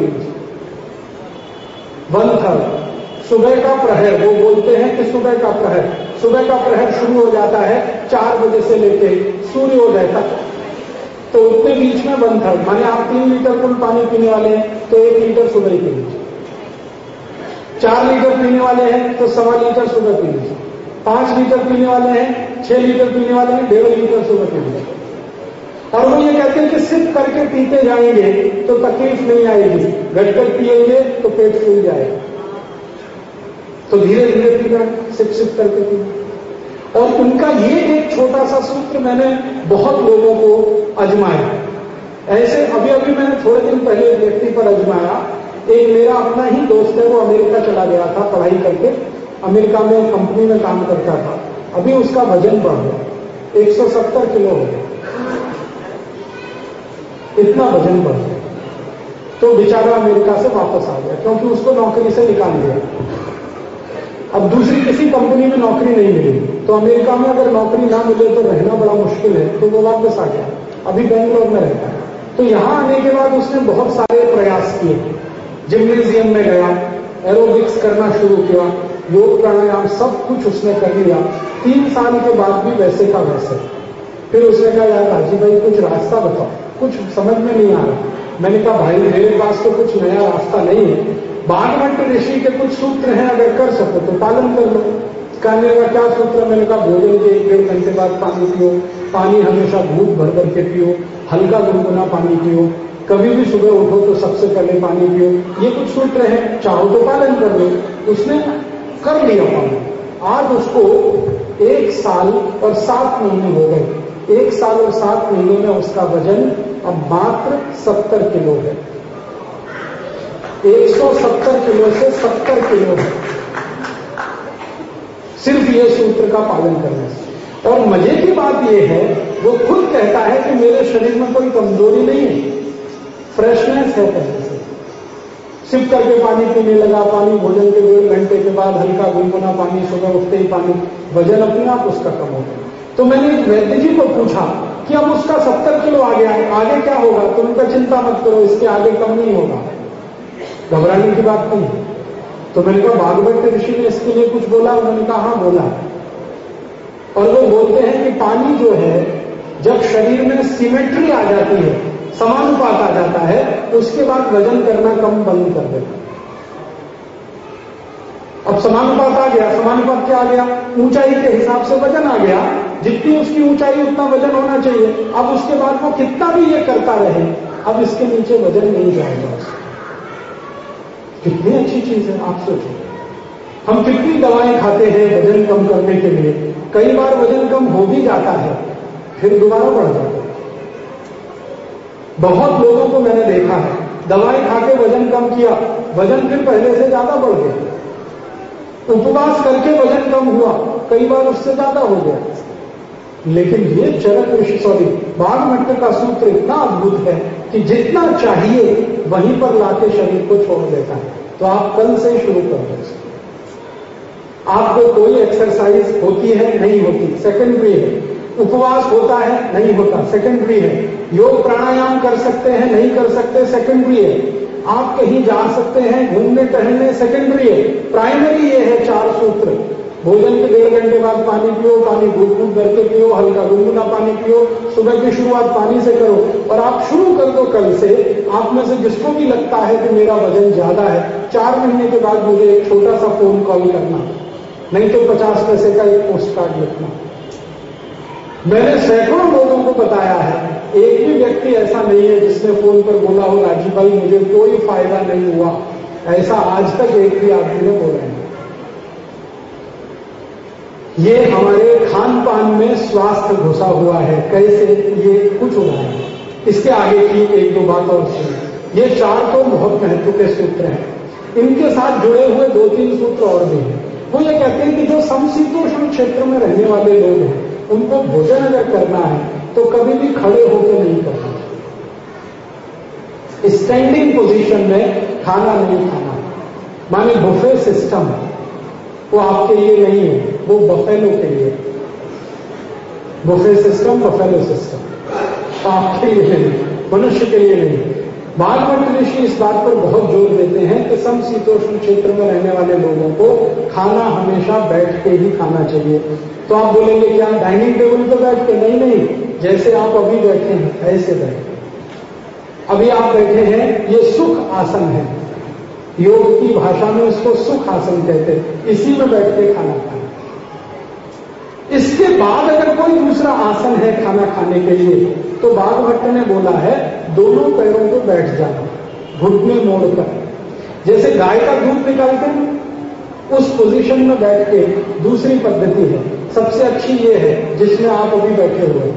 वन थर्ड सुबह का प्रहर, वो बोलते हैं कि सुबह का प्रहर। सुबह का प्रहर शुरू हो जाता है चार बजे से लेके सूर्योदय तक। तो उतने बीच में वन थर्ड माने आप तीन लीटर कुल पानी पीने वाले हैं तो एक लीटर सुबह ही पी लीजिए चार लीटर पीने वाले हैं तो सवा लीटर सुबह पी लीजिए पाँच लीटर पीने वाले हैं, छह लीटर पीने वाले हैं, डेढ़ लीटर सुबह पी लीजिए और वो ये कहते हैं कि सिर्फ़ करके पीते जाएँगे तो तकलीफ़ नहीं आएगी। घटकर पिएँगे तो पेट फूल जाएगा। तो धीरे धीरे पीना सिप सिप करके पीना। और उनका ये एक छोटा सा सूत्र मैंने बहुत लोगों को अजमाया। ऐसे अभी अभी मैंने थोड़े दिन पहले एक व्यक्ति पर अजमाया। एक मेरा अपना ही दोस्त है, वो अमेरिका चला गया था पढ़ाई करके। अमेरिका में कंपनी में काम करता था। अभी उसका वज़न बढ़ गया। 170 किलो हो गया। इतना वज़न बढ़ गया। तो बेचारा अमेरिका से वापस आ गया, क्योंकि उसको नौकरी से निकाल दिया। अब दूसरी किसी कंपनी में नौकरी नहीं मिली तो अमेरिका में अगर नौकरी ना मिले तो रहना बड़ा मुश्किल है। तो वो वापस आ गया। अभी बेंगलोर में रहता है। तो यहाँ आने के बाद उसने बहुत सारे प्रयास किए। जिम्नेजियम में गया एरोबिक्स करना शुरू किया, योग प्राणायाम सब कुछ उसने कर लिया। तीन साल के बाद भी वैसे का वैसे। फिर उसने कहा, यार राज़ी भाई, कुछ रास्ता बताओ। कुछ समझ में नहीं आ रहा। मैंने कहा, भाई, मेरे पास तो कुछ नया रास्ता नहीं है। बागवंट ऋषि के कुछ सूत्र हैं, अगर कर सको तो पालन कर लो। कहने का क्या सूत्र? मैंने कहा, भोजन के एक डेढ़ घंटे बाद पानी पियो। पानी हमेशा भूख भर भर के पियो। हल्का गुनगुना पानी पियो। कभी भी सुबह उठो तो सबसे पहले पानी पियो। ये कुछ सूत्र है, चाहो तो पालन कर लो। उसने कर लिया पालन। आज उसको एक साल और सात महीने हो गए। एक साल और सात महीने में उसका वज़न अब मात्र सत्तर किलो है। 170 किलो से 70 किलो। सिर्फ़ ये सूत्र का पालन करने से और मज़े की बात यह है, वो खुद कहता है कि मेरे शरीर में कोई कमज़ोरी नहीं है। फ्रेशनेस है पहले से। सिप करके पानी पीने लगा, पानी भोजन के डेढ़ घंटे के बाद हल्का गुनगुना पानी, सुबह उठते ही पानी, वज़न अपने आप उसका कम हो गया। तो मैंने एक वैद्य जी को पूछा कि अब उसका सत्तर किलो आ गया है आगे क्या होगा? तुम तो चिंता मत करो, इसके आगे कम नहीं होगा। घबराने की बात नहीं। तो मैंने कहा, भागवत ऋषि ने इसके लिए कुछ बोला? उन्होंने कहा हाँ बोला। और वो बोलते हैं कि पानी जो है, जब शरीर में सिमेट्री आ जाती है, समानुपात आ जाता है उसके बाद वज़न करना कम बंद कर देता अब समानुपात आ गया। समानुपात क्या आ गया? ऊंचाई के हिसाब से वज़न आ गया। जितनी उसकी ऊंचाई, उतना वज़न होना चाहिए। अब उसके बाद वो कितना भी ये करता रहे, अब इसके नीचे वज़न नहीं जाएगा। कितनी अच्छी चीज़ है, आप सोचिए। हम कितनी दवाएँ खाते हैं वज़न कम करने के लिए। कई बार वज़न कम हो भी जाता है, फिर दोबारा बढ़ जाता है। बहुत लोगों को मैंने देखा है दवाई खा के वज़न कम किया, वज़न फिर पहले से ज़्यादा बढ़ गया। उपवास करके वज़न कम हुआ, कई बार उससे ज़्यादा हो गया। लेकिन ये चरक ऋषि सॉरी बाघ मट्ट का सूत्र इतना अद्भुत है कि जितना चाहिए, वहीं पर लाके शरीर को छोड़ देता है। तो आप कल से शुरू कर दो। आपको कोई एक्सरसाइज होती है, नहीं होती। सेकेंडरी है। उपवास होता है, नहीं होता। सेकेंडरी है। योग प्राणायाम कर सकते हैं, नहीं कर सकते सेकेंडरी है। आप कहीं जा सकते हैं, घूमने टहलने सेकेंडरी है। प्राइमरी ये है चार सूत्र। भोजन के डेढ़ घंटे बाद पानी पियो, पानी घूट करके पियो, हल्का गुनगुना पानी पियो, सुबह की शुरुआत पानी से करो। और आप शुरू कर दो कल से, आप में से जिसको भी लगता है कि मेरा वज़न ज़्यादा है, चार महीने के बाद मुझे एक छोटा सा फ़ोन कॉल करना। नहीं तो पचास पैसे का एक पोस्ट कार्ड लिखना। मैंने सैकड़ों लोगों को बताया है, एक भी व्यक्ति ऐसा नहीं है जिसने फ़ोन पर बोला हो, राजीव भाई, मुझे कोई फ़ायदा नहीं हुआ। ऐसा आज तक एक भी आदमी ने बोला है। ये हमारे खान पान में स्वास्थ्य घुसा हुआ है। कैसे? ये कुछ हुआ है। इसके आगे की एक दो बात और सुनिए ये चार तो बहुत महत्व के सूत्र हैं। इनके साथ जुड़े हुए दो तीन सूत्र और भी हैं। वो ये कहते हैं कि जो समशीतोष्ण क्षेत्र में रहने वाले लोग हैं, उनको भोजन अगर करना है तो कभी भी खड़े होकर नहीं करना। स्टैंडिंग पोजीशन में खाना नहीं खाना। माने बुफे सिस्टम वो आपके लिए नहीं है, वो बफेलो के लिए बफे सिस्टम बफेलो सिस्टम आपके लिए नहीं मनुष्य के लिए नहीं भागवत ऋषि इस बात पर बहुत ज़ोर देते हैं कि सम समशीतोष्ण क्षेत्र में रहने वाले लोगों को खाना हमेशा बैठ के ही खाना चाहिए। तो आप बोलेंगे, क्या डाइनिंग टेबल पर बैठ के? नहीं नहीं। जैसे आप अभी बैठे हैं, ऐसे बैठे अभी आप बैठे हैं, ये सुख आसन है। योग की भाषा में इसको सुख आसन कहते इसी में बैठ के खाना खाना। इसके बाद अगर कोई दूसरा आसन है खाना खाने के लिए तो बाघ भट्ट ने बोला है, दोनों पैरों को बैठ जाना घुटने मोड़कर। जैसे गाय का दूध निकालते हैं, उस पोजीशन में बैठ के दूसरी पद्धति है। सबसे अच्छी ये है, जिसमें आप अभी बैठे हुए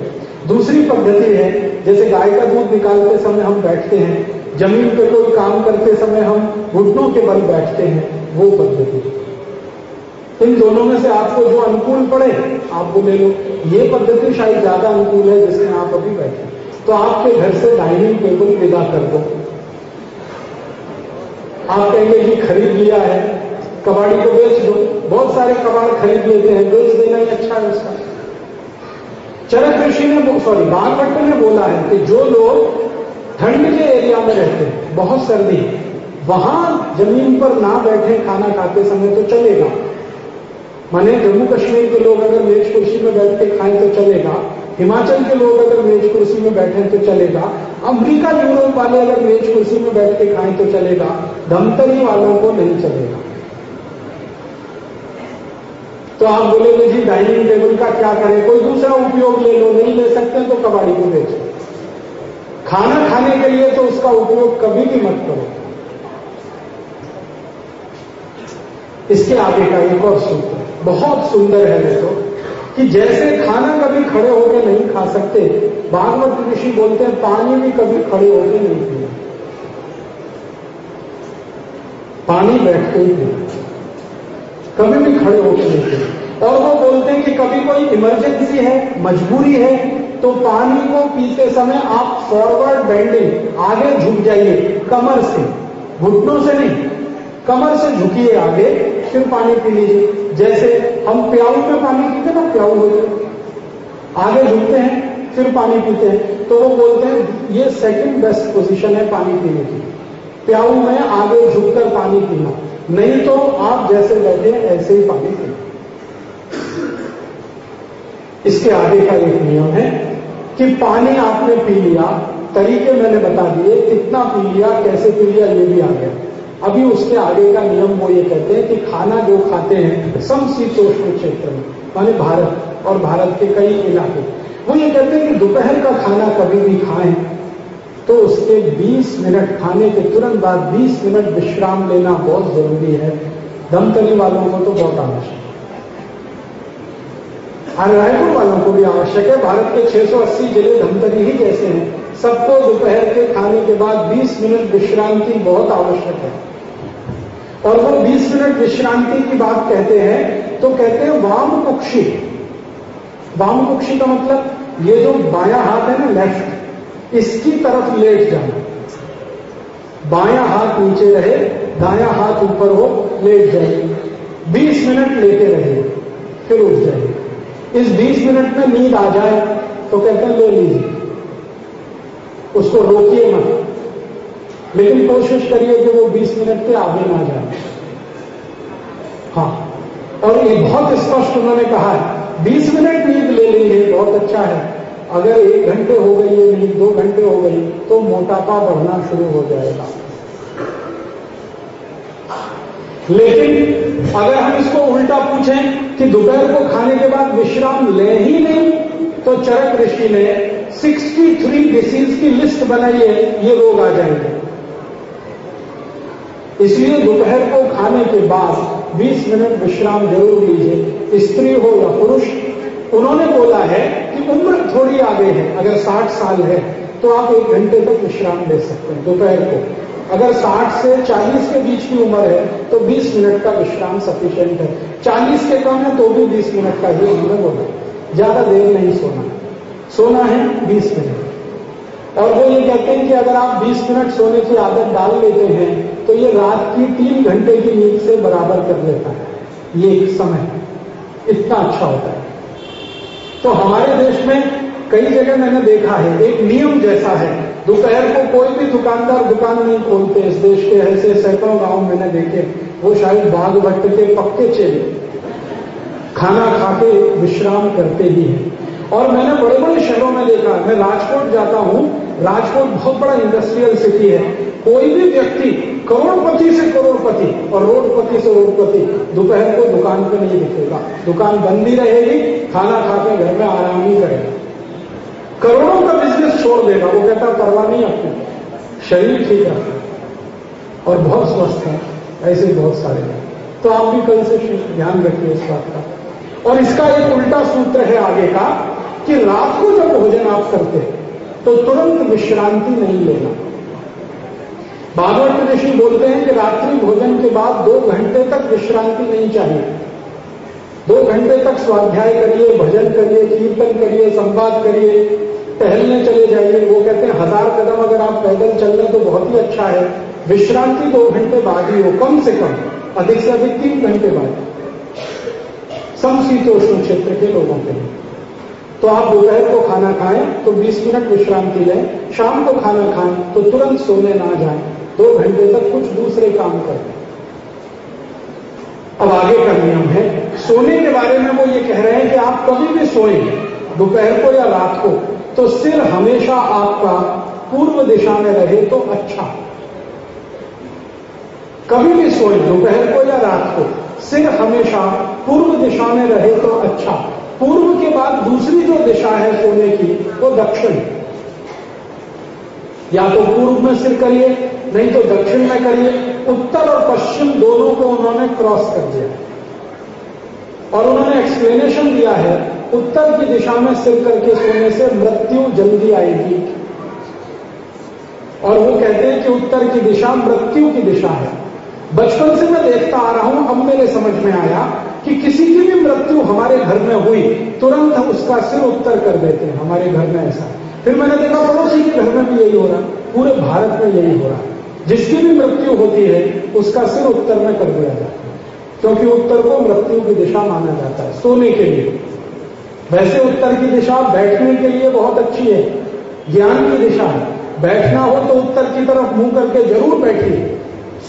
दूसरी पद्धति है, जैसे गाय का दूध निकालते समय हम बैठते हैं ज़मीन पे कोई काम करते समय हम घुटनों के बल बैठते हैं, वो पद्धति। इन दोनों में से आपको जो अनुकूल पड़े, आप ले लो। ये पद्धति शायद ज़्यादा अनुकूल है जिसमें आप अभी बैठे। तो आपके घर से डाइनिंग टेबल विदा कर दो। आप कहेंगे कि खरीद लिया है, कबाड़ी को बेच दो। बहुत सारे कबाड़ खरीद लेते हैं, बेच देना ही अच्छा है उसका। चरक ऋषि ने सॉरी बागवट ने बोला है कि जो लोग ठंड के एरिया में रहते हैं, बहुत सर्दी। वहाँ ज़मीन पर ना बैठे खाना खाते समय तो चलेगा। माने जम्मू कश्मीर के लोग अगर मेज कुर्सी में बैठ के खाएँ तो चलेगा। हिमाचल के लोग अगर मेज कुर्सी में बैठे तो चलेगा। अमेरिका यूरोप वाले अगर मेज कुर्सी में बैठ के खाएँ तो चलेगा। धमतरी वालों को नहीं चलेगा। तो आप बोलेंगे जी, डाइनिंग टेबल का क्या करें? कोई दूसरा उपयोग ले लो, नहीं ले सकते तो कबाड़ी को बेचो। खाना खाने के लिए तो उसका उपयोग कभी भी मत करो। इसके आगे का एक और सूत्र, बहुत सुंदर है देखो कि जैसे खाना कभी खड़े होकर नहीं खा सकते, भागवत ऋषि बोलते हैं, पानी भी कभी खड़े होकर नहीं पीना पानी बैठते ही पीना कभी भी खड़े होकर नहीं पीना और वो बोलते हैं कि कभी कोई इमरजेंसी है, मजबूरी है तो पानी को पीते समय आप फॉरवर्ड बेंडिंग आगे झुक जाइए, कमर से। घुटनों से नहीं, कमर से झुकिए आगे, फिर पानी पी लीजिए। जैसे हम प्याऊ में पानी पीते ना प्याऊ होते आगे झुकते हैं, फिर पानी पीते हैं। तो वो बोलते हैं, ये सेकंड बेस्ट पोजीशन है पानी पीने की। प्याऊ में आगे झुककर पानी पीना। नहीं तो आप जैसे बैठे ऐसे ही पानी पीना। इसके आगे का एक नियम है कि पानी आपने पी लिया, तरीके मैंने बता दिए, कितना पी लिया, कैसे पी लिया, ये भी आ गया। अभी उसके आगे का नियम वो ये कहते हैं कि खाना जो खाते हैं, समशीतोष्ण क्षेत्र में, माने भारत और भारत के कई इलाके। वो ये कहते हैं कि दोपहर का खाना कभी भी खाएँ तो उसके 20 मिनट खाने के तुरंत बाद 20 मिनट विश्राम लेना बहुत ज़रूरी है। धमतरी वालों को तो बहुत आवश्यक है रायपुर वालों को भी आवश्यक है, भारत के 680 ज़िले धमतरी ही जैसे हैं। सबको दोपहर के खाने के बाद 20 मिनट विश्रांति बहुत आवश्यक है। और वो 20 मिनट विश्रांति की बात कहते हैं तो कहते हैं वाम कुक्षी वाम कुक्षी का मतलब ये जो बाया हाथ है ना लेफ़्ट इसकी तरफ़ लेट जाना। बाया हाथ नीचे रहे, दाया हाथ ऊपर हो, लेट जाए 20 मिनट लेते रहे फिर उठ जाए इस 20 मिनट में नींद आ जाए तो कहते हैं, ले लीजिए। उसको रोकिए मत। लेकिन कोशिश करिए कि वो 20 मिनट के आगे ना जाए। हाँ और ये बहुत स्पष्ट उन्होंने कहा है 20 मिनट नींद ले लेंगे बहुत अच्छा है। अगर एक घंटे हो गई है नींद दो घंटे हो गई तो मोटापा बढ़ना शुरू हो जाएगा। लेकिन अगर हम इसको उल्टा पूछें कि दोपहर को खाने के बाद विश्राम ले ही नहीं तो चरक ऋषि ने 63 डिसीज की लिस्ट बनाई है ये रोग आ जाएँगे। इसलिए दोपहर को खाने के बाद 20 मिनट विश्राम ज़रूर लीजिए। स्त्री हो या पुरुष, उन्होंने बोला है कि उम्र थोड़ी आगे है, अगर 60 साल है तो आप एक घंटे तक विश्राम ले सकते हैं दोपहर को। अगर 60 से 40 के बीच की उम्र है तो 20 मिनट का विश्राम सफिशियंट है। 40 के कम है तो भी 20 मिनट का ही उन्होंने बोला ज़्यादा देर नहीं सोना। सोना है 20 मिनट। और वो ये कहते हैं कि अगर आप 20 मिनट सोने की आदत डाल लेते हैं तो ये रात की तीन घंटे की नींद से बराबर कर लेता है। ये एक समय इतना अच्छा होता है। तो हमारे देश में कई जगह मैंने देखा है, एक नियम जैसा है। दोपहर को कोई भी दुकानदार दुकान नहीं खोलते, इस देश के ऐसे सैकड़ों गाँव मैंने देखे, वो शायद बाघ भट्ट के पक्के चेले। खाना खा के विश्राम करते ही हैं। और मैंने बड़े बड़े शहरों में देखा, मैं राजकोट जाता हूँ, राजकोट बहुत बड़ा इंडस्ट्रियल सिटी है। कोई भी व्यक्ति करोड़पति से करोड़पति और रोडपति से रोडपति दोपहर को दुकान पर नहीं दिखेगा। दुकान बंद ही रहेगी, खाना खा के घर में आराम ही करेगा। करोड़ों का बिज़नेस छोड़ देगा। वो कहता परवाह नहीं आपको। शरीर ठीक है और बहुत स्वस्थ है। ऐसे बहुत सारे हैं। तो आप भी कल से ध्यान रखिए इस बात का। और इसका एक उल्टा सूत्र है आगे का कि रात को जब भोजन आप करते तो तुरंत विश्रांति नहीं लेना। भागवत ऋषि बोलते हैं कि रात्रि भोजन के बाद दो घंटे तक विश्रांति नहीं चाहिए। दो घंटे तक स्वाध्याय करिए, भजन करिए, कीर्तन करिए, संवाद करिए, टहलने चले जाइए। वो कहते हैं, हज़ार कदम अगर आप पैदल चल रहे तो बहुत ही अच्छा है। विश्रांति दो घंटे बाद ही हो, कम से कम, अधिक से अधिक तीन घंटे बाद। समशीतोष्ण क्षेत्र के लोगों के लिए। तो आप दोपहर को खाना खाएँ तो 20 मिनट विश्रांति लें। शाम को खाना खाएँ तो तुरंत सोने ना जाएँ। दो घंटे तक कुछ दूसरे काम करें। अब आगे का नियम है सोने के बारे में वो ये कह रहे हैं कि आप कभी भी सोएँ, दोपहर को या रात को तो सिर हमेशा आपका पूर्व दिशा में रहे तो अच्छा। कभी भी सोएँ, दोपहर को या रात को, सिर हमेशा पूर्व दिशा में रहे तो अच्छा। पूर्व के बाद दूसरी जो दिशा है सोने की, वो दक्षिण। या तो पूर्व में सिर करिए, नहीं तो दक्षिण में करिए, उत्तर और पश्चिम दोनों को उन्होंने क्रॉस कर दिया। और उन्होंने एक्सप्लेनेशन दिया है, उत्तर की दिशा में सिर करके सोने से मृत्यु जल्दी आएगी। और वो कहते हैं कि उत्तर की दिशा मृत्यु की दिशा है। बचपन से मैं देखता आ रहा हूँ, अब मेरे समझ में आया कि किसी की भी मृत्यु हमारे घर में हुई, तुरंत हम उसका सिर उत्तर कर देते हैं। हमारे घर में ऐसा। फिर मैंने देखा पड़ोसी के घर में भी यही हो रहा, पूरे भारत में यही हो रहा। जिसकी भी मृत्यु होती है, उसका सिर उत्तर में कर दिया जाता है। क्योंकि उत्तर को मृत्यु की दिशा माना जाता है, सोने के लिए। वैसे उत्तर की दिशा बैठने के लिए बहुत अच्छी है, ज्ञान की दिशा है। बैठना हो तो उत्तर की तरफ़ मुँह करके ज़रूर बैठिए।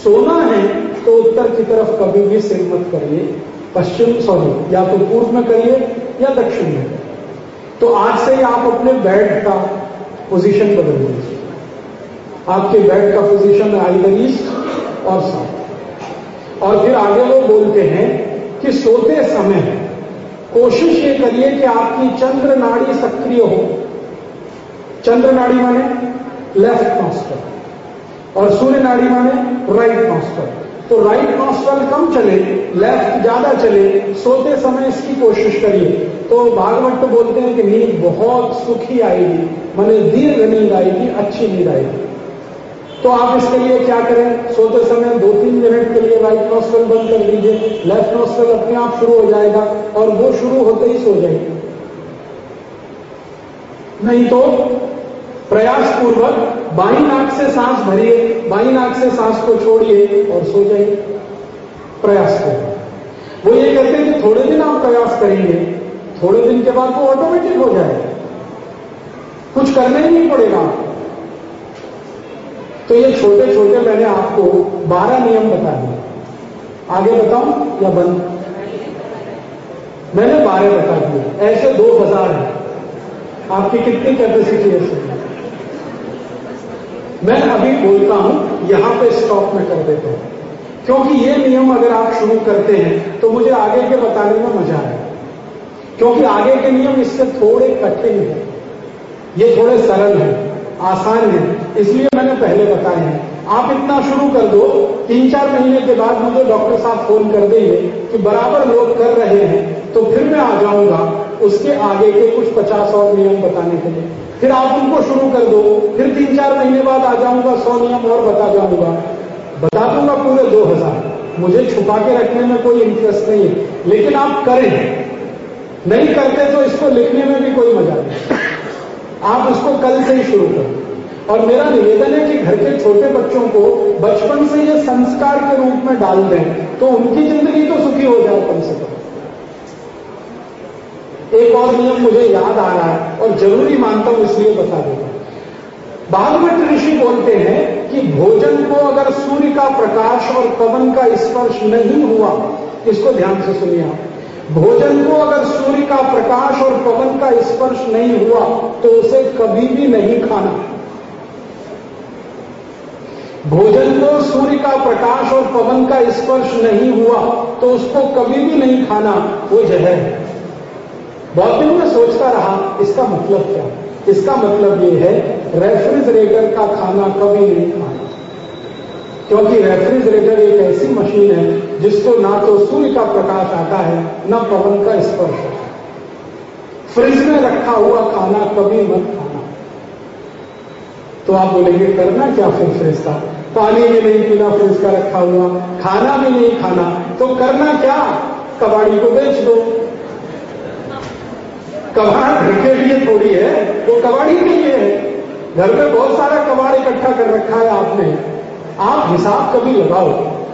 सोना है तो उत्तर की तरफ़ कभी भी सिर मत करिए। पश्चिम, सॉरी, या तो पूर्व में करिए या दक्षिण में। तो आज से ही आप अपने बेड का पोजीशन बदल दीजिए। आपके बेड का पोजीशन है ईस्ट और साउथ और फिर आगे वो बोलते हैं कि सोते समय कोशिश ये करिए कि आपकी चंद्र नाड़ी सक्रिय हो। चंद्र नाड़ी माने लेफ़्ट नॉस्टल और सूर्य नाड़ी माने राइट नॉस्टल तो राइट नॉस्टल कम चले लेफ़्ट ज़्यादा चले, सोते समय इसकी कोशिश करिए। तो भागवत तो बोलते हैं कि नींद बहुत सुखी आएगी, मैंने दीर्घ नींद आएगी, अच्छी नींद आएगी। तो आप इसके लिए क्या करें? सोते समय दो तीन मिनट के लिए राइट नॉस्टल बंद कर दीजिए लेफ़्ट नॉस्टल अपने आप शुरू हो जाएगा और वो शुरू होते ही सो जाएगी। नहीं तो प्रयास पूर्वक बाई नाक से सांस भरिए, बाई नाक से सांस को छोड़िए और सो जाइए। प्रयास करें वो ये कहते हैं कि थोड़े दिन आप प्रयास करेंगे, थोड़े दिन के बाद वो ऑटोमेटिक हो जाएगा। कुछ करना ही नहीं पड़ेगा आपको। तो ये छोटे छोटे मैंने आपको 12 नियम बता दिए। आगे बताऊँ या बंद? मैंने 12 बता दिए। ऐसे दो हज़ार है। आपकी कितनी कैपेसिटी है मैं अभी बोलता हूँ, यहाँ पे स्टॉप में कर देता हूँ। क्योंकि ये नियम अगर आप शुरू करते हैं तो मुझे आगे के बताने में मज़ा आएगा। क्योंकि आगे के नियम इससे थोड़े कठिन हैं। ये थोड़े सरल हैं। आसान है। इसलिए मैंने पहले बताए हैं। आप इतना शुरू कर दो तीन चार महीने के बाद मुझे डॉक्टर साहब फ़ोन कर देंगे कि बराबर लोग कर रहे हैं तो फिर मैं आ जाऊँगा उसके आगे के कुछ पचास और नियम बताने के लिए। फिर आप उनको शुरू कर दो, फिर तीन चार महीने बाद आ जाऊँगा, सौ नियम और बता जाऊँगा। बता दूँगा पूरे दो हज़ार। मुझे छुपा के रखने में कोई इंटरेस्ट नहीं है, लेकिन आप करें। नहीं करते तो इसको लिखने में भी कोई मज़ा नहीं। आप इसको कल से ही शुरू करें। और मेरा निवेदन है कि घर के छोटे बच्चों को बचपन से ये संस्कार के रूप में डाल दें तो उनकी ज़िंदगी तो सुखी हो जाए कम से कम। एक और नियम मुझे याद आ रहा है और ज़रूरी मानता हूँ, इसलिए बता देता भागवत ऋषि बोलते हैं कि भोजन को अगर सूर्य का प्रकाश और पवन का स्पर्श नहीं हुआ, इसको ध्यान से सुनिए आप। भोजन को अगर सूर्य का प्रकाश और पवन का स्पर्श नहीं हुआ तो उसे कभी भी नहीं खाना। भोजन को सूर्य का प्रकाश और पवन का स्पर्श नहीं हुआ तो उसको कभी भी नहीं खाना, वो जहर है। बहुत दिन में सोचता रहा, इसका मतलब क्या? इसका मतलब ये है, रेफ्रिजरेटर का खाना कभी नहीं खाना। क्योंकि रेफ्रिजरेटर एक ऐसी मशीन है जिसको ना तो सूर्य का प्रकाश आता है, ना पवन का स्पर्श आता फ्रिज में रखा हुआ खाना कभी मत खाना। तो आप बोलेंगे, करना क्या फिर फ्रिज का? पानी भी नहीं पीना, फ्रिज का रखा हुआ। खाना भी नहीं खाना तो करना क्या? कबाड़ी को बेच दो। कबाड़ घर के लिए थोड़ी है, वो तो कबाड़ी के लिए है। घर में बहुत सारा कबाड़ इकट्ठा कर रखा है आपने। आप हिसाब कभी लगाओ।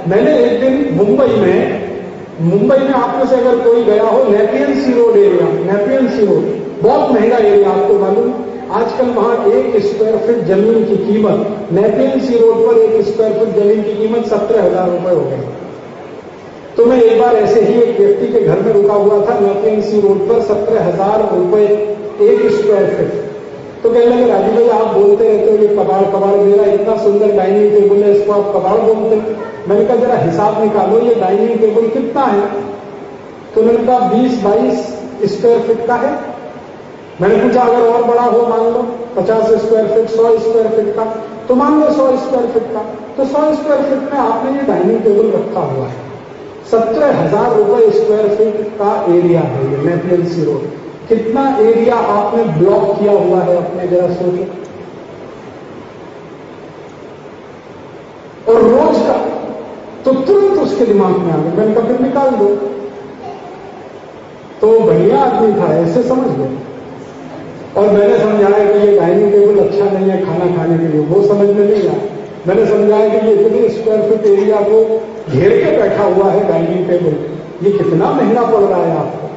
मैंने एक दिन मुंबई में मुंबई में आप में से अगर कोई गया हो Nepean Sea Road area Nepean Sea Road बहुत महँगा एरिया आपको मालूम? आजकल वहाँ एक स्क्वायर फीट ज़मीन की कीमत नेपियन सी रोड पर एक स्क्वायर फीट ज़मीन की कीमत सत्रह हज़ार रुपए हो गई। तो मैं एक बार ऐसे ही एक व्यक्ति के घर में रुका हुआ था नेपियन सी रोड पर सत्रह हज़ार रुपए एक स्क्वायर फीट तो कहने लगे, राजू भाई, आप बोलते रहते हो, ये कबाड़ कबाड़ मेरा इतना सुंदर डाइनिंग टेबल है, इसको आप कबाड़ बोलते मैंने कहा, जरा हिसाब निकालो, ये डाइनिंग टेबल कितना है? तो उन्होंने कहा, बीस बाईस स्क्वायर फीट का है। मैंने पूछा, अगर और बड़ा हो, मान लो, पचास स्क्वायर फीट सौ स्क्वायर फीट का तो मान लो सौ स्क्वायर फीट का। तो सौ स्क्वायर फीट में आपने ये डाइनिंग टेबल रखा हुआ है। सत्रह हज़ार रुपए स्क्वायर फीट का एरिया है ये नेपलियन सी रोड कितना एरिया आपने ब्लॉक किया हुआ है अपने जरा सोचो। और रोज का तो तुरंत उसके दिमाग में आ गया, मैंने कभी निकाल दो। तो बढ़िया आदमी था, ऐसे समझ गए और मैंने समझाया कि ये डाइनिंग टेबल अच्छा नहीं है खाना खाने के लिए, वो समझ में नहीं आया। मैंने समझाया कि ये इतने स्क्वायर फीट एरिया को घेर के बैठा हुआ है डाइनिंग टेबल ये कितना महँगा पड़ रहा है आपको?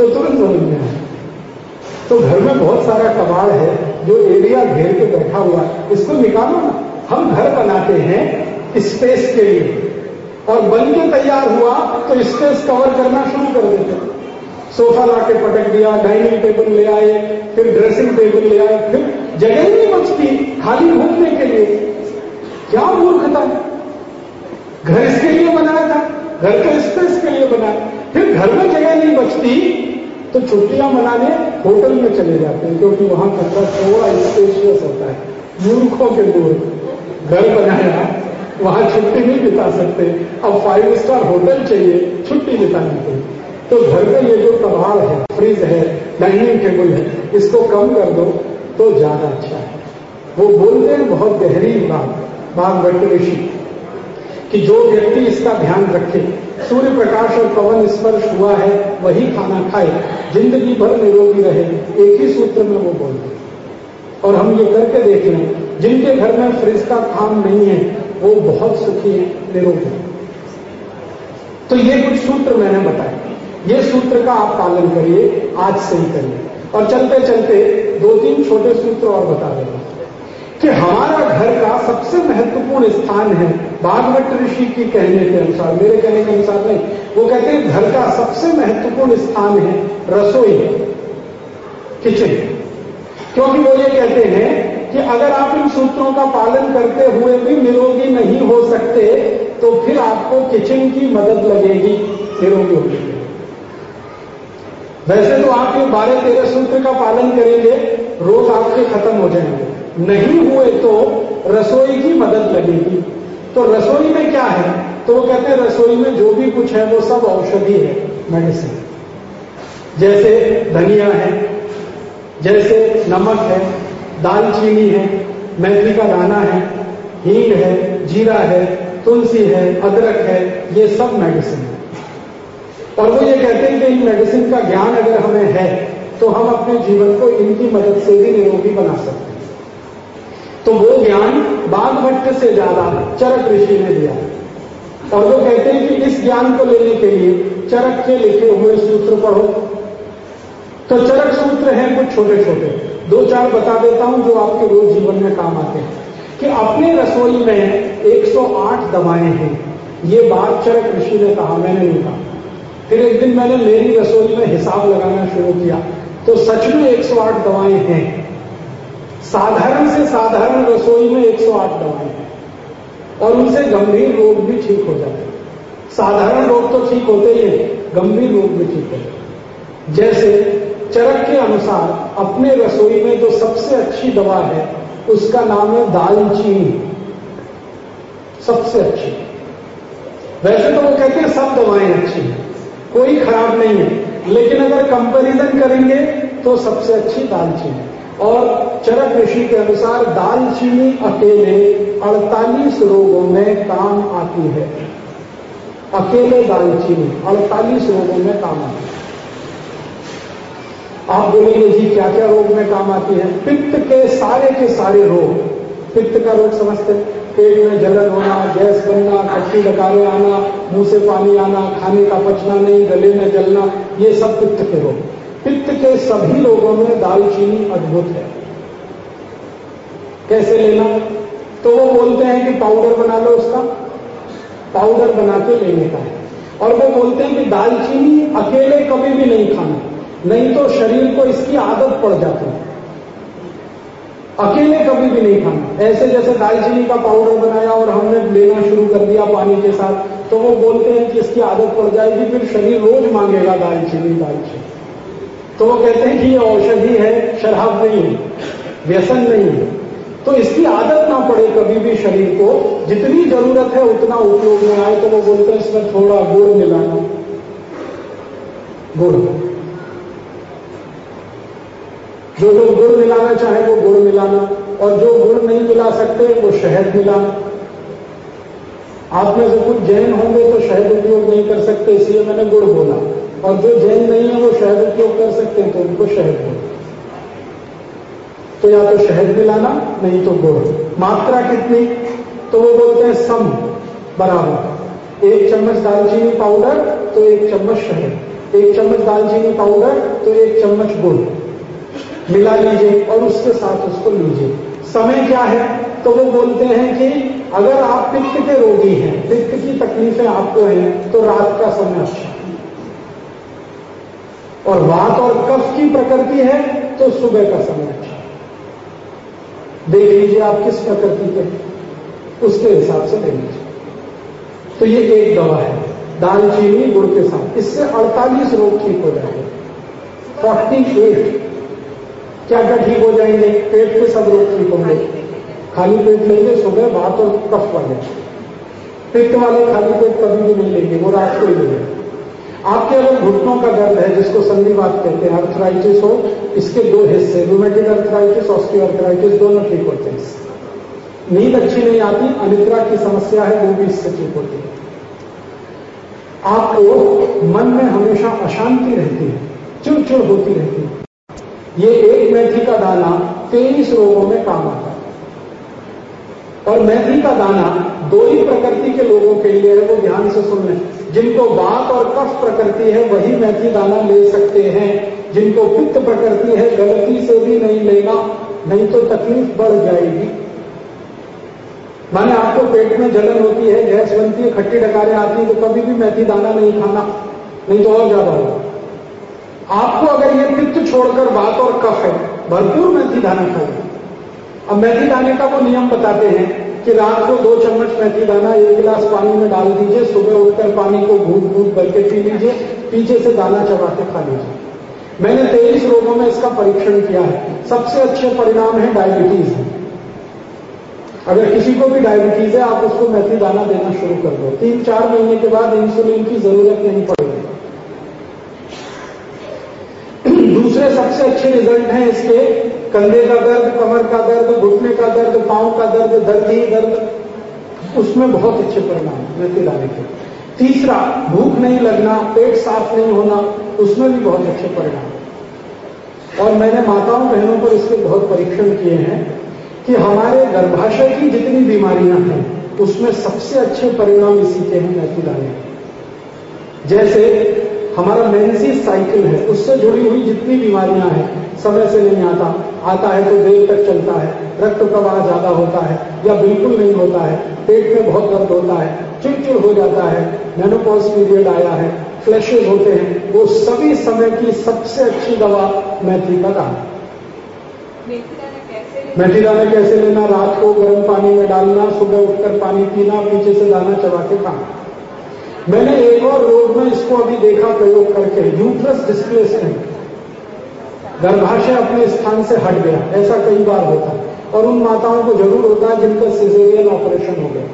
तो तुरंत समझ में आया तो घर में बहुत सारा कबाड़ है जो एरिया घेर के बैठा हुआ। है इसको निकालो ना। हम घर बनाते हैं स्पेस के लिए। और बन के तैयार हुआ तो स्पेस कवर करना शुरू कर देते सोफा लाके पटक दिया डाइनिंग टेबल ले आए, फिर ड्रेसिंग टेबल ले आए, फिर जगह ही नहीं बचती खाली घूमने के लिए। क्या मूर्खता। घर इसके लिए बनाया था। घर के स्पेस के लिए बनाया। फिर घर में जगह नहीं बचती तो छुट्टियाँ मनाने होटल में चले जाते हैं, क्योंकि वहाँ कमरा थोड़ा स्पेशियस होता है। मूर्खों के दूर घर बनाया, वहाँ छुट्टी नहीं बिता सकते। अब फाइव स्टार होटल चाहिए, छुट्टी बिताने के तो घर में ये जो कबाड़ है फ्रिज है डाइनिंग टेबल है, इसको कम कर दो तो ज़्यादा अच्छा है। वो बोलते हैं बहुत गहरी बात भागवत ऋषि कि जो व्यक्ति इसका ध्यान रखे सूर्य प्रकाश और पवन स्पर्श हुआ है, वही खाना खाए, ज़िंदगी भर निरोगी रहे, एक ही सूत्र में वो बोलते और हम ये करके देख लें, जिनके घर में फ्रिज का काम नहीं है, वो बहुत सुखी है, निरोगी तो ये कुछ सूत्र मैंने बताए। ये सूत्र का आप पालन करिए, आज से ही करिए। और चलते चलते दो तीन छोटे सूत्र और बता देगा कि हमारा घर का सबसे महत्वपूर्ण स्थान है बागवट ऋषि की कहने के अनुसार, मेरे कहने के अनुसार नहीं। वो कहते हैं, घर का सबसे महत्वपूर्ण स्थान है, रसोई किचन क्योंकि वो ये कहते हैं कि अगर आप इन सूत्रों का पालन करते हुए भी निरोगी नहीं हो सकते तो फिर आपको किचन की मदद लगेगी निरोगी के वैसे तो आप ये बारह तेरह सूत्र का पालन करेंगे रोग आपके खत्म हो जाएँगे। नहीं हुए तो रसोई की मदद लगेगी। तो रसोई में क्या है? तो वो कहते हैं, रसोई में जो भी कुछ है, वो सब औषधि है मेडिसिन जैसे धनिया है, जैसे नमक है, दालचीनी है मेथी का दाना है, हींग है, जीरा है, तुलसी है, अदरक है, ये सब मेडिसिन है. और वो ये कहते हैं कि इन मेडिसिन का ज्ञान अगर हमें है तो हम अपने जीवन को इनकी मदद से भी निरोगी बना सकते हैं. तो वो ज्ञान बाघभट्ट से ज़्यादा चरक ऋषि ने दिया। और वो कहते हैं कि इस ज्ञान को लेने के लिए चरक के लिखे हुए सूत्र पढ़ो। तो चरक सूत्र हैं कुछ छोटे छोटे दो चार बता देता हूँ जो आपके रोज जीवन में काम आते हैं। कि अपने रसोई में 108 दवाएँ हैं। ये बात चरक ऋषि ने कहा, मैंने नहीं कहा। फिर एक दिन मैंने मेरी रसोई में हिसाब लगाना शुरू किया। तो सच में 108 दवाएँ हैं। साधारण से साधारण रसोई में 108 दवाएँ हैं। और उनसे गंभीर रोग भी ठीक हो जाते हैं। साधारण रोग तो ठीक होते ही गंभीर रोग भी ठीक होते जैसे चरक के अनुसार अपने रसोई में जो सबसे अच्छी दवा है, उसका नाम है दालचीनी। सबसे अच्छी। वैसे तो वो कहते हैं सब दवाएँ अच्छी हैं। कोई खराब नहीं है। लेकिन अगर कंपैरिजन करेंगे तो सबसे अच्छी दालचीनी। और चरक ऋषि के अनुसार दालचीनी अकेले 48 रोगों में काम आती है। अकेले दालचीनी 48 रोगों में काम आती है। आप बोलेंगे, जी क्या क्या रोग में काम आती है? पित्त के सारे के सारे रोग। पित्त का रोग समझते पेट में जलन होना, गैस बनना खट्टी डकारे आना, मुँह से पानी आना, खाने का पचना नहीं, गले में जलना, ये सब पित्त के रोग। पित्त के सभी लोगों में दालचीनी अद्भुत है। कैसे लेना? तो वो बोलते हैं कि पाउडर बना लो उसका। पाउडर बना के लेने का है। और वो बोलते हैं कि दालचीनी अकेले कभी भी नहीं खाना। नहीं तो शरीर को इसकी आदत पड़ जाती है। अकेले कभी भी नहीं खाना। ऐसे जैसे दालचीनी का पाउडर बनाया और हमने लेना शुरू कर दिया पानी के साथ तो वो बोलते हैं कि इसकी आदत पड़ जाएगी, फिर शरीर रोज मांगेगा दालचीनी दालचीनी। तो वो कहते हैं कि ये औषधि है, शराब नहीं है, व्यसन नहीं है। तो इसकी आदत ना पड़े कभी भी शरीर को। जितनी ज़रूरत है उतना उपयोग में आए तो वो बोलते हैं, इसमें थोड़ा गुड़ मिलाना। गुड़। जो लोग गुड़ मिलाना चाहे वो गुड़ मिलाना, और जो गुड़ नहीं मिला सकते वो शहद मिलाना। आप में से कुछ जैन होंगे तो शहद उपयोग नहीं कर सकते, इसलिए मैंने गुड़ बोला। और जो जैन नहीं है, वो शहद उपयोग कर सकते हैं तो उनको शहद बोला। तो या तो शहद मिलाना, नहीं तो गुड़ मात्रा कितनी? तो वो बोलते हैं सम, बराबर। एक चम्मच दालचीनी पाउडर तो एक चम्मच शहद। एक चम्मच दालचीनी पाउडर तो एक चम्मच गुड़। मिला लीजिए और उसके साथ उसको लीजिए। समय क्या है? तो वो बोलते हैं कि अगर आप पित्त के रोगी हैं, पित्त की तकलीफें आपको हैं तो रात का समय अच्छा। और वात और कफ की प्रकृति है तो सुबह का समय अच्छा देख लीजिए आप किस प्रकृति के, उसके हिसाब से ले लीजिए। तो ये एक दवा है दालचीनी गुड़ के साथ। इससे 48 रोग ठीक हो जाएँगे। 48 क्या क्या ठीक हो जाएँगे? पेट के सब रोग ठीक होंगे। खाली पेट लेंगे सुबह बात और कफ वाले। पित्त वाले खाली पेट कभी भी नहीं लेंगे, वो रात को ही लेंगे आपके अगर घुटनों का दर्द है, जिसको संधिवात कहते हैं अर्थराइटिस हो, इसके दो हिस्से रूमेटिक अर्थराइटिस ऑस्टियोआर्थराइटिस दोनों ठीक होते हैं। नींद अच्छी नहीं आती, अनिद्रा की समस्या है, वो भी इससे ठीक होती है। आपको मन में हमेशा अशांति रहती है, चिड़चिड़ होती रहती है। ये एक मेथी का दाना तेईस रोगों में काम आता है। और मेथी का दाना दो ही प्रकृति के लोगों के लिए है, वो ध्यान से सुन लें। जिनको बात और कफ प्रकृति है, वही मेथी दाना ले सकते हैं। जिनको पित्त प्रकृति है, गलती से भी नहीं लेना नहीं तो तकलीफ़ बढ़ जाएगी। माने आपको पेट में जलन होती है, गैस बनती है, खट्टी डकारें आती है तो कभी भी मेथी दाना नहीं खाना, नहीं तो और ज़्यादा होगा। आपको अगर ये पित्त छोड़कर बात और कफ है, भरपूर मेथी दाना खाइए। अब मेथी दाने का वो नियम बताते हैं कि रात को दो चम्मच मेथी दाना, एक गिलास पानी में डाल दीजिए, सुबह उठकर पानी को घूट घूट करके पी लीजिए, पीछे से दाना चबा के खा लीजिए। मैंने तेईस रोगों में इसका परीक्षण किया है। सबसे अच्छे परिणाम है डायबिटीज़ अगर किसी को भी डायबिटीज़ है, आप उसको मेथी दाना देना शुरू कर दो। तीन, चार महीने के बाद इंसुलिन की ज़रूरत नहीं पड़ेगी। दूसरे सबसे अच्छे रिज़ल्ट हैं इसके कंधे का दर्द, कमर का दर्द, घुटने का दर्द, पाँव का दर्द दर्द ही दर्द, उसमें बहुत अच्छे परिणाम मेथी दाने के तीसरा, भूख नहीं लगना, पेट साफ़ नहीं होना, उसमें भी बहुत अच्छे परिणाम। और मैंने माताओं, बहनों पर इसके बहुत परीक्षण किए हैं कि हमारे गर्भाशय की जितनी बीमारियाँ हैं, उसमें सबसे अच्छे परिणाम इसी के हैं मेथी दाने जैसे हमारा मेंसिस साइकिल है। उससे जुड़ी हुई जितनी बीमारियाँ हैं, समय से नहीं आता। आता है तो देर तक चलता है। रक्त प्रवाह ज़्यादा होता है या बिल्कुल नहीं होता है। पेट में बहुत दर्द होता है। चिड़चिड़ हो जाता है। मेनोपॉज पीरियड आया है। फ्लैशेज होते हैं। वो सभी समय की सबसे अच्छी दवा मेथी का दाना। मेथी दाना कैसे लेना? रात को गर्म पानी में डालना, सुबह उठकर पानी पीना, पीछे से दाना चबा के खाना। मैंने एक और रोग में इसको अभी देखा, प्रयोग करके यूट्रस डिस्प्लेसमेंट गर्भाशय अपने स्थान से हट गया, ऐसा कई बार होता है। और उन माताओं को ज़रूर होता है जिनका सिजेरियन ऑपरेशन हो गया।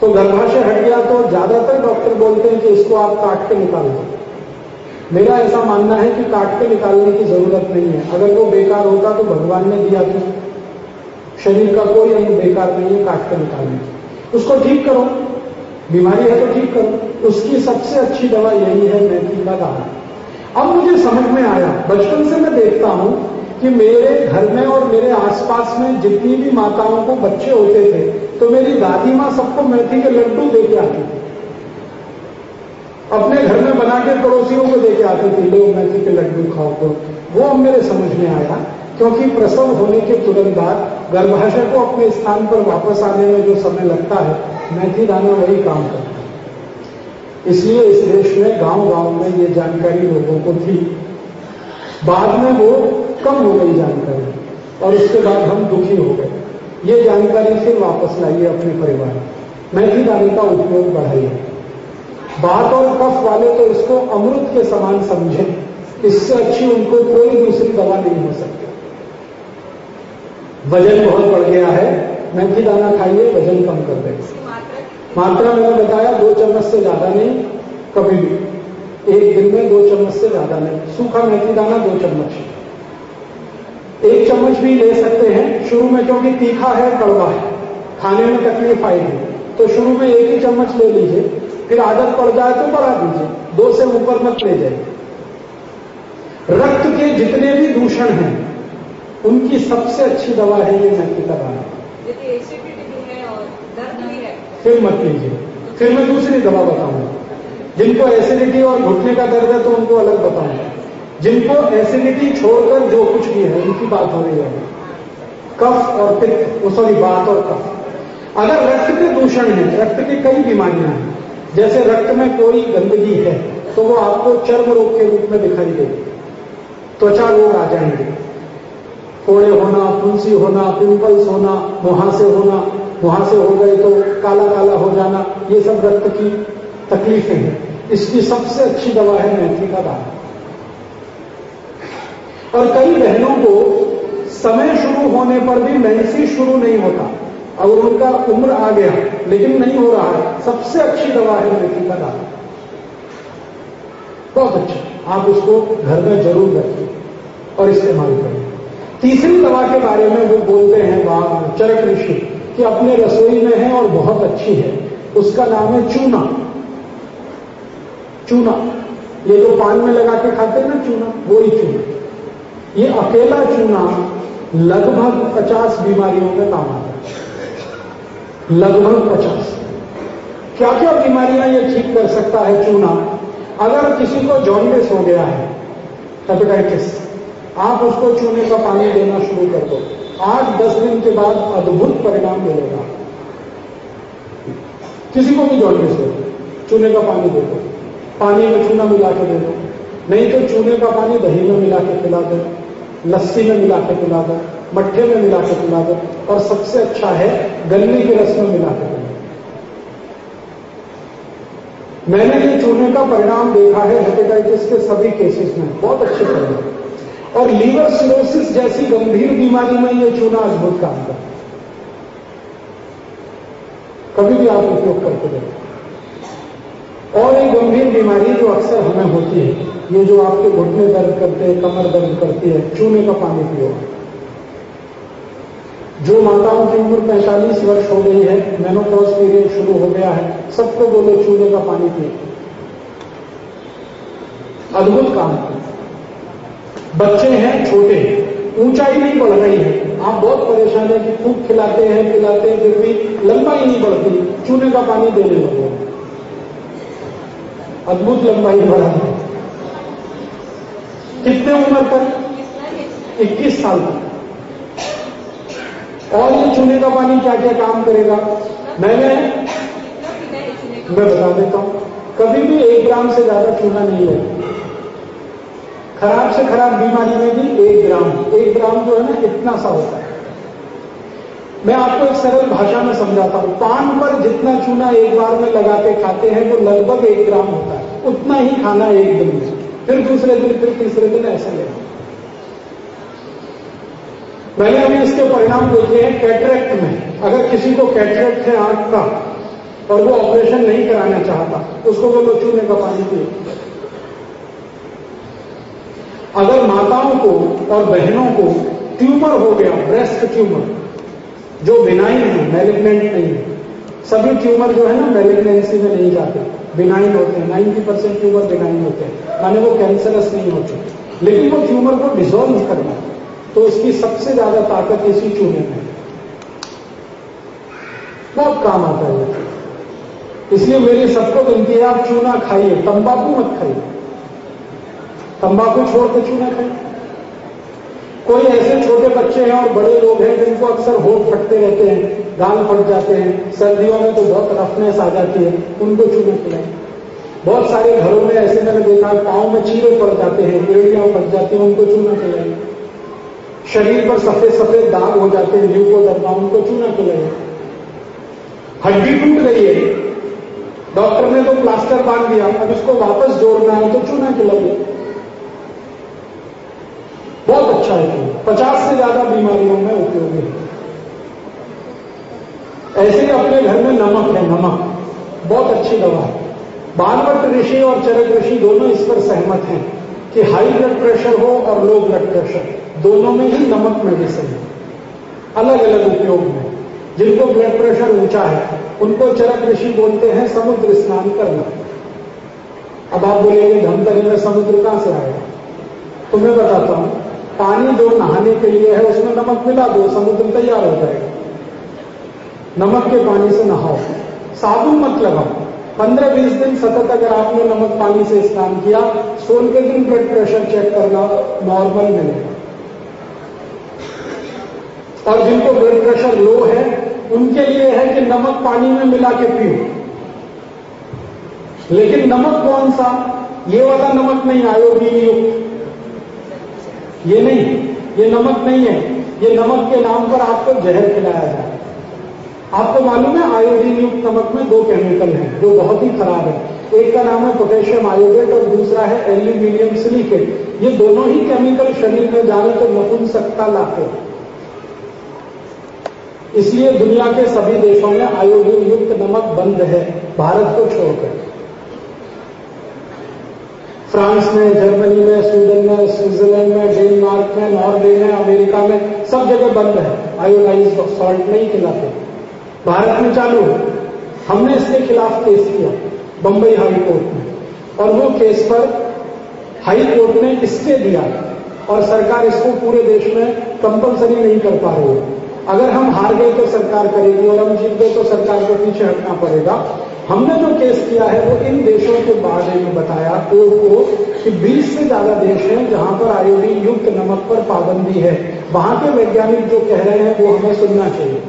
तो गर्भाशय हट गया तो ज़्यादातर डॉक्टर बोलते हैं कि इसको आप काट के निकाल दो। मेरा ऐसा मानना है कि काट के निकालने की ज़रूरत नहीं है। अगर वो बेकार होता तो भगवान ने दिया था। शरीर का कोई अंग बेकार नहीं है, काट के निकालने की उसको ठीक करो। बीमारी है तो ठीक करो। उसकी सबसे अच्छी दवा यही है मेथी का दाना। अब मुझे समझ में आया, बचपन से मैं देखता हूँ कि मेरे घर में और मेरे आसपास में जितनी भी माताओं को बच्चे होते थे तो मेरी दादी माँ सबको मेथी के लड्डू दे के आती थी। अपने घर में बना के पड़ोसियों को दे के आती थी लोग मेथी के लड्डू खाओ। तो वो अब मेरे समझ में आया, क्योंकि प्रसव होने के तुरंत बाद गर्भाशय को अपने स्थान पर वापस आने में जो समय लगता है मेथी दाना वही काम करता है। इसलिए इस देश में गाँव गाँव में ये जानकारी लोगों को थी। बाद में वो कम हो गई जानकारी, और उसके बाद हम दुखी हो गए। ये जानकारी फिर वापस लाइए अपने परिवार में। मेथी दाने का उपयोग बढ़ाइए। बात और कफ वाले तो इसको अमृत के समान समझे। इससे अच्छी उनको कोई दूसरी दवा नहीं हो सकती। वज़न बहुत बढ़ गया है। मेथी दाना खाइए, वज़न कम कर देगा। मात्रा मैंने बताया, दो चम्मच से ज़्यादा नहीं, कभी भी। एक दिन में दो चम्मच से ज़्यादा नहीं। सूखा मेथी दाना दो चम्मच। एक चम्मच भी ले सकते हैं। शुरू में क्योंकि तीखा है, कड़वा है। खाने में तकलीफ़ आएगी तो शुरू में एक ही चम्मच ले लीजिए। फिर आदत पड़ जाए तो बढ़ा दीजिए। दो से ऊपर मत ले जाए रक्त के जितने भी दूषण हैं, उनकी सबसे अच्छी दवा है ये मेथी का दाना। फिर मत लीजिए फिर मैं दूसरी दवा बताऊँगा जिनको एसिडिटी और घुटने का दर्द है तो उनको अलग बताऊँगा जिनको एसिडिटी छोड़कर जो कुछ भी है, उनकी बात हो रही है। कफ और पित्त सॉरी बात और कफ। अगर रक्त के दूषण है, रक्त की कई बीमारियाँ हैं, जैसे रक्त में कोई गंदगी है तो वो आपको चर्म रोग के रूप में दिखाई देगी। त्वचा रोग आ जाएँगे। फोड़े होना फुंसी होना, पिंपल्स होना मुहासे होना मुहासे हो गए तो काला काला हो जाना, ये सब रक्त की तकलीफें हैं। इसकी सबसे अच्छी दवा है मेथी का दाना। और कई बहनों को समय शुरू होने पर भी मेंसी शुरू नहीं होता। और उनका उम्र आ गया, लेकिन नहीं हो रहा है। सबसे अच्छी दवा है मेथी का दाना। बहुत अच्छा। आप उसको घर में ज़रूर रखिए और इस्तेमाल करें तीसरी दवा के बारे में वो बोलते हैं चरक ऋषि, कि अपने रसोई में है और बहुत अच्छी है। उसका नाम है चूना। चूना। ये जो पान में लगा के खाते हैं ना चूना वो ही चूना। ये अकेला चूना लगभग 50 बीमारियों में काम आता है। लगभग 50 क्या क्या बीमारियाँ ये ठीक कर सकता है चूना? अगर किसी को जॉन्डिस हो गया है हेपेटाइटिस आप उसको चूने का पानी देना शुरू कर दो। आठ दस दिन के बाद अद्भुत परिणाम मिलेगा। किसी को भी जॉन्डिस हो चूने का पानी दे दो। पानी में चूना मिला के दे दो। नहीं तो चूने का पानी दही में मिला के पिला दो, लस्सी में मिला के पिला दो, मट्ठे में मिला के पिला दो और सबसे अच्छा है गन्ने के रस में मिला के मैंने ये चूने का परिणाम देखा है हेपेटाइटिस के सभी केसेस में। बहुत अच्छे परिणाम और लीवर सिरोसिस जैसी गंभीर बीमारी में ये चूना अद्भुत काम करता कभी भी आप उपयोग करके देखें। और एक गंभीर बीमारी जो अक्सर हमें होती है, ये जो आपके घुटने दर्द करते हैं, कमर दर्द करती है, चूने का पानी पियो। जो माताओं की उम्र 45 वर्ष हो गई है मेनोपॉज पीरियड शुरू हो गया है, सबको बोलो चूने का पानी पिए। अद्भुत काम बच्चे हैं, छोटे ऊंचाई नहीं बढ़ रही है। आप बहुत परेशान है कि खूब खिलाते हैं, पिलाते हैं, फिर भी लंबाई नहीं बढ़ती। चूने का पानी देने लगे। अद्भुत लंबाई बढ़ा कितने उम्र तक 21 साल तक और ये चूने का पानी क्या क्या काम करेगा? मैंने मैं बता देता हूँ। कभी भी एक ग्राम से ज़्यादा चूना नहीं है। खराब से खराब बीमारी में भी एक ग्राम एक ग्राम जो है ना, इतना सा होता है। मैं आपको एक सरल भाषा में समझाता हूँ। पान पर जितना चूना एक बार में लगा के खाते हैं, वो लगभग एक ग्राम होता है। उतना ही खाना एक दिन में। फिर दूसरे दिन, फिर तीसरे दिन ऐसा लेना मैंने अभी इसके परिणाम देखे हैं कैटरेक्ट में। अगर किसी को कैटरेक्ट है आँख का, और वो ऑपरेशन नहीं कराना चाहता, उसको बोलो चूने का पानी पिए। अगर माताओं को और बहनों को ट्यूमर हो गया, ब्रेस्ट ट्यूमर, जो बिनाइन है मेलिग्नेंट नहीं है, सभी ट्यूमर जो है ना मेलिग्नेंसी में नहीं जाते बिनाइन होते हैं नाइन्टी परसेंट ट्यूमर बिनाइन होते हैं, माने वो कैंसरस नहीं होते, लेकिन वो ट्यूमर को डिसॉल्व करना तो उसकी सबसे ज़्यादा ताकत इसी चूने में बहुत काम आता है इसलिए मेरी सबको विनती है, आप चूना खाइए, तंबाकू मत खाइए। तंबाकू छोड़ के चूना खाइए कोई ऐसे छोटे बच्चे हैं और बड़े लोग हैं जिनको अक्सर होठ फटते रहते हैं, गाल फट जाते हैं, सर्दियों में तो बहुत रफनेस आ जाती है, उनको चूने खिलाएँ? बहुत सारे घरों में ऐसे मैंने देखा पाँव में चीरे पड़ जाते हैं, एड़ियाँ फट जाती हैं, उनको चूना खिलाएँ? शरीर पर सफ़ेद सफ़ेद दाग हो जाते हैं दर्दा, उनको चूना खिलाइए हड्डी टूट गई है। डॉक्टर ने तो प्लास्टर बाँध दिया, अब इसको वापस जोड़ना है तो चूना खिलाइए बहुत अच्छा है पचास से ज़्यादा बीमारियों में उपयोगी है। ऐसे ही अपने घर में नमक है, नमक। बहुत अच्छी दवा है। बालवट ऋषि और चरक ऋषि दोनों इस पर सहमत हैं कि हाई ब्लड प्रेशर हो और लो ब्लड प्रेशर दोनों में ही नमक मेडिसिन है। अलग अलग उपयोग में। जिनको ब्लड प्रेशर ऊँचा है, उनको चरक ऋषि बोलते हैं, समुद्र स्नान करना। अब आप बोलेंगे, धमतरी में समुद्र कहाँ से आएगा तो मैं बताता हूँ। पानी जो नहाने के लिए है, उसमें नमक मिला दो, समुद्र तैयार हो जाएगा। नमक के पानी से नहाओ। साबुन मत लगाओ। पंद्रह बीस दिन सतत अगर आपने नमक पानी से स्नान किया सोल के दिन ब्लड प्रेशर चेक करना नॉर्मल मिलेगा और जिनको ब्लड प्रेशर लो है, उनके लिए है कि नमक पानी में मिला के पियो। लेकिन नमक कौन सा? ये वाला नमक नहीं युक्त। ये नहीं, ये नमक नहीं है। ये नमक के नाम पर आपको जहर खिलाया जाए आपको मालूम है आयोडीन युक्त नमक में दो केमिकल हैं, जो बहुत ही खराब है। एक का नाम है पोटेशियम आयोडेट और दूसरा है एल्यूमिनियम सिलिकेट। ये दोनों ही केमिकल शरीर में जाने तो नपुंसकता लाते इसलिए दुनिया के सभी देशों में आयोडीन युक्त नमक बंद है, भारत को छोड़कर। फ्रांस में, जर्मनी में, स्वीडन में, स्विट्जरलैंड में, डेनमार्क में, नॉर्वे में, अमेरिका में, सब जगह बंद है। आयोडाइज सॉल्ट नहीं खिलाते भारत में चालू है। हमने इसके खिलाफ केस किया, बंबई हाई कोर्ट में। और वो केस पर हाई कोर्ट ने स्टे दिया और सरकार इसको पूरे देश में कंपलसरी नहीं कर पा रही है। अगर हम हार गए तो सरकार करेगी और हम जीत गए तो सरकार को पीछे हटना पड़ेगा। हमने जो केस किया है, वो इन देशों के बारे में बताया। कोर्ट को कि 20 से ज़्यादा देश हैं जहाँ पर आयोडीन युक्त नमक पर पाबंदी है। वहाँ के वैज्ञानिक जो कह रहे हैं, वो हमें सुनना चाहिए।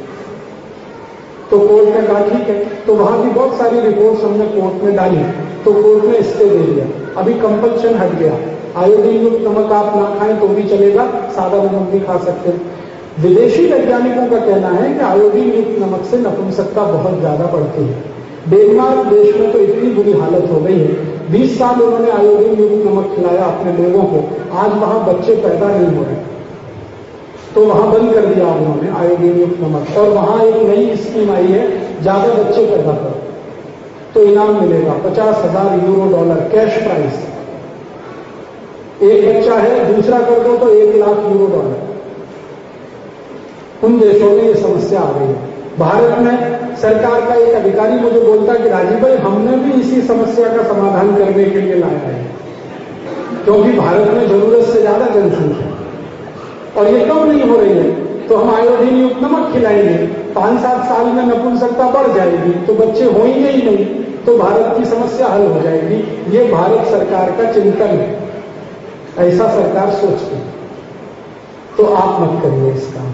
तो कोर्ट ने कहा, ठीक है। तो वहाँ की बहुत सारी रिपोर्ट्स हमने कोर्ट में डाली। तो कोर्ट ने स्टे दे दिया। अभी कंपल्शन हट गया। आयोडीन युक्त नमक आप ना खाएँ तो भी चलेगा, सादा नमक भी खा सकते विदेशी वैज्ञानिकों का कहना है कि आयोडीन युक्त नमक से नपुंसकता बहुत ज़्यादा बढ़ती है। डेनमार्क देश में तो इतनी बुरी हालत हो गई है। 20 साल उन्होंने आयोडीन युक्त नमक खिलाया अपने लोगों को। आज वहाँ बच्चे पैदा नहीं हो रहे तो वहाँ बंद कर दिया उन्होंने आयोडीन युक्त नमक। और वहाँ एक नई स्कीम आई है, ज़्यादा बच्चे पैदा करो। तो इनाम मिलेगा, पचास हज़ार यूरो डॉलर, कैश प्राइस। एक बच्चा है, दूसरा कर दो तो एक लाख यूरो डॉलर। उन देशों में ये समस्या आ रही है। भारत में सरकार का एक अधिकारी मुझे बोलता कि राजीव भाई, हमने भी इसी समस्या का समाधान करने के लिए लाया है। क्योंकि भारत में ज़रूरत से ज़्यादा जनसंख्या और ये कम नहीं हो रही है तो हम आयोडीन युक्त नमक खिलाएँगे। पाँच सात साल में नपुंसकता बढ़ जाएगी तो बच्चे होंगे ही नहीं तो भारत की समस्या हल हो जाएगी। ये भारत सरकार का चिंतन है। ऐसा सरकार सोचती तो आप मत करिए इस काम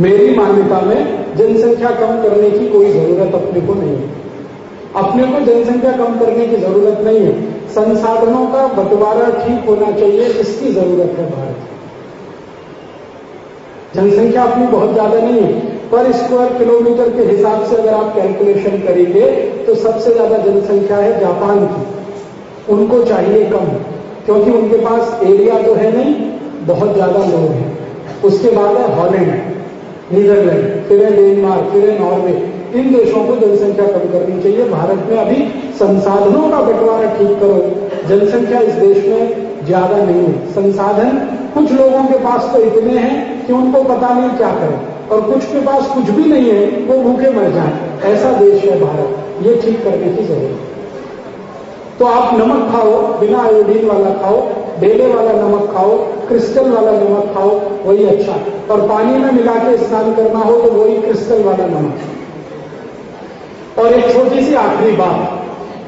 मेरी मान्यता में जनसंख्या कम करने की कोई ज़रूरत अपने को नहीं है। अपने को जनसंख्या कम करने की ज़रूरत नहीं है। संसाधनों का बंटवारा ठीक होना चाहिए, इसकी ज़रूरत है भारत जनसंख्या अपनी बहुत ज़्यादा नहीं है, पर स्क्वायर किलोमीटर के हिसाब से अगर आप कैलकुलेशन करेंगे तो सबसे ज़्यादा जनसंख्या है जापान की। उनको चाहिए कम, क्योंकि उनके पास एरिया तो है नहीं, बहुत ज़्यादा लोग हैं। उसके बाद है हॉलैंड। नीदरलैंड, फिर है डेनमार्क, फिर है नॉर्वे। इन देशों को जनसंख्या कम करनी चाहिए। भारत में अभी संसाधनों का बंटवारा ठीक करो। जनसंख्या इस देश में ज़्यादा नहीं है। संसाधन कुछ लोगों के पास तो इतने हैं कि उनको पता नहीं क्या करें। और कुछ के पास कुछ भी नहीं है, वो भूखे मर जाए। ऐसा देश है भारत। ये ठीक करने की ज़रूरत है। तो आप नमक खाओ, बिना आयोडीन वाला खाओ, डेले वाला नमक खाओ क्रिस्टल वाला नमक खाओ, वही अच्छा। और पानी में मिला के स्नान करना हो तो वही क्रिस्टल वाला नमक। और एक छोटी सी आखिरी बात,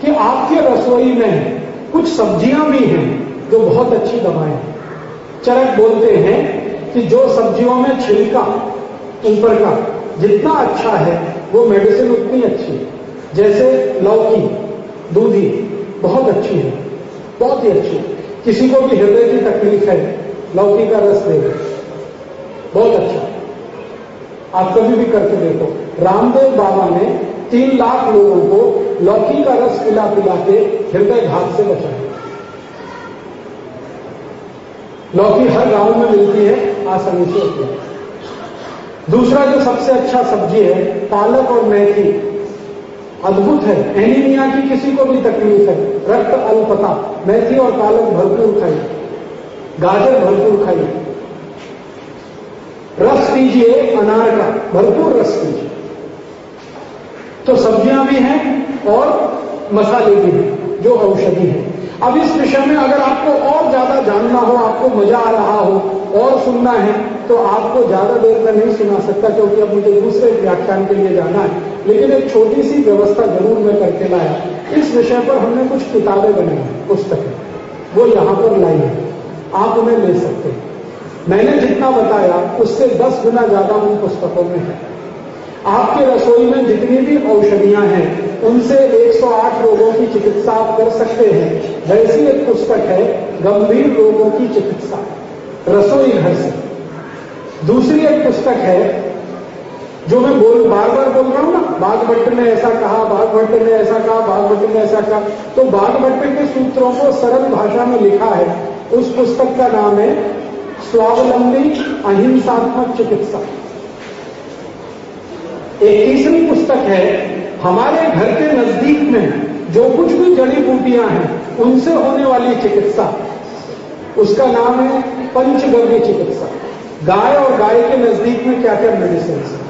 कि आपके रसोई में कुछ सब्ज़ियाँ भी हैं जो बहुत अच्छी दवाएँ चरक बोलते हैं कि जो सब्जियों में छिलका, ऊपर का, जितना अच्छा है, वो मेडिसिन उतनी अच्छी है। जैसे लौकी, दूधी, बहुत अच्छी है, बहुत ही अच्छी किसी को भी हृदय की तकलीफ़ है लौकी का रस दे। बहुत अच्छा। आप कभी भी करके देखो। रामदेव बाबा ने तीन लाख लोगों को लौकी का रस पिला पिला के हृदय घात से बचाया। लौकी हर गाँव में मिलती है, आसानी से है। दूसरा जो सबसे अच्छा सब्ज़ी है, पालक और मेथी। अद्भुत है। एनीमिया की किसी को भी तकलीफ़ है। रक्त अल्पता। मेथी और पालक भरपूर खाइए गाजर भरपूर खाइए। रस पीजिए अनार का, भरपूर रस पीजिए तो सब्ज़ियाँ भी हैं और मसाले भी हैं, जो औषधि है। अब इस विषय में अगर आपको और ज़्यादा जानना हो, आपको मज़ा आ रहा हो, और सुनना है तो आपको ज़्यादा देर में नहीं सुना सकता, क्योंकि अब मुझे दूसरे व्याख्यान के लिए जाना है। लेकिन एक छोटी सी व्यवस्था ज़रूर मैं करके लाया। इस विषय पर हमने कुछ किताबें बनाई, पुस्तकें। वो यहाँ पर लाई है। आप उन्हें ले सकते हैं। मैंने जितना बताया, उससे दस गुना ज़्यादा उन पुस्तकों में है। आपके रसोई में जितनी भी औषधियाँ हैं, उनसे 108 रोगों की चिकित्सा आप कर सकते हैं। वैसी एक पुस्तक है, गंभीर रोगों की चिकित्सा। रसोई घर से। दूसरी एक पुस्तक है जो मैं बोल बार बार बोल रहा हूँ ना बाघ भट्ट ने ऐसा कहा बाघ भट्ट ने ऐसा कहा बाघ भट्ट ने ऐसा कहा तो बाघ भट्ट के सूत्रों को सरल भाषा में लिखा है। उस पुस्तक का नाम है, स्वावलंबी अहिंसात्मक चिकित्सा। एक तीसरी पुस्तक है, हमारे घर के नज़दीक में जो कुछ भी जड़ी बूटियाँ हैं, उनसे होने वाली चिकित्सा। उसका नाम है पंचगव्य चिकित्सा। गाय और गाय के नज़दीक में क्या क्या मेडिसिन है?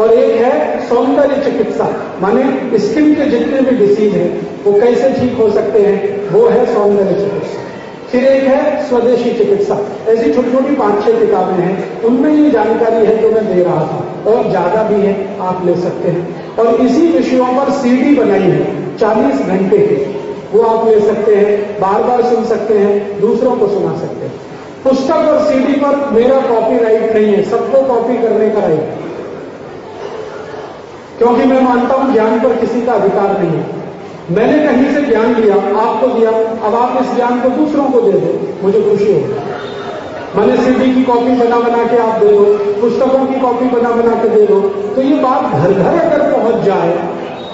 और एक है सौंदर्य चिकित्सा। माने स्किन के जितने भी डिसीज हैं, वो कैसे ठीक हो सकते हैं, वो है सौंदर्य चिकित्सा। फिर एक है स्वदेशी चिकित्सा। ऐसी छोटी छोटी पाँच छह किताबें हैं, उनमें ये जानकारी है जो मैं दे रहा था, और ज़्यादा भी है, आप ले सकते हैं। और इसी विषयों पर सीडी बनाई है 40 घंटे की। वो आप ले सकते हैं बार बार सुन सकते हैं, दूसरों को सुना सकते हैं। पुस्तक और सीडी पर मेरा कॉपी राइट नहीं है, सबको कॉपी करने का राइट क्योंकि मैं मानता हूँ ज्ञान पर किसी का अधिकार नहीं है। मैंने कहीं से ज्ञान लिया, आपको दिया, अब आप इस ज्ञान को दूसरों को दे दो, मुझे खुशी होगी मैंने सीडी की कॉपी बना बना के आप दे दो, पुस्तकों की कॉपी बना बना के दे दो तो ये बात घर घर अगर पहुँच जाए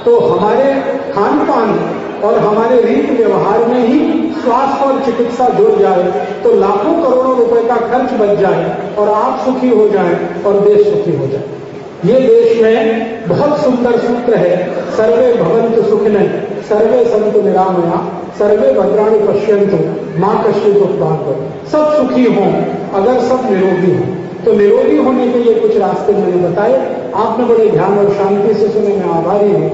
तो हमारे खान पान और हमारे रीत व्यवहार में ही स्वास्थ्य और चिकित्सा जुड़ जाए तो लाखों करोड़ों रुपए का खर्च बच जाए और आप सुखी हो जाए और देश सुखी हो जाए। ये देश में बहुत सुंदर सूत्र है, सर्वे भवंत सुखन, सर्वे संत निरामया, सर्वे भद्राणी पश्यंत माँ कश्चित उत्पाद सब सुखी हों, अगर सब निरोगी हों। तो निरोगी होने के लिए कुछ रास्ते मैंने बताए। आपने बड़े ध्यान और शांति से सुने, मैं आभारी हूँ।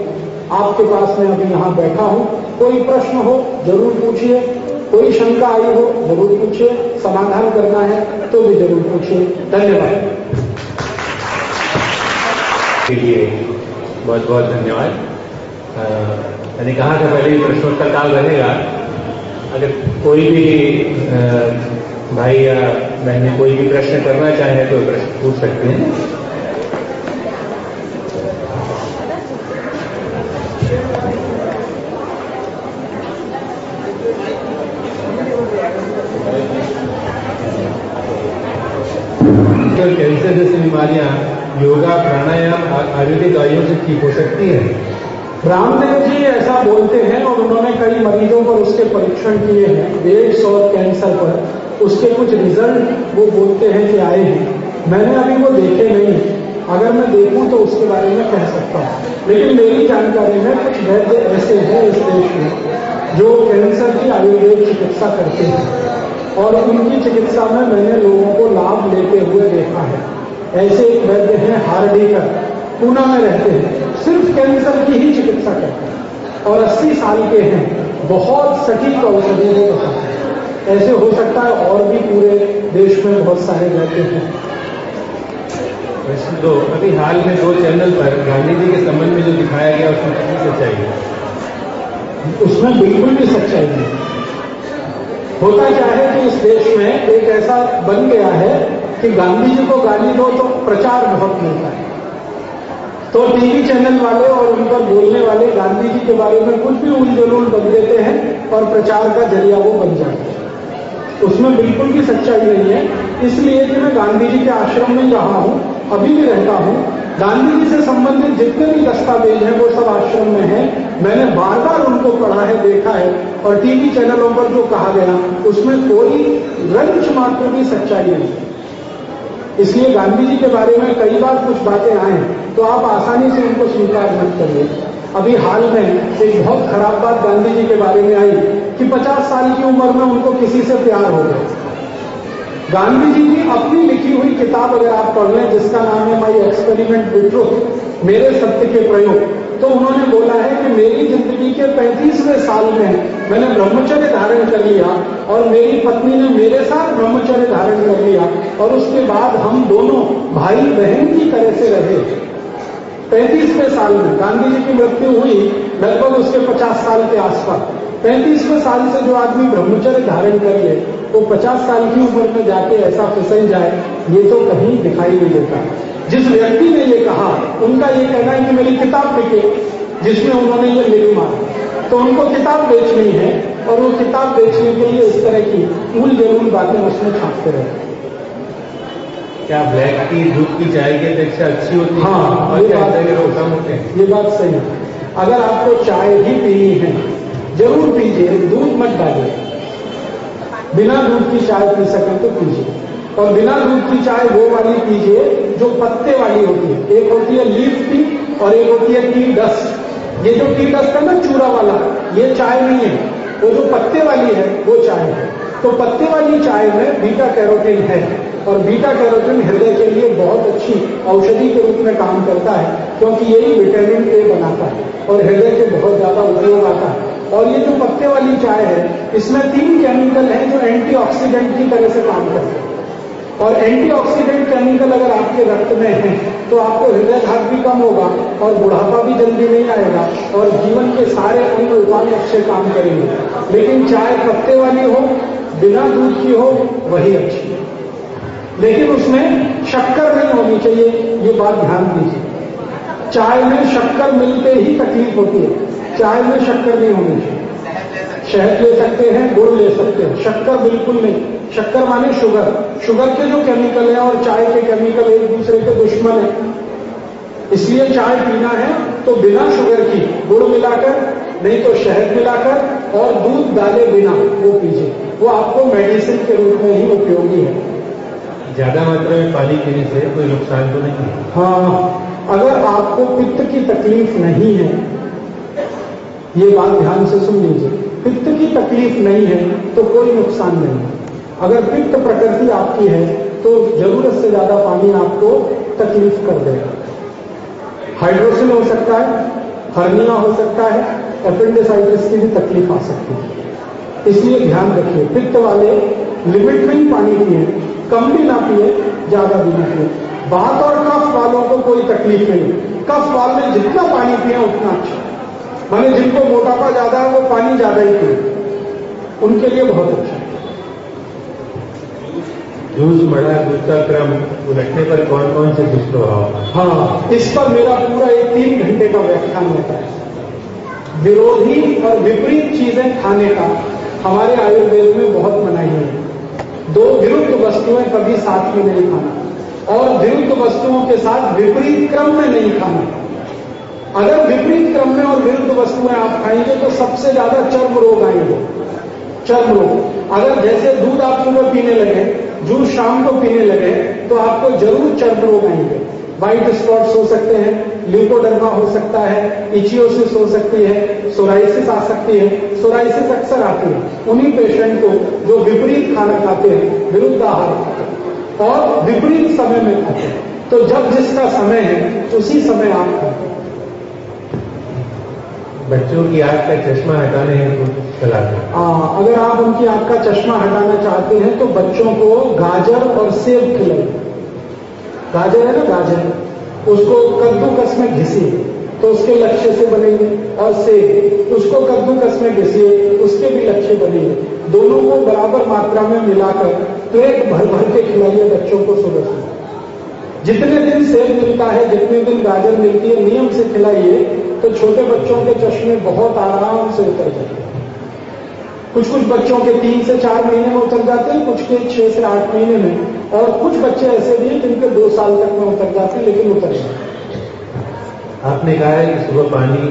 आपके पास मैं अभी यहाँ बैठा हूँ। कोई प्रश्न हो, ज़रूर पूछिए। कोई शंका आई हो, ज़रूर पूछिए। समाधान करना है तो भी ज़रूर पूछिए। धन्यवाद।
के लिए बहुत बहुत धन्यवाद। मैंने कहा था पहले प्रश्नोत्तर काल रहेगा अगर कोई भी भाई या बहने कोई भी प्रश्न करना चाहे तो प्रश्न पूछ सकते हैं। कैंसर जैसी बीमारियाँ योगा प्राणायाम आयुर्वेदिक दवाइयों से ठीक हो सकती है।
रामदेव जी ऐसा बोलते हैं और उन्होंने कई मरीजों पर उसके परीक्षण किए हैं। डेढ़ सौ कैंसर पर। उसके कुछ रिज़ल्ट वो बोलते हैं कि आए हैं। मैंने अभी वो देखे नहीं। अगर मैं देखूँ तो उसके बारे में कह सकता हूँ। लेकिन मेरी जानकारी में कुछ वैद्य ऐसे हैं इस देश में जो कैंसर की आयुर्वेद चिकित्सा करते हैं। और उनकी चिकित्सा में मैंने लोगों को लाभ लेते हुए देखा है। ऐसे एक वैद्य हैं हार्डीकर पूना में रहते हैं। सिर्फ़ कैंसर की ही चिकित्सा करते हैं। और 80 साल के हैं। बहुत सटीक औषधि वो बताते ऐसे हो सकता है और भी पूरे देश में बहुत सारे वैद्य हैं।
दो अभी हाल में दो चैनल पर गांधी जी के संबंध में जो दिखाया गया उसमें कितनी सच्चाई है?
उसमें बिल्कुल भी सच्चाई नहीं। होता क्या है कि इस देश में एक ऐसा बन गया है कि गांधी जी को गाली दो तो प्रचार बहुत मिलता है। तो टीवी चैनल वाले और उन पर बोलने वाले गांधी जी के बारे में कुछ भी उल जलूल बन देते हैं और प्रचार का ज़रिया वो बन जाते हैं। उसमें बिल्कुल भी सच्चाई नहीं है। इसलिए कि मैं गांधी जी के आश्रम में रहा हूँ, अभी भी रहता हूँ, गांधी जी से संबंधित जितने भी दस्तावेज़ हैं, वो सब आश्रम में हैं। मैंने बार बार उनको पढ़ा है, देखा है और टीवी चैनलों पर जो कहा गया, उसमें कोई रंच मात्र भी सच्चाई नहीं है। इसलिए गांधी जी के बारे में कई बार कुछ बातें आए तो आप आसानी से उनको स्वीकार मत करिए। अभी हाल में एक बहुत खराब बात गांधी जी के बारे में आई कि 50 साल की उम्र में उनको किसी से प्यार हो गया। गांधी जी की अपनी लिखी हुई किताब अगर आप पढ़ लें, जिसका नाम है माई एक्सपेरिमेंट विद्रोह मेरे सत्य के प्रयोग तो उन्होंने बोला है कि मेरी ज़िंदगी के पैंतीसवें साल में मैंने ब्रह्मचर्य धारण कर लिया और मेरी पत्नी ने मेरे साथ ब्रह्मचर्य धारण कर लिया और उसके बाद हम दोनों भाई बहन की तरह से रहे। पैंतीसवें साल में गांधी जी की मृत्यु हुई, लगभग उसके पचास साल के आसपास। पैंतीसवें साल से जो आदमी ब्रह्मचर्य धारण कर ले, वो पचास साल की उम्र में जाके ऐसा फिसल जाए, ये तो कहीं दिखाई नहीं देता। जिस व्यक्ति ने ये कहा उनका ये कहना है कि मेरी किताब बिके जिसमें उन्होंने ये मेरी मारी। तो उनको किताब बेचनी है और वो किताब बेचने के लिए इस तरह की मूल ज़रूर बातें उसमें छापते रहे।
क्या ब्लैक टी दूध की चाय की अपेक्षा अच्छी होती है?
हाँ
और
ये बात
के होते हैं?
ये बात सही है। अगर आपको चाय ही पीनी है ज़रूर पीजिए दूध मत डालिए। बिना दूध की चाय पी सकें तो पीजिए। और बिना दूध की चाय वो वाली पीजिए जो पत्ते वाली होती है। एक होती है लीफ टी और एक होती है टी डस्ट। ये जो टी डस्ट है ना, चूरा वाला, ये चाय नहीं है। वो जो पत्ते वाली है, वो चाय है। तो पत्ते वाली चाय में बीटा कैरोटीन है और बीटा कैरोटीन हृदय के लिए बहुत अच्छी औषधि के रूप में काम करता है, क्योंकि यही विटामिन ए बनाता है और हृदय के बहुत ज़्यादा उपयोग आता है। और ये जो पत्ते वाली चाय है, इसमें तीन केमिकल हैं जो एंटीऑक्सीडेंट की तरह से काम करते हैं। और एंटीऑक्सीडेंट केमिकल अगर आपके रक्त में है तो आपको हृदय घात भी कम होगा और बुढ़ापा भी जल्दी नहीं आएगा और जीवन के सारे अंग उपाय अच्छे काम करेंगे। लेकिन चाय पत्ते वाली हो, बिना दूध की हो, वही अच्छी है। लेकिन उसमें शक्कर नहीं होनी चाहिए, ये बात ध्यान दीजिए। चाय में शक्कर मिलते ही तकलीफ़ होती है। चाय में शक्कर नहीं होनी चाहिए। शहद ले सकते हैं, गुड़ ले सकते हैं, शक्कर बिल्कुल नहीं। शक्कर माने शुगर। शुगर के जो केमिकल है और चाय के केमिकल एक दूसरे के दुश्मन है। इसलिए चाय पीना है तो बिना शुगर की गुड़ मिलाकर नहीं तो शहद मिलाकर और दूध डाले बिना वो पीजिए। वो आपको मेडिसिन के रूप में ही उपयोगी है।
ज़्यादा मात्रा में पानी पीने से कोई नुकसान तो नहीं है?
हाँ अगर आपको पित्त की तकलीफ़ नहीं है ये बात ध्यान से सुन लीजिए। पित्त की तकलीफ़ नहीं है तो कोई नुकसान नहीं है। अगर पित्त प्रकृति आपकी है तो ज़रूरत से ज़्यादा पानी आपको तकलीफ़ कर देगा। हाइड्रोसिल हो सकता है, हर्निया हो सकता है अपेंडिसाइटिस की भी तकलीफ़ आ सकती है। इसलिए ध्यान रखिए, पित्त वाले लिमिट में ही पानी पिए, कम भी ना पिए, ज़्यादा भी ना पिए। बात और कफ वालों को कोई तकलीफ़ नहीं। कफ वाले जितना पानी पिए, उतना अच्छा। माने जिनको मोटापा ज़्यादा है, वो पानी ज़्यादा ही पिए। उनके लिए बहुत अच्छा।
जूस दूध का क्रम उलटने पर कौन कौन से दुष्प्रभाव
हाँ इस पर मेरा पूरा एक तीन घंटे का व्याख्यान होता है। विरोधी और विपरीत चीज़ें खाने का हमारे आयुर्वेद में बहुत मनाही है। दो विरुद्ध वस्तुएँ कभी साथ में नहीं खाना और विरुद्ध वस्तुओं के साथ विपरीत क्रम में नहीं खाना। अगर विपरीत क्रम में और विरुद्ध वस्तुएँ आप खाएँगे तो सबसे ज़्यादा चर्म रोग आएँगे। चर्म रोग। अगर जैसे दूध आप सुबह पीने लगे जूस शाम को पीने लगे तो आपको ज़रूर चर्म रोग आएँगे। व्हाइट स्पॉट्स हो सकते हैं ल्यूकोडर्मा हो सकता है इचियोसिस हो सकती है सोराइसिस आ सकती है। सोराइसिस अक्सर आती है। उन्हीं पेशेंट को जो विपरीत खाना खाते हैं विरुद्ध आहार और विपरीत समय में खाते हैं। तो जब जिसका समय है, उसी समय आप खाते हैं।
बच्चों की आँख का चश्मा हटाने हेतु सलाह दें
आ, अगर आप उनकी आँख का चश्मा हटाना चाहते हैं तो बच्चों को गाजर और सेब खिलाइए। गाजर है ना गाजर? उसको कद्दूकस में घिसिए तो उसके लक्ष्य से बनेंगे। और सेब उसको कद्दूकस में घिसिए उसके भी लक्ष्य बनेंगे। दोनों को बराबर मात्रा में मिलाकर प्लेट भर भर के खिलाइए बच्चों को सुबह सुबह जितने दिन सेब मिलता है जितने दिन गाजर मिलती है नियम से खिलाइए तो छोटे बच्चों के चश्मे बहुत आराम से उतर जाते हैं। कुछ कुछ बच्चों के तीन से चार महीने में उतर जाते हैं कुछ के छह से आठ महीने में। और कुछ बच्चे ऐसे भी हैं जिनके दो साल तक में उतर जाते हैं लेकिन उतर जाते
आपने कहा है कि सुबह पानी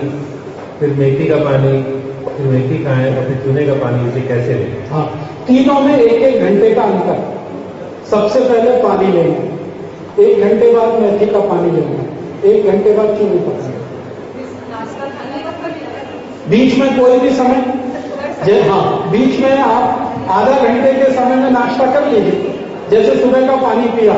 फिर मेथी का पानी फिर मेथी खाएँ और फिर चूने का पानी इसे कैसे लें?
हाँ तीनों में एक एक घंटे का अंतर। सबसे पहले पानी लेना एक घंटे बाद मेथी का पानी लेना एक घंटे बाद चूने का पानी। बीच में कोई भी समय, जे हाँ बीच में आप आधा घंटे के समय में नाश्ता कर लीजिए। जैसे सुबह का पानी पिया,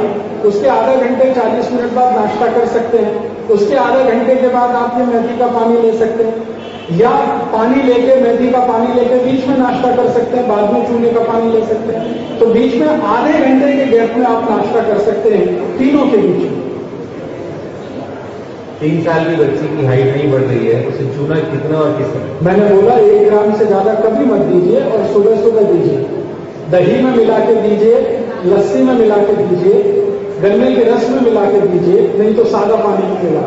उसके आधा घंटे 40 मिनट बाद नाश्ता कर सकते हैं। उसके आधे घंटे के बाद आप ये मेथी का पानी ले सकते हैं। या पानी लेके मेथी का पानी लेके बीच में नाश्ता कर सकते हैं, बाद में चूने का पानी ले सकते हैं। तो बीच में आधे घंटे के गैप में आप नाश्ता कर सकते हैं, तीनों के बीच में।
तीन साल की बच्ची की हाइट नहीं बढ़ रही है उसे चूना कितना और किस
मैंने बोला एक ग्राम से ज़्यादा कभी मत दीजिए और सुबह सुबह दीजिए। दही में मिला के दीजिए लस्सी में मिला के दीजिए गन्ने के रस में मिला के दीजिए नहीं तो सादा पानी में मिला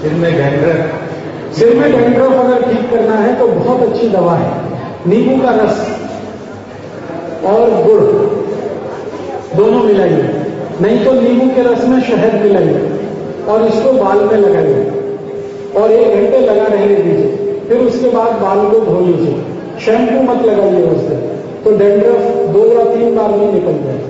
सिर में डैंड्रफ
सिर में डैंड्रफ अगर ठीक करना है तो बहुत अच्छी दवा है। नींबू का रस और गुड़ दोनों मिलाइए। नहीं तो नींबू के रस में शहद मिलाइए। और इसको बाल में लगाइए और एक घंटे लगा रहने दीजिए। फिर उसके बाद बाल को धो लीजिए। शैम्पू मत लगाइए उस दिन तो डेंड्रफ दो या तीन बार में निकल जाए।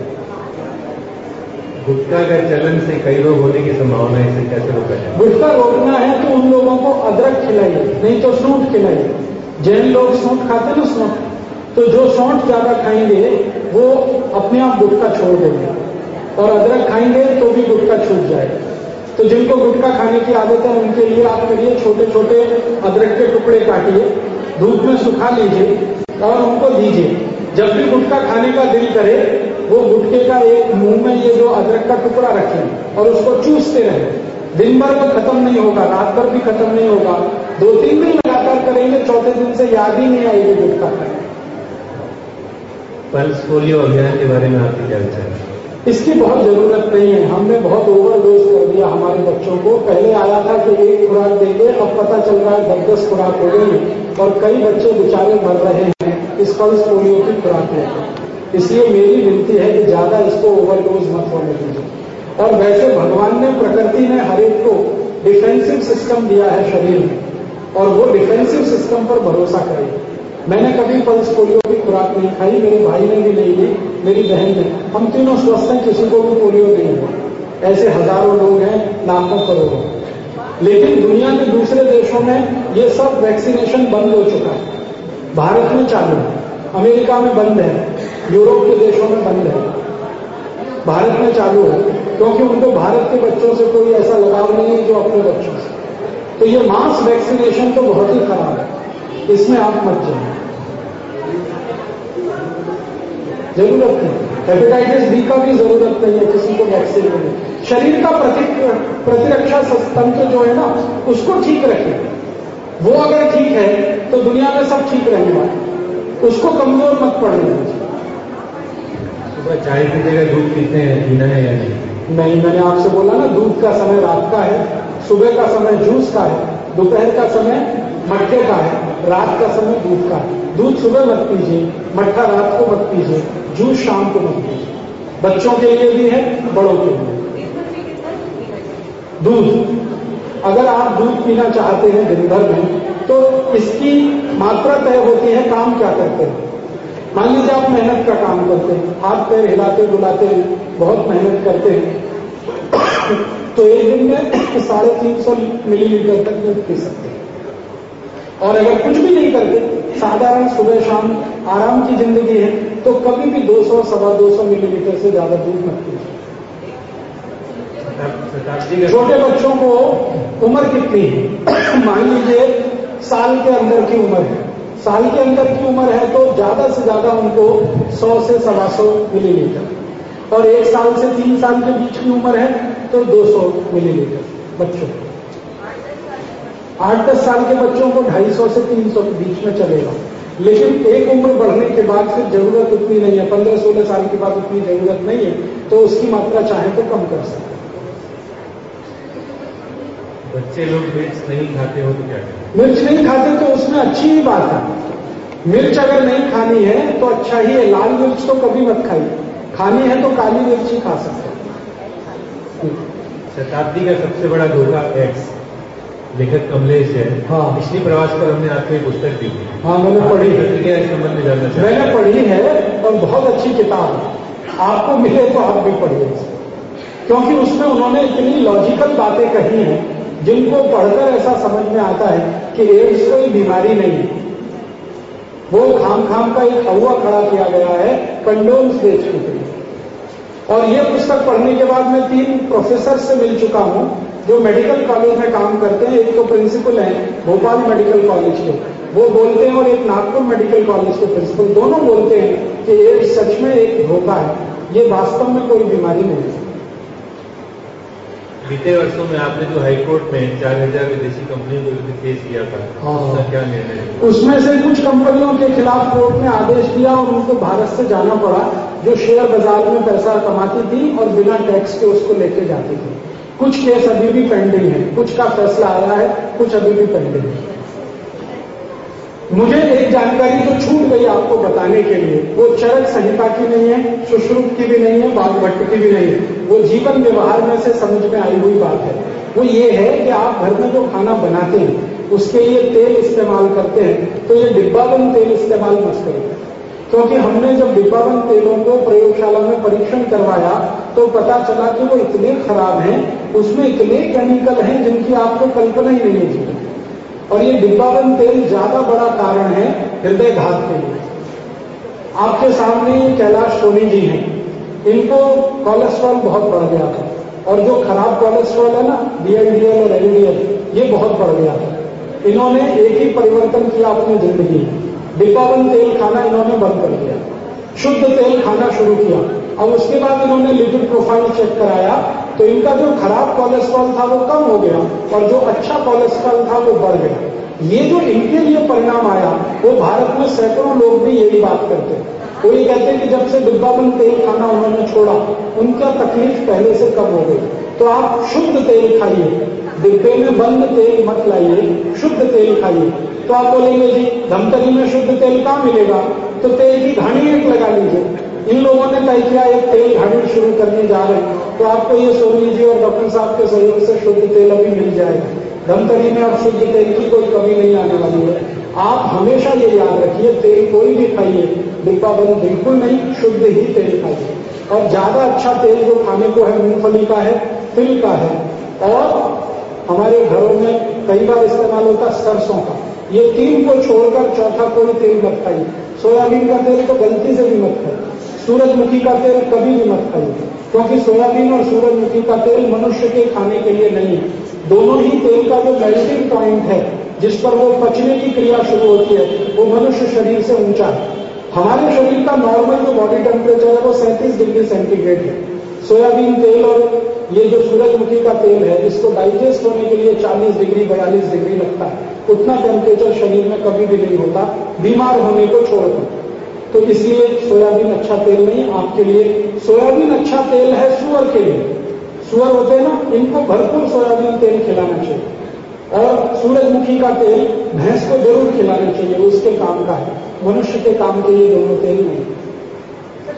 गुटखा का चलन से कई रोग होने की संभावना है इसे कैसे रोका जाए?
गुटखा रोकना है तो उन लोगों को अदरक खिलाइए नहीं तो सूट खिलाइए। जैन लोग सूंठ खाते ना सूंठ तो जो सौंठ ज़्यादा खाएँगे वो अपने आप गुटखा छोड़ देंगे। और अदरक खाएँगे तो भी गुटखा छूट जाएगा। तो जिनको गुटखा खाने की आदत है, उनके लिए आप करिए छोटे छोटे अदरक के टुकड़े काटिए धूप में सुखा लीजिए और उनको दीजिए। जब भी गुटखा खाने का दिल करे, वो गुटके का एक मुँह में ये जो अदरक का टुकड़ा रखें और उसको चूसते रहें। दिन भर वो खत्म नहीं होगा, रात भर भी खत्म नहीं होगा। दो तीन दिन लगातार करेंगे, चौथे दिन से याद ही नहीं आएगी गुटखा
पल्स पोलियो अभियान के बारे में आपकी क्या विचार है?
इसकी बहुत ज़रूरत नहीं है। हमने बहुत ओवरडोज कर दिया हमारे बच्चों को। पहले आया था कि एक खुराक देंगे, अब पता चल रहा है दस दस खुराक हो गई और कई बच्चे बेचारे मर रहे हैं। इस पल्स पोलियो की खुराक लेकर इसलिए मेरी विनती है कि ज़्यादा इसको ओवरडोज मत होने दीजिए। और वैसे भगवान ने प्रकृति ने हर एक को डिफेंसिव सिस्टम दिया है शरीर में। और वो डिफेंसिव सिस्टम पर भरोसा करे। मैंने कभी पल्स पोलियो की खुराक नहीं खाई, मेरे भाई ने भी नहीं ली, मेरी बहन ने। हम तीनों स्वस्थ हैं, किसी को भी पोलियो नहीं हुआ। ऐसे हज़ारों लोग हैं, लाखों करोड़ों। लेकिन दुनिया के दूसरे देशों में ये सब वैक्सीनेशन बंद हो चुका है। भारत में चालू है, अमेरिका में बंद है, यूरोप के देशों में बंद है। भारत में चालू है, क्योंकि उनको भारत के बच्चों से कोई ऐसा लगाव नहीं है जो अपने बच्चों से। तो ये मास वैक्सीनेशन तो बहुत ही खराब है, इसमें आप मत जाए ज़रूरत नहीं हेपेटाइटिस बी का भी ज़रूरत नहीं है किसी को वैक्सीन लेने शरीर का प्रतिरक्षा तंत्र जो है ना उसको ठीक रखें। वो अगर ठीक है तो दुनिया में सब ठीक रहेगा उसको कमज़ोर मत पड़ने
सुबह चाय की जगह दूध पीते हैं पीना है या नहीं?
नहीं मैंने आपसे बोला ना दूध का समय रात का है सुबह का समय जूस का है दोपहर का समय मटके का है। रात का समय दूध का। दूध सुबह मत पीजिए, मट्ठा रात को मत पीजिए, जूस शाम को मत पीजिए। बच्चों के लिए भी है, बड़ों के लिए। दूध। अगर आप दूध पीना चाहते हैं दिन भर में तो इसकी मात्रा तय होती है, काम क्या करते हैं। मान लीजिए आप मेहनत का काम करते हैं, हाथ पैर हिलाते बुलाते हैं बहुत मेहनत करते हैं तो एक दिन में साढ़े तीन सौ मिलीलीटर तक दूध पी सकते हैं। और अगर कुछ भी नहीं करते साधारण सुबह शाम आराम की ज़िंदगी है तो कभी भी 200 सवा दो सौ मिलीलीटर से ज़्यादा दूध मत पीजिए छोटे बच्चों को उम्र कितनी है? मान लीजिए साल के अंदर की उम्र है। साल के अंदर की उम्र है तो ज़्यादा से ज़्यादा उनको 100 से सवा सौ मिलीलीटर और एक साल से तीन साल के बीच की उम्र है तो 200 मिलीलीटर बच्चों आठ दस साल के बच्चों को 250 से 300 के बीच में चलेगा। लेकिन एक उम्र बढ़ने के बाद फिर ज़रूरत उतनी नहीं है। पंद्रह सोलह साल के बाद उतनी ज़रूरत नहीं है तो उसकी मात्रा चाहे तो कम कर सकते
बच्चे लोग मिर्च नहीं खाते हो तो क्या
मिर्च नहीं खाते तो उसमें अच्छी ही बात है। मिर्च अगर नहीं खानी है तो अच्छा ही है। लाल मिर्च तो कभी मत खाइए। खानी है तो काली मिर्च ही खा सकते
शताब्दी का सबसे बड़ा धोखा एक्स लेखक कमलेश है।
हाँ
पिछली प्रवास पर हमने आपको एक पुस्तक दी।
हाँ मैंने पढ़ी है।
इस संबंध में जानना चाहते
मैंने पढ़ी है और बहुत अच्छी किताब है। आपको मिले तो आप भी पढ़िए क्योंकि उसमें उन्होंने इतनी लॉजिकल बातें कही हैं जिनको पढ़कर ऐसा समझ में आता है कि एड्स कोई बीमारी नहीं है। वो खाम खाम का एक हवा खड़ा किया गया है कंडोम्स बेचने के लिए। और ये पुस्तक पढ़ने के बाद मैं तीन प्रोफेसर से मिल चुका हूँ। जो मेडिकल कॉलेज में काम करते हैं एक तो प्रिंसिपल है भोपाल मेडिकल कॉलेज के। वो बोलते हैं और एक नागपुर मेडिकल कॉलेज के प्रिंसिपल दोनों बोलते हैं कि एड्स सच में एक धोखा है। ये वास्तव में कोई बीमारी नहीं है।
बीते वर्षों में आपने जो हाईकोर्ट में चार हज़ार विदेशी कंपनियों के विरुद्ध केस किया था
हाँ।
उसका क्या निर्णय? है
उसमें से कुछ कंपनियों के खिलाफ कोर्ट ने आदेश दिया और उनको भारत से जाना पड़ा जो शेयर बाज़ार में पैसा कमाती थी और बिना टैक्स के उसको लेके जाती थी। कुछ केस अभी भी पेंडिंग है। कुछ का फैसला आया है, कुछ अभी भी पेंडिंग है। मुझे एक जानकारी तो छूट गई आपको बताने के लिए। वो चरक संहिता की नहीं है, सुश्रुत की भी नहीं है बाघ भट्ट की भी नहीं है। वो जीवन व्यवहार में से समझ में आई हुई बात है। वो ये है कि आप घर में जो खाना बनाते हैं, उसके लिए तेल इस्तेमाल करते हैं तो ये डिब्बाबंद तेल इस्तेमाल मत करें। क्योंकि हमने जब डिब्बाबंद तेलों को प्रयोगशाला में परीक्षण करवाया तो पता चला कि वो इतने खराब हैं, उसमें इतने केमिकल हैं जिनकी आपको कल्पना ही नहीं थी। और ये डिब्बाबंद तेल ज़्यादा बड़ा कारण है हृदय घात के लिए। आपके सामने कैलाश सोनी जी हैं। इनको कोलेस्ट्रॉल बहुत बढ़ गया था। और जो खराब कोलेस्ट्रॉल है ना डीएलडीएल और एलडीएल ये बहुत बढ़ गया था। इन्होंने एक ही परिवर्तन किया अपनी ज़िंदगी में। डिब्बाबंद तेल खाना इन्होंने बंद कर दिया। शुद्ध तेल खाना शुरू किया। और उसके बाद इन्होंने लिपिड प्रोफ़ाइल चेक कराया तो इनका जो खराब कोलेस्ट्रॉल था वो कम हो गया और जो अच्छा कोलेस्ट्रॉल था वो बढ़ गया। ये जो इनके लिए परिणाम आया, वो भारत में सैकड़ों लोग भी यही बात करते हैं। वो ये कहते हैं कि जब से डिब्बा डिब्बाबंद तेल खाना उन्होंने छोड़ा, उनका तकलीफ़ पहले से कम हो गई। तो आप शुद्ध तेल खाइए, डिब्बे में बंद तेल मत लाइए, शुद्ध तेल खाइए। तो आप बोलेंगे जी, धमतरी में शुद्ध तेल कहाँ मिलेगा? तो तेल की घानी एक लगा लीजिए। इन लोगों ने तय किया, एक तेल घाटी शुरू करने जा रहे हैं। तो आपको ये सोनी जी और डॉक्टर साहब के सहयोग से शुद्ध तेल अभी मिल जाएगा। धमतरी में अब शुद्ध तेल की कोई कमी नहीं आने वाली है। आप हमेशा ये याद रखिए, तेल कोई भी खाइए, डिब्बा बंद बिल्कुल नहीं, शुद्ध ही तेल खाइए। और ज़्यादा अच्छा तेल जो खाने को है, मूंगफली का है, तिल का है। और हमारे घरों में कई बार इस्तेमाल होता सरसों का। ये तीन को छोड़कर चौथा कोई तेल मत खाइए। सोयाबीन का तेल तो गलती से भी मत खाइए। सूरजमुखी का तेल कभी भी मत खाइए, क्योंकि सोयाबीन और सूरजमुखी का तेल मनुष्य के खाने के लिए नहीं दोनों ही तेल का जो मेल्टिंग पॉइंट है, जिस पर वो पचने की क्रिया शुरू होती है, वो मनुष्य शरीर से ऊँचा है। हमारे शरीर का नॉर्मल जो बॉडी टेम्परेचर है, वो सैंतीस डिग्री सेंटीग्रेड है। सोयाबीन तेल और ये जो सूरजमुखी का तेल है, इसको डाइजेस्ट होने के लिए 40 डिग्री 42 डिग्री लगता है। उतना टेम्परेचर शरीर में कभी भी नहीं होता, बीमार होने को छोड़कर तो इसलिए सोयाबीन अच्छा तेल नहीं, आपके लिए सोयाबीन अच्छा तेल है सुअर के लिए। सुअर होते हैं ना, इनको भरपूर सोयाबीन तेल खिलाना चाहिए। और सूरजमुखी का तेल, भैंस को ज़रूर खिलाना चाहिए, उसके काम का है। मनुष्य के काम के लिए दोनों तेल नहीं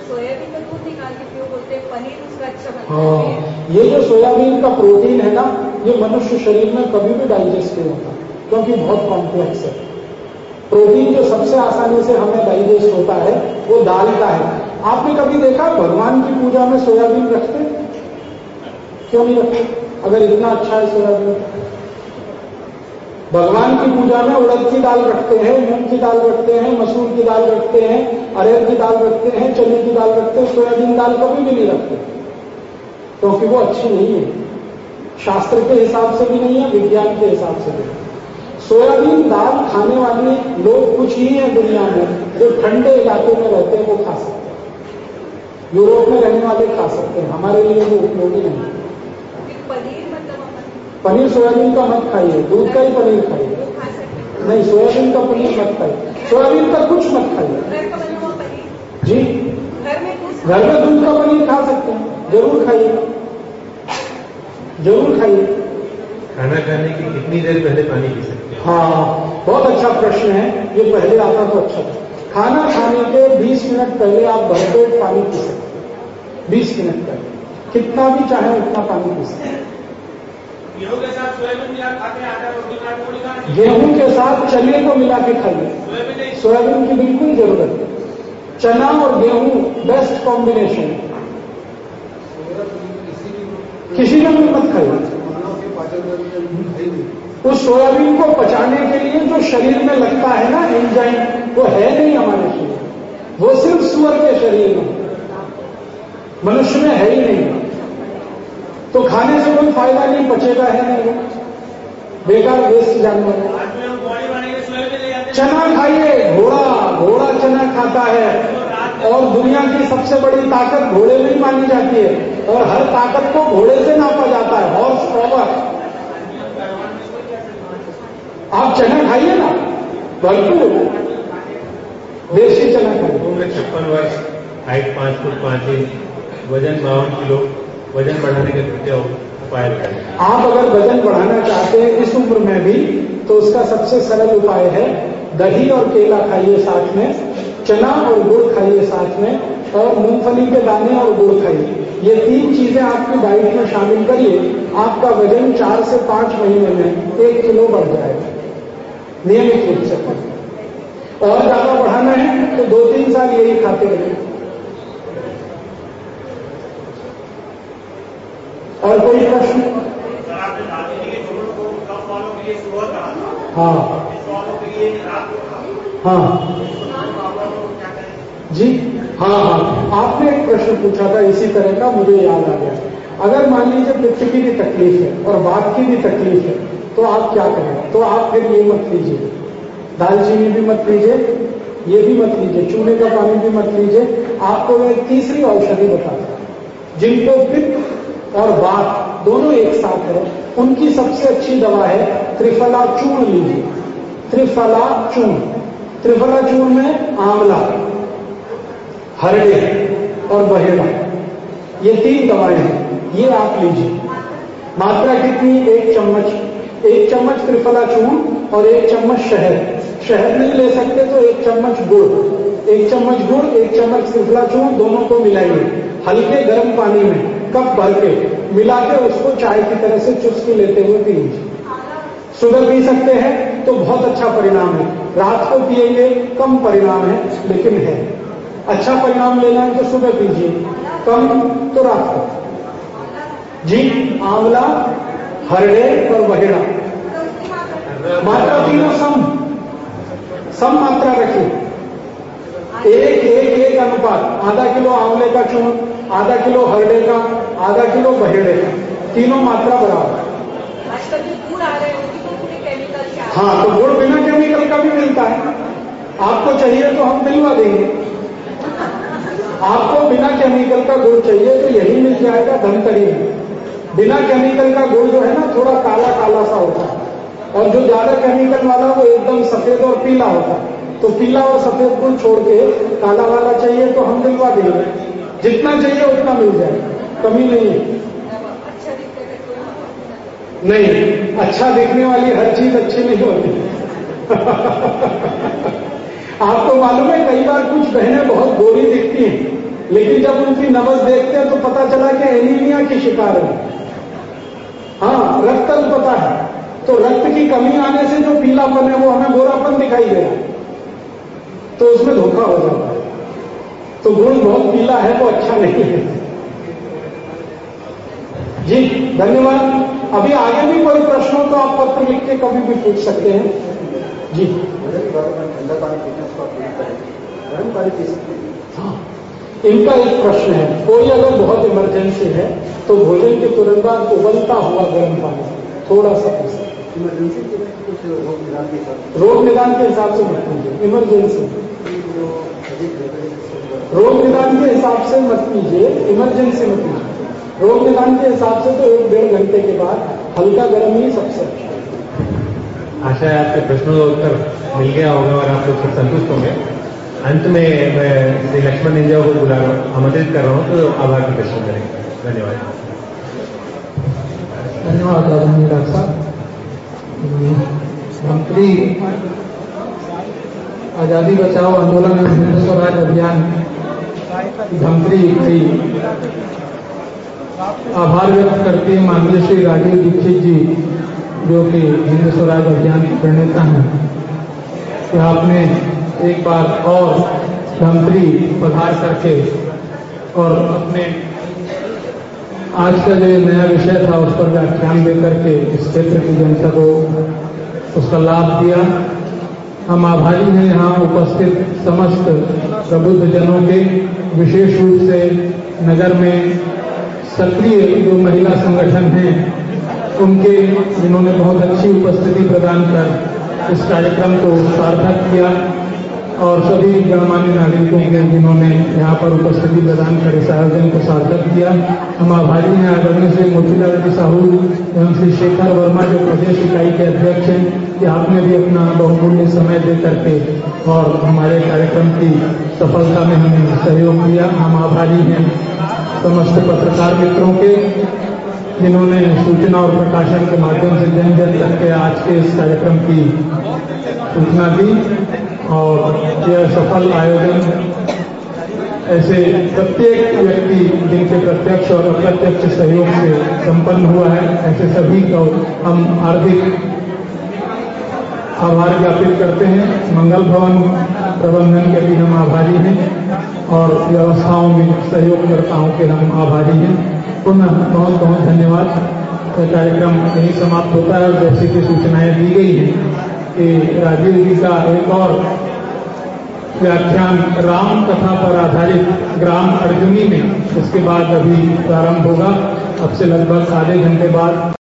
सोयाबीन का दूध निकाल के क्यों बोलते हैं पनीर उसका अच्छा बनता
हाँ ये जो सोयाबीन का प्रोटीन है ना, ये मनुष्य शरीर में कभी भी डाइजेस्ट नहीं होता, क्योंकि बहुत कॉम्प्लेक्स है। प्रोटीन जो सबसे आसानी से हमें डाइजेस्ट होता है, वो दाल का है। आपने कभी देखा भगवान की पूजा में सोयाबीन रखते? क्यों नहीं रखते? अगर इतना अच्छा है सोयाबीन। भगवान की पूजा में उड़द की दाल रखते हैं, मूंग की दाल रखते हैं, मसूर की दाल रखते हैं, अरहर की दाल रखते हैं, चने की दाल रखते हैं, सोयाबीन दाल कभी भी नहीं रखते। क्योंकि वो अच्छी नहीं है। शास्त्र के हिसाब से भी नहीं है विज्ञान के हिसाब से भी। सोयाबीन दाल खाने वाले लोग कुछ ही हैं दुनिया में जो ठंडे इलाकों में रहते हैं वो खा सकते हैं। यूरोप में रहने वाले खा सकते हैं हमारे लिए वो उपयोगी नहीं
पनीर मतलब
सोयाबीन का मत खाइए दूध का ही पनीर खाइए। नहीं सोयाबीन का पनीर मत खाइए। सोयाबीन का कुछ मत खाइए।
पनीर।
जी।
घर में
दूध का पनीर खा सकते हैं। ज़रूर खाइए। ज़रूर खाइए।
खाना खाने की कितनी देर पहले पानी पी सकते हैं?
हाँ बहुत अच्छा प्रश्न है। ये पहले आता तो अच्छा था खाना खाने के 20 मिनट पहले आप भरपेट पानी पी सकते हैं। 20 मिनट पहले। कितना भी चाहे उतना पानी पी सकते हैं।
गेहूँ के साथ सोयाबीन
के साथ चने को मिला के खाइए।
सोयाबीन
सोयाबीन की बिल्कुल ज़रूरत है चना और गेहूँ बेस्ट कॉम्बिनेशन किसी में भी मत खाइए उस सोयाबीन को पचाने के लिए जो शरीर में लगता है ना एंजाइम वो है नहीं हमारे शरीर वो सिर्फ़ सुअर के शरीर में। मनुष्य में है ही नहीं। तो खाने से कोई फ़ायदा नहीं पचेगा है नहीं बेकार वेस्ट जानवर चना खाइए घोड़ा। घोड़ा चना खाता है और दुनिया की सबसे बड़ी ताकत घोड़े में ही मानी जाती है और हर ताकत को घोड़े से नापा जाता है हॉर्स पावर आप चना खाइए ना? भरपूर। देसी चना खाइए।
उम्र छप्पन वर्ष हाइट पाँच फुट पाँच इंच वज़न बावन किलो वज़न बढ़ाने के क्या उपाय
आप अगर वज़न बढ़ाना चाहते हैं इस उम्र में भी तो उसका सबसे सरल उपाय है दही और केला खाइए साथ में चना और गुड़ खाइए साथ में और मूंगफली के दाने और गुड़ खाइए। ये तीन चीज़ें आपकी डाइट में शामिल करिए। आपका वज़न चार से पाँच महीने में एक किलो बढ़ जाएगा नियमित रूप से। और ज़्यादा बढ़ाना है तो दो तीन साल यही खाते रहिए। और कोई प्रश्न? हाँ। हाँ। जी? हाँ हाँ। आपने एक प्रश्न पूछा था, इसी तरह का मुझे याद आ गया। अगर मान लीजिए पित्त की भी तकलीफ़ है और बात की भी तकलीफ़ है तो आप क्या करें? तो आप फिर ये मत लीजिए। दालचीनी भी मत लीजिए, ये भी मत लीजिए चूने का पानी भी मत लीजिए। आपको मैं एक तीसरी औषधि बताता जिनको पित्त और बात दोनों एक साथ है उनकी सबसे अच्छी दवा है त्रिफला चूर्ण लीजिए। त्रिफला चूर्ण त्रिफला चूर्ण में आंवला हरड़े और बहेड़ा। ये तीन दवाएँ हैं। ये आप लीजिए। मात्रा कितनी? एक चम्मच। एक चम्मच त्रिफला चूर्ण और एक चम्मच शहद। शहद नहीं ले सकते तो एक चम्मच गुड़। एक चम्मच गुड़, एक चम्मच त्रिफला चूर्ण दोनों को मिलाइए। हल्के गर्म पानी में, कप भर के, मिला के उसको चाय की तरह से चुस्की लेते हुए पी लीजिए सुबह पी सकते हैं? तो बहुत अच्छा परिणाम है। रात को पिएँगे, कम परिणाम है, लेकिन है। अच्छा परिणाम लेना है तो सुबह पीजिए, कम तो रात को। जी, आंवला, हरड़े और बहेड़ा। मात्रा तीनों सम। सम मात्रा रखिए। एक एक एक अनुपात। आधा किलो आंवले का चूर्ण आधा किलो हरड़े का, आधा किलो बहेड़े का। तीनों मात्रा बराबर।
हाँ तो
गुड़ बिना केमिकल का भी मिलता है। आपको चाहिए तो हम दिलवा देंगे। आपको बिना केमिकल का गुड़ चाहिए तो यही मिल जाएगा, धमतरी में। बिना केमिकल का गुड़ जो है ना, थोड़ा काला काला सा होता है। और जो ज़्यादा केमिकल वाला वो एकदम सफ़ेद और पीला होता है। तो पीला और सफ़ेद गुड़ छोड़ के काला वाला चाहिए तो हम दिलवा देंगे। जितना चाहिए उतना मिल जाएगा। कमी नहीं है
हैं। अच्छा दिखते हैं कोई
नहीं अच्छा देखने वाली हर चीज़ अच्छी नहीं होती। आपको मालूम है, कई बार कुछ बहनें बहुत गोरी दिखती हैं, लेकिन जब उनकी नबज देखते हैं तो पता चला कि एनीमिया की शिकार है। हाँ रक्त अल्पता है। तो रक्त की कमी आने से जो पीलापन है, वो हमें गोरापन दिखाई दे रहा तो उसमें धोखा हो जाता है। तो गुण बहुत पीला है वो अच्छा नहीं है। जी धन्यवाद। अभी आगे भी कोई प्रश्न हो तो आप पत्र लिख के कभी भी पूछ सकते हैं। जी।
ठंडा पानी पीना गर्म पानी पी सकते हैं
हाँ इनका एक प्रश्न है। कोई अगर बहुत इमरजेंसी है तो भोजन के तुरंत बाद उबलता हुआ गर्म पानी थोड़ा सा पी सकते
इमरजेंसी के कुछ रोग निदान के साथ
रोग निदान के हिसाब से मत पीजिए इमरजेंसी। रोग निदान के हिसाब से मत पीजिए इमरजेंसी मत पीजिए रोग निदान के हिसाब से तो एक डेढ़ घंटे के बाद हल्का गर्म ही सबसे अच्छा।
आशा है आपके प्रश्नों का उत्तर मिल गया होगा और आप लोग सब संतुष्ट होंगे। अंत में मैं श्री लक्ष्मण निंजा को बुला रहा हूँ आमंत्रित कर रहा हूँ तो आभार की प्रश्न करेंगे। धन्यवाद।
धन्यवाद आदरणीय डॉक्टर साहब। मंत्री आज़ादी बचाओ आंदोलन हिंदू स्वराज अभियान धमत्री की आभार व्यक्त करती है माननीय श्री राजीव दीक्षित जी, जो कि हिंदू स्वराज अभियान के प्रणेता हैं। कि आपने एक बार और धमत्री पधार करके और अपने आज का जो नया विषय था, उस पर व्याख्यान देकर के इस क्षेत्र की जनता को उसका लाभ दिया। हम आभारी हैं यहाँ उपस्थित समस्त प्रबुद्ध जनों के, विशेष रूप से नगर में सक्रिय जो महिला संगठन हैं, उनके, जिन्होंने बहुत अच्छी उपस्थिति प्रदान कर, इस कार्यक्रम को सार्थक किया। और सभी गणमान्य नागरिकों के जिन्होंने यहाँ पर उपस्थिति प्रदान कर, इस आयोजन को सार्थक किया। हम आभारी हैं, आदरणीय श्री मोतीलाल जी साहू एवं श्री शेखर वर्मा, जो प्रदेश इकाई के अध्यक्ष हैं, कि आपने भी अपना बहुमूल्य समय दे करके और हमारे कार्यक्रम की सफलता में हमें सहयोग किया। हम आभारी हैं। समस्त पत्रकार मित्रों के, जिन्होंने सूचना और प्रकाशन के माध्यम से जन जन तक के आज के इस कार्यक्रम की सूचना दी और यह सफल आयोजन ऐसे प्रत्येक व्यक्ति जिनके प्रत्यक्ष और अप्रत्यक्ष सहयोग से संपन्न हुआ है, ऐसे सभी को हम हार्दिक आभार ज्ञापित करते हैं। मंगल भवन प्रबंधन के भी हम आभारी हैं। और व्यवस्थाओं में सहयोग सहयोगकर्ताओं के हम आभारी हैं। पुनः बहुत बहुत धन्यवाद। यह कार्यक्रम यही समाप्त होता है और जैसे कि सूचनाएँ दी गई हैं कि राजीव जी का एक और व्याख्यान राम कथा पर आधारित ग्राम अर्जुनी में इसके बाद अभी प्रारंभ होगा। अब से लगभग आधे घंटे बाद